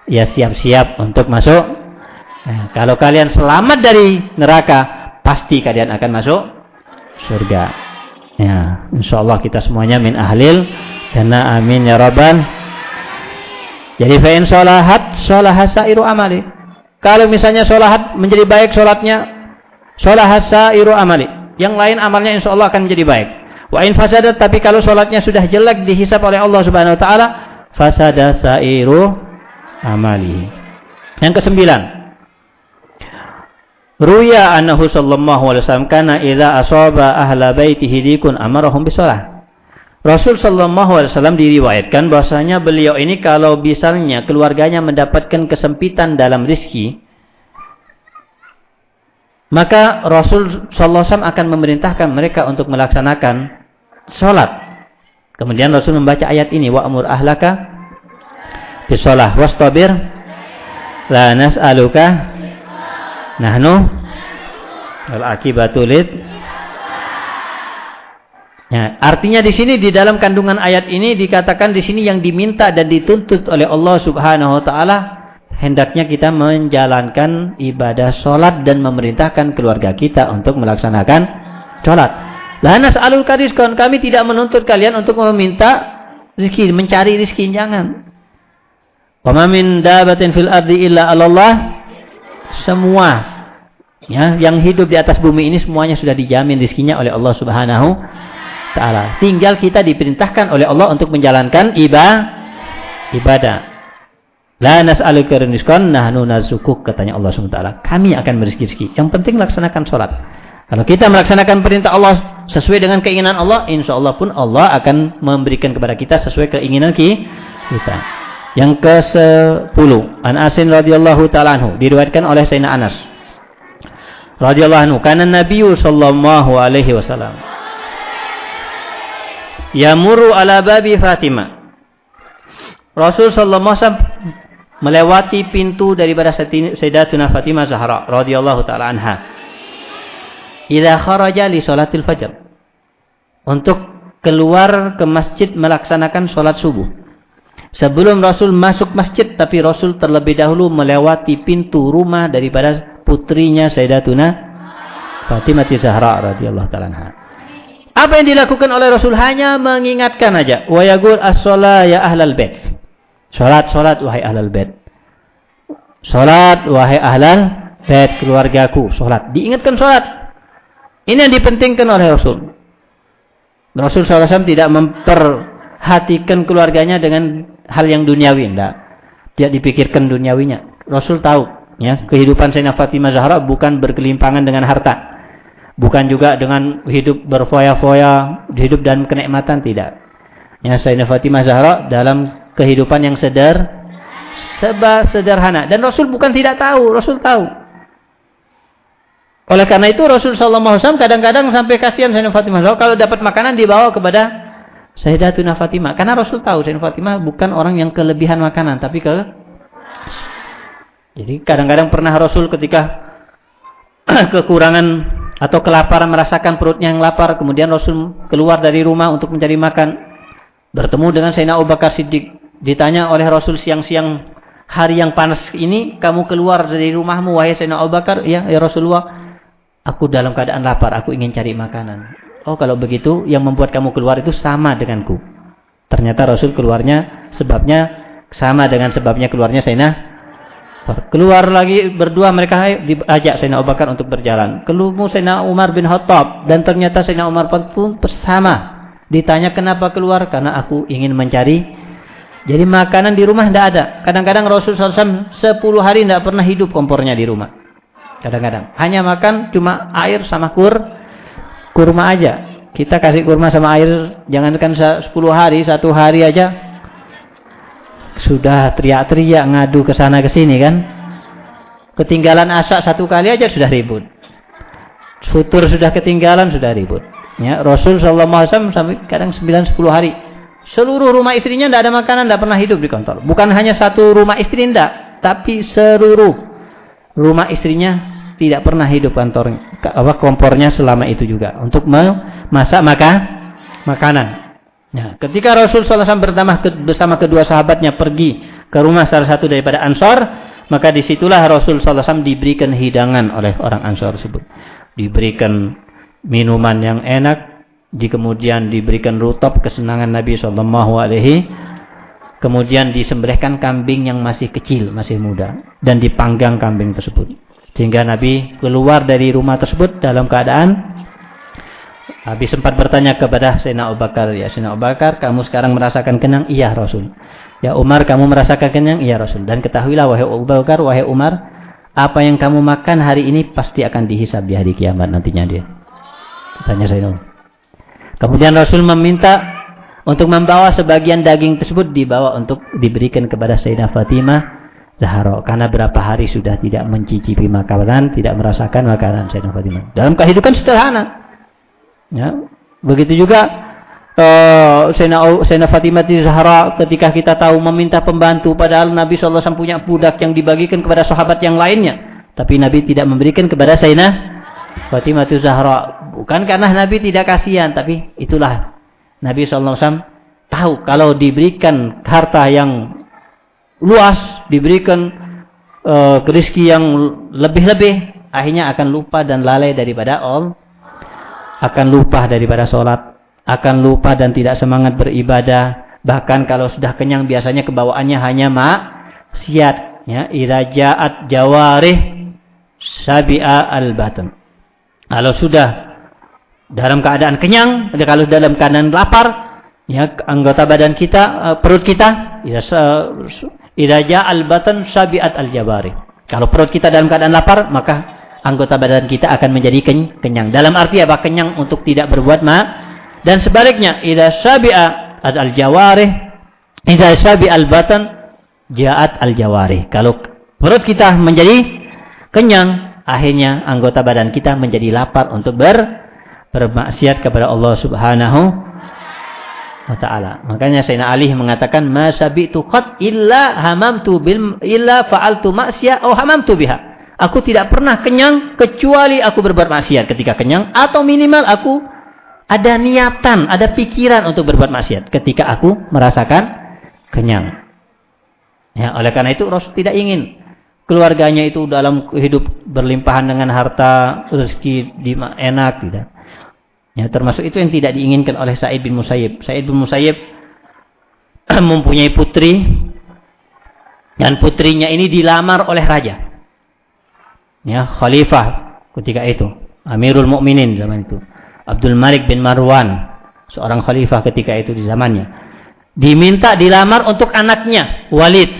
ya siap-siap untuk masuk. Nah, kalau kalian selamat dari neraka, pasti kalian akan masuk surga. Ya, insya Allah kita semuanya min ahlil jannah amin ya rabbal jadi fa'in sholahat, sholahat sairu amali. Kalau misalnya sholahat menjadi baik sholatnya, sholahat sairu amali. Yang lain amalnya insya Allah akan menjadi baik. Wa in fasadat, tapi kalau sholatnya sudah jelek dihisap oleh Allah subhanahu wa ta'ala, fasada sairu amali. Yang kesembilan. Ruya annahu sallallahu alaihi wasallam kana idza asaba ahla baitihi dikun amarahum bisalah. Rasul Shallallahu Alaihi Wasallam diriwayatkan bahwasanya beliau ini kalau misalnya keluarganya mendapatkan kesempitan dalam rizki, maka Rasul Shallallahu Alaihi Wasallam akan memerintahkan mereka untuk melaksanakan sholat. Kemudian Rasul membaca ayat ini, wa amur ahlaka bisolah wastabir. La nas'aluka. Nahnu. Al akibatulid Ya, artinya di sini di dalam kandungan ayat ini dikatakan di sini yang diminta dan dituntut oleh Allah Subhanahu wa taala hendaknya kita menjalankan ibadah sholat dan memerintahkan keluarga kita untuk melaksanakan sholat. Lanas alul kadiskon kami tidak menuntut kalian untuk meminta rizki, mencari rizki jangan. Wa min dabatin fil ardi illa Allah semua ya yang hidup di atas bumi ini semuanya sudah dijamin rizkinya oleh Allah Subhanahu taala. Tinggal kita diperintahkan oleh Allah untuk menjalankan ibadah. Ibadah. La nas'aluka rizqan nahnu nazukuk katanya Allah SWT. Kami akan berizki-rizki. Yang penting laksanakan sholat. Kalau kita melaksanakan perintah Allah sesuai dengan keinginan Allah, insya Allah pun Allah akan memberikan kepada kita sesuai keinginan kita. Yang ke sepuluh, An Asin radhiyallahu taala anhu diriwayatkan oleh Sayyidina Anas radhiyallahu anhu, karena Nabi sallallahu alaihi wasallam yamuru ala babi Fatimah. Rasul sallallahu alaihi wasallam melewati pintu daripada Sayyidatuna Fatimah Zahra radhiyallahu taala anha. Idza kharaja li salatil fajr. Untuk keluar ke masjid melaksanakan salat subuh. Sebelum Rasul masuk masjid tapi Rasul terlebih dahulu melewati pintu rumah daripada putrinya Sayyidatuna Fatimah Zahra radhiyallahu taala. Apa yang dilakukan oleh Rasul hanya mengingatkan aja. Wa yaqul as-shalah ya ahlal bait. Salat, salat wahai ahlal bait. Salat wahai ahlal bait keluargaku, salat. Diingatkan salat. Ini yang dipentingkan oleh Rasul. Rasul SAW tidak memperhatikan keluarganya dengan hal yang duniawi, enggak. Dia dipikirkan duniawinya. Rasul tahu, ya, kehidupan Sayyidina Fatimah Zahra bukan berkelimpangan dengan harta. Bukan juga dengan hidup berfoya-foya, hidup dan kenikmatan tidak. Ya Sayyidina Fatimah Zahra dalam kehidupan yang sedar seba sederhana dan Rasul bukan tidak tahu, Rasul tahu. Oleh karena itu Rasul sallallahu alaihi wasallam kadang-kadang sampai kasihan Sayyidina Fatimah Zahra kalau dapat makanan dibawa kepada Sayyidatuna Fatimah. Karena Rasul tahu Sayyidina Fatimah bukan orang yang kelebihan makanan tapi ke Jadi kadang-kadang pernah Rasul ketika kekurangan atau kelaparan merasakan perutnya yang lapar kemudian Rasul keluar dari rumah untuk mencari makan bertemu dengan Sayyidina Abu Bakar Siddiq. Ditanya oleh Rasul siang-siang hari yang panas ini kamu keluar dari rumahmu wahai Sayyidina Abu Bakar? Ya ya Rasulullah. Aku dalam keadaan lapar aku ingin cari makanan oh kalau begitu yang membuat kamu keluar itu sama denganku ternyata Rasul keluarnya sebabnya sama dengan sebabnya keluarnya Sayyidina Keluar lagi berdua mereka diajak Sayyidina Abu Bakar untuk berjalan. Keluar Sayyidina Umar bin Khattab dan ternyata Sayyidina Umar pun bersama. Ditanya kenapa keluar? Karena aku ingin mencari. Jadi makanan di rumah tidak ada. Kadang-kadang Rasul SAW 10 hari tidak pernah hidup kompornya di rumah. Kadang-kadang. Hanya makan cuma air sama kur, kurma aja. Kita kasih kurma sama air, jangankan 10 hari, satu hari aja sudah teriak-teriak ngadu ke sana ke sini kan. Ketinggalan asak satu kali aja sudah ribut. Futur sudah ketinggalan sudah ribut. Ya, Rasul wasallam sampai kadang 9 10 hari Seluruh rumah istrinya tidak ada makanan, tidak pernah hidup di kantor. Bukan hanya satu rumah istri, tidak. Tapi seluruh rumah istrinya tidak pernah hidup kantor apa kompornya selama itu juga untuk memasak maka makanan. Nah, ketika Rasul SAW bersama, bersama kedua sahabatnya pergi ke rumah salah satu daripada Ansor, maka di situlah Rasul SAW diberikan hidangan oleh orang Ansor tersebut. Diberikan minuman yang enak, di kemudian diberikan rutop kesenangan Nabi Shallallahu Alaihi kemudian disembelihkan kambing yang masih kecil, masih muda dan dipanggang kambing tersebut. Sehingga Nabi keluar dari rumah tersebut dalam keadaan Nabi sempat bertanya kepada Sayyidina Abu Bakar, ya Sayyidina Abu Bakar, kamu sekarang merasakan kenyang? Iya Rasul. Ya Umar, kamu merasakan kenyang? Iya Rasul. Dan ketahuilah wahai Abu Bakar, wahai Umar, apa yang kamu makan hari ini pasti akan dihisab di hari kiamat nantinya dia. Tanya saya. Kemudian Rasul meminta untuk membawa sebagian daging tersebut dibawa untuk diberikan kepada Sayyidah Fatimah Zahra karena berapa hari sudah tidak mencicipi makanan, tidak merasakan makanan Sayyidah Fatimah. Dalam kehidupan sederhana. Ya. Begitu juga uh, Sayyidah Fatimah Zahra ketika kita tahu meminta pembantu padahal Nabi SAW punya budak yang dibagikan kepada sahabat yang lainnya. Tapi Nabi tidak memberikan kepada Sayyidah Fatimah Zahra Bukan karena Nabi tidak kasihan, tapi itulah Nabi SAW tahu kalau diberikan harta yang luas, diberikan uh, rezeki yang lebih-lebih, akhirnya akan lupa dan lalai daripada all, akan lupa daripada sholat, akan lupa dan tidak semangat beribadah. Bahkan kalau sudah kenyang biasanya kebawaannya hanya maksiat. Ya, irajaat jawarih sabi'a al-batan. Kalau sudah dalam keadaan kenyang, kalau dalam keadaan lapar, ya anggota badan kita, uh, perut kita, ya idaja al-batan sabiat al-jabari. Kalau perut kita dalam keadaan lapar, maka anggota badan kita akan menjadi kenyang. Dalam arti apa? Kenyang untuk tidak berbuat ma. Dan sebaliknya, idza sabi'a al-jawari, idza sabi al-batan ja'at al-jawari. Kalau perut kita menjadi kenyang, akhirnya anggota badan kita menjadi lapar untuk ber bermaksiat kepada Allah Subhanahu wa taala. Makanya Sayyidina Ali mengatakan ma sabitu qad illa hamamtu bil illa fa'altu ma'siyah atau hamamtu biha. Aku tidak pernah kenyang kecuali aku berbuat maksiat ketika kenyang atau minimal aku ada niatan, ada pikiran untuk berbuat maksiat ketika aku merasakan kenyang. Ya, oleh karena itu Rasul tidak ingin keluarganya itu dalam hidup berlimpahan dengan harta, rezeki enak tidak. Ya, termasuk itu yang tidak diinginkan oleh Sa'id bin Musayyib. Sa'id bin Musayyib mempunyai putri dan putrinya ini dilamar oleh raja. Ya, khalifah ketika itu, Amirul Mukminin zaman itu. Abdul Malik bin Marwan, seorang khalifah ketika itu di zamannya. Diminta dilamar untuk anaknya, Walid.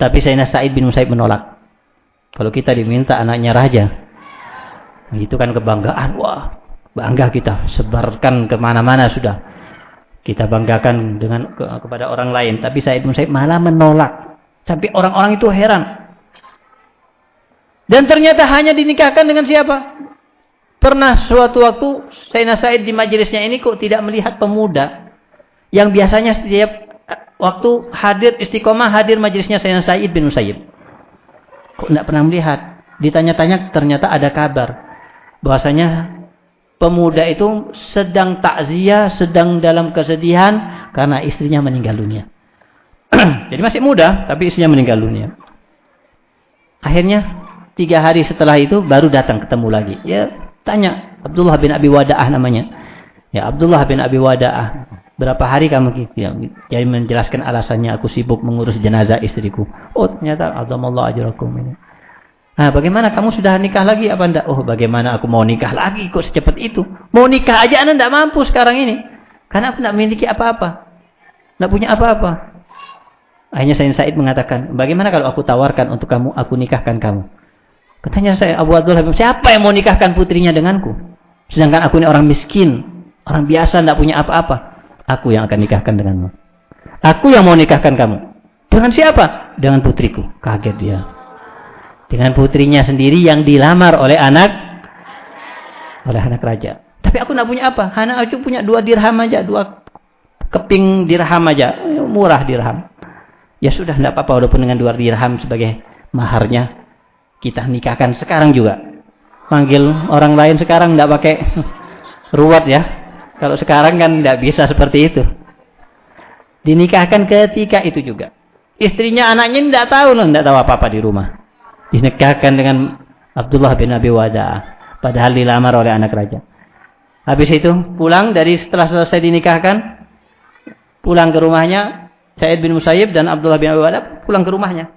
Tapi Sayyidina Sa'id bin Musayyib menolak. Kalau kita diminta anaknya raja, itu kan kebanggaan. Wah, bangga kita sebarkan ke mana-mana sudah. Kita banggakan dengan ke, kepada orang lain. Tapi Said bin Said malah menolak. Sampai orang-orang itu heran. Dan ternyata hanya dinikahkan dengan siapa? Pernah suatu waktu Sayyidina Said di majelisnya ini kok tidak melihat pemuda yang biasanya setiap waktu hadir istiqomah hadir majelisnya Sayyidina Said bin Musayyib. Kok tidak pernah melihat? Ditanya-tanya ternyata ada kabar bahwasanya pemuda itu sedang takziah, sedang dalam kesedihan karena istrinya meninggal dunia. Jadi masih muda, tapi istrinya meninggal dunia. Akhirnya tiga hari setelah itu baru datang ketemu lagi. Ya tanya Abdullah bin Abi Wada'ah namanya. Ya Abdullah bin Abi Wada'ah. Berapa hari kamu ya, ya menjelaskan alasannya aku sibuk mengurus jenazah istriku. Oh ternyata Allah ajrakum ini. Nah, bagaimana kamu sudah nikah lagi apa enggak? Oh, bagaimana aku mau nikah lagi kok secepat itu? Mau nikah aja Anda enggak mampu sekarang ini. Karena aku enggak memiliki apa-apa. Enggak punya apa-apa. Akhirnya Sayyid Said mengatakan, bagaimana kalau aku tawarkan untuk kamu, aku nikahkan kamu. Katanya saya Abu Abdul Habib, siapa yang mau nikahkan putrinya denganku? Sedangkan aku ini orang miskin, orang biasa, enggak punya apa-apa. Aku yang akan nikahkan denganmu. Aku yang mau nikahkan kamu. Dengan siapa? Dengan putriku. Kaget dia dengan putrinya sendiri yang dilamar oleh anak oleh anak raja. Tapi aku tidak punya apa? Hanya aku punya dua dirham aja, dua keping dirham aja, murah dirham. Ya sudah, tidak apa-apa walaupun dengan dua dirham sebagai maharnya. Kita nikahkan sekarang juga. Panggil orang lain sekarang tidak pakai ruwet ya. Kalau sekarang kan tidak bisa seperti itu. Dinikahkan ketika itu juga. Istrinya anaknya tidak tahu tidak tahu apa-apa di rumah. Dinikahkan dengan Abdullah bin Abi Wada. Padahal dilamar oleh anak raja. Habis itu pulang dari setelah selesai dinikahkan. Pulang ke rumahnya. Said bin Musayyib dan Abdullah bin Abi Wada pulang ke rumahnya.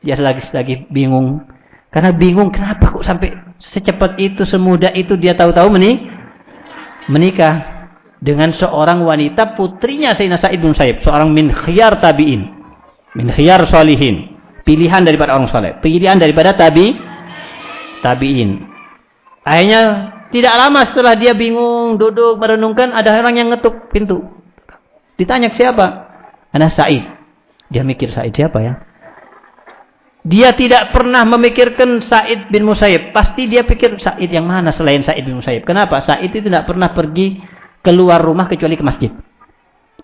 Dia lagi lagi bingung. Karena bingung kenapa kok sampai secepat itu, semudah itu dia tahu-tahu menik menikah dengan seorang wanita putrinya Sayyidina Sa'id bin Sayyid, seorang min khiyar tabi'in, min khiyar solihin, pilihan daripada orang soleh, pilihan daripada tabi tabi'in. Akhirnya tidak lama setelah dia bingung duduk merenungkan ada orang yang ngetuk pintu. Ditanya siapa? Anak Sa'id. Dia mikir Sa'id siapa ya? Dia tidak pernah memikirkan Sa'id bin Musayyib. Pasti dia pikir Sa'id yang mana selain Sa'id bin Musayyib. Kenapa? Sa'id itu tidak pernah pergi keluar rumah kecuali ke masjid.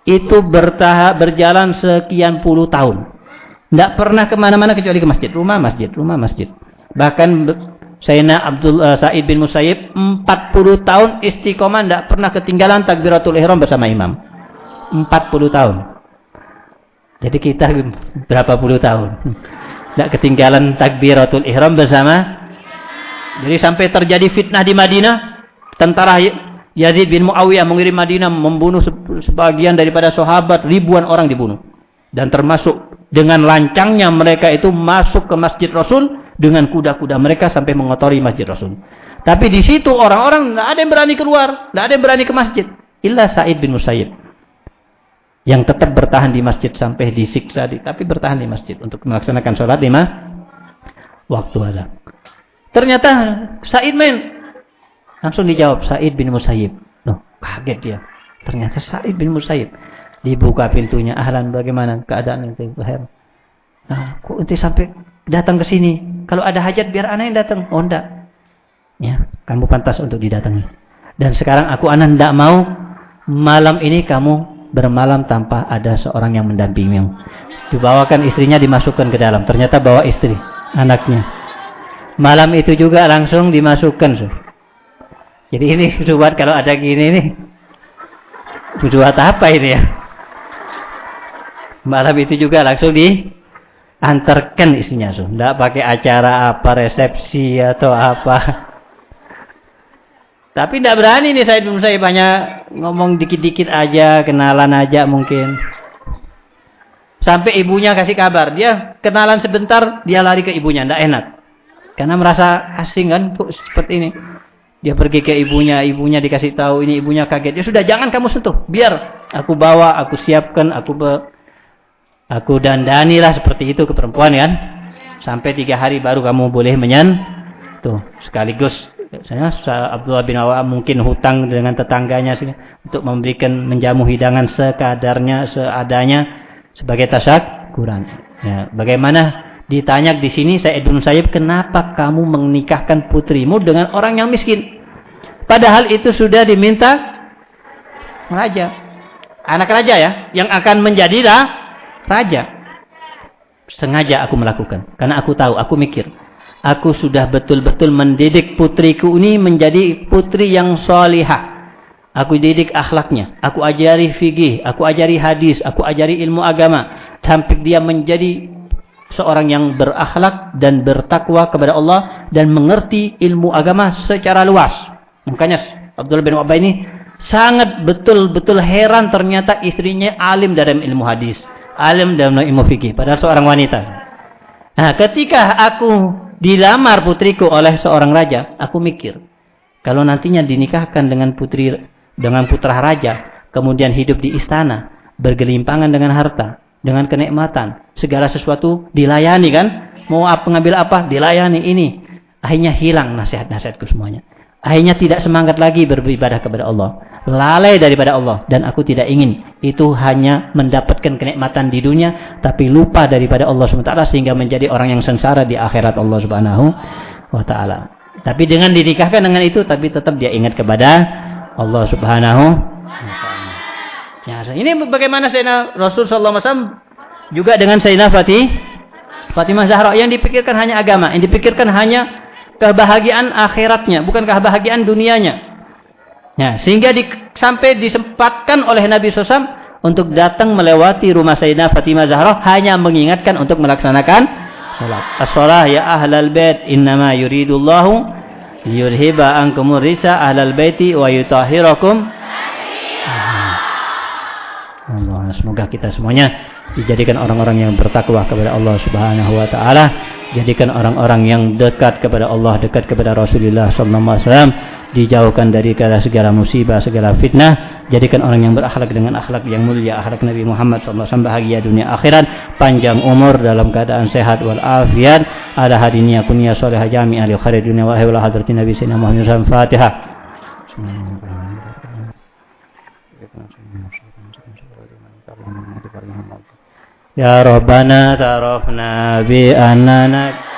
Itu bertahap berjalan sekian puluh tahun. Tidak pernah ke mana-mana kecuali ke masjid. Rumah masjid, rumah masjid. Bahkan Sayyidina Abdul uh, Sa'id bin Musayyib 40 tahun istiqomah tidak pernah ketinggalan takbiratul ihram bersama imam. 40 tahun. Jadi kita berapa puluh tahun. Tidak ketinggalan takbiratul ihram bersama. Jadi sampai terjadi fitnah di Madinah. Tentara Yazid bin Muawiyah mengirim Madinah membunuh sebagian daripada sahabat, ribuan orang dibunuh. Dan termasuk dengan lancangnya mereka itu masuk ke Masjid Rasul dengan kuda-kuda mereka sampai mengotori Masjid Rasul. Tapi di situ orang-orang tidak ada yang berani keluar, tidak ada yang berani ke masjid. Illa Said bin Musayyib. Yang tetap bertahan di masjid sampai disiksa, tapi bertahan di masjid untuk melaksanakan sholat lima waktu ada. Ternyata Said main Langsung dijawab Said bin Musayyib. Loh, kaget dia. Ternyata Said bin Musayyib. Dibuka pintunya. Ahlan bagaimana keadaan itu? Nah, kok nanti sampai datang ke sini? Kalau ada hajat biar anak yang datang. Oh enggak. Ya, kamu pantas untuk didatangi. Dan sekarang aku anak tidak mau malam ini kamu bermalam tanpa ada seorang yang mendampingimu. Dibawakan istrinya dimasukkan ke dalam. Ternyata bawa istri, anaknya. Malam itu juga langsung dimasukkan. Jadi ini buat kalau ada gini nih. Buat apa ini ya? Malam itu juga langsung diantarkan isinya. So. Tidak pakai acara apa, resepsi atau apa. Tapi tidak berani nih saya saya banyak ngomong dikit-dikit aja, kenalan aja mungkin. Sampai ibunya kasih kabar, dia kenalan sebentar, dia lari ke ibunya, tidak enak. Karena merasa asing kan, kok seperti ini. Dia pergi ke ibunya, ibunya dikasih tahu ini ibunya kaget. Ya sudah jangan kamu sentuh, biar aku bawa, aku siapkan, aku be, aku dandani lah seperti itu ke perempuan kan. Sampai tiga hari baru kamu boleh menyan. Tuh sekaligus saya Abdullah bin Awam mungkin hutang dengan tetangganya sini untuk memberikan menjamu hidangan sekadarnya seadanya sebagai tasak kurang. Ya, bagaimana Ditanya di sini saya Ibnu Sayyib, kenapa kamu menikahkan putrimu dengan orang yang miskin? Padahal itu sudah diminta raja. Anak raja ya, yang akan menjadi raja. Sengaja aku melakukan. Karena aku tahu, aku mikir. Aku sudah betul-betul mendidik putriku ini menjadi putri yang solihah. Aku didik akhlaknya. Aku ajari fikih. Aku ajari hadis. Aku ajari ilmu agama. Sampai dia menjadi seorang yang berakhlak dan bertakwa kepada Allah dan mengerti ilmu agama secara luas. Makanya Abdullah bin Ubay ini sangat betul-betul heran ternyata istrinya alim dalam ilmu hadis, alim dalam ilmu fikih, padahal seorang wanita. Nah, ketika aku dilamar putriku oleh seorang raja, aku mikir, kalau nantinya dinikahkan dengan putri dengan putra raja, kemudian hidup di istana, bergelimpangan dengan harta, dengan kenikmatan. Segala sesuatu dilayani kan? Mau apa ngambil apa? Dilayani ini. Akhirnya hilang nasihat-nasihatku semuanya. Akhirnya tidak semangat lagi beribadah kepada Allah. Lalai daripada Allah. Dan aku tidak ingin. Itu hanya mendapatkan kenikmatan di dunia. Tapi lupa daripada Allah SWT. Sehingga menjadi orang yang sengsara di akhirat Allah Subhanahu wa ta'ala. Tapi dengan dinikahkan dengan itu. Tapi tetap dia ingat kepada Allah Subhanahu wa ta'ala. Ini bagaimana Sayyidina Rasul sallallahu alaihi wasallam juga dengan Sayyidina Fatih Fatimah Zahra yang dipikirkan hanya agama, yang dipikirkan hanya kebahagiaan akhiratnya, bukan kebahagiaan dunianya. Ya, sehingga di, sampai disempatkan oleh Nabi SAW untuk datang melewati rumah Sayyidina Fatimah Zahra hanya mengingatkan untuk melaksanakan salat. As-salah ya ahlal bait innama yuridullahu yurhiba ankumur risa ahlal baiti wa yutahhirakum Allah, semoga kita semuanya dijadikan orang-orang yang bertakwa kepada Allah Subhanahu wa taala, jadikan orang-orang yang dekat kepada Allah, dekat kepada Rasulullah sallallahu alaihi wasallam, dijauhkan dari segala musibah, segala fitnah, jadikan orang yang berakhlak dengan akhlak yang mulia, akhlak Nabi Muhammad wasallam bahagia dunia akhirat, panjang umur dalam keadaan sehat wal afiat, ada hadinya kunia salihah jami'ah li khair dunia wa akhirah hadratin Nabi sallallahu alaihi wasallam. Fatihah. Ya Rabbana tarafna bi annana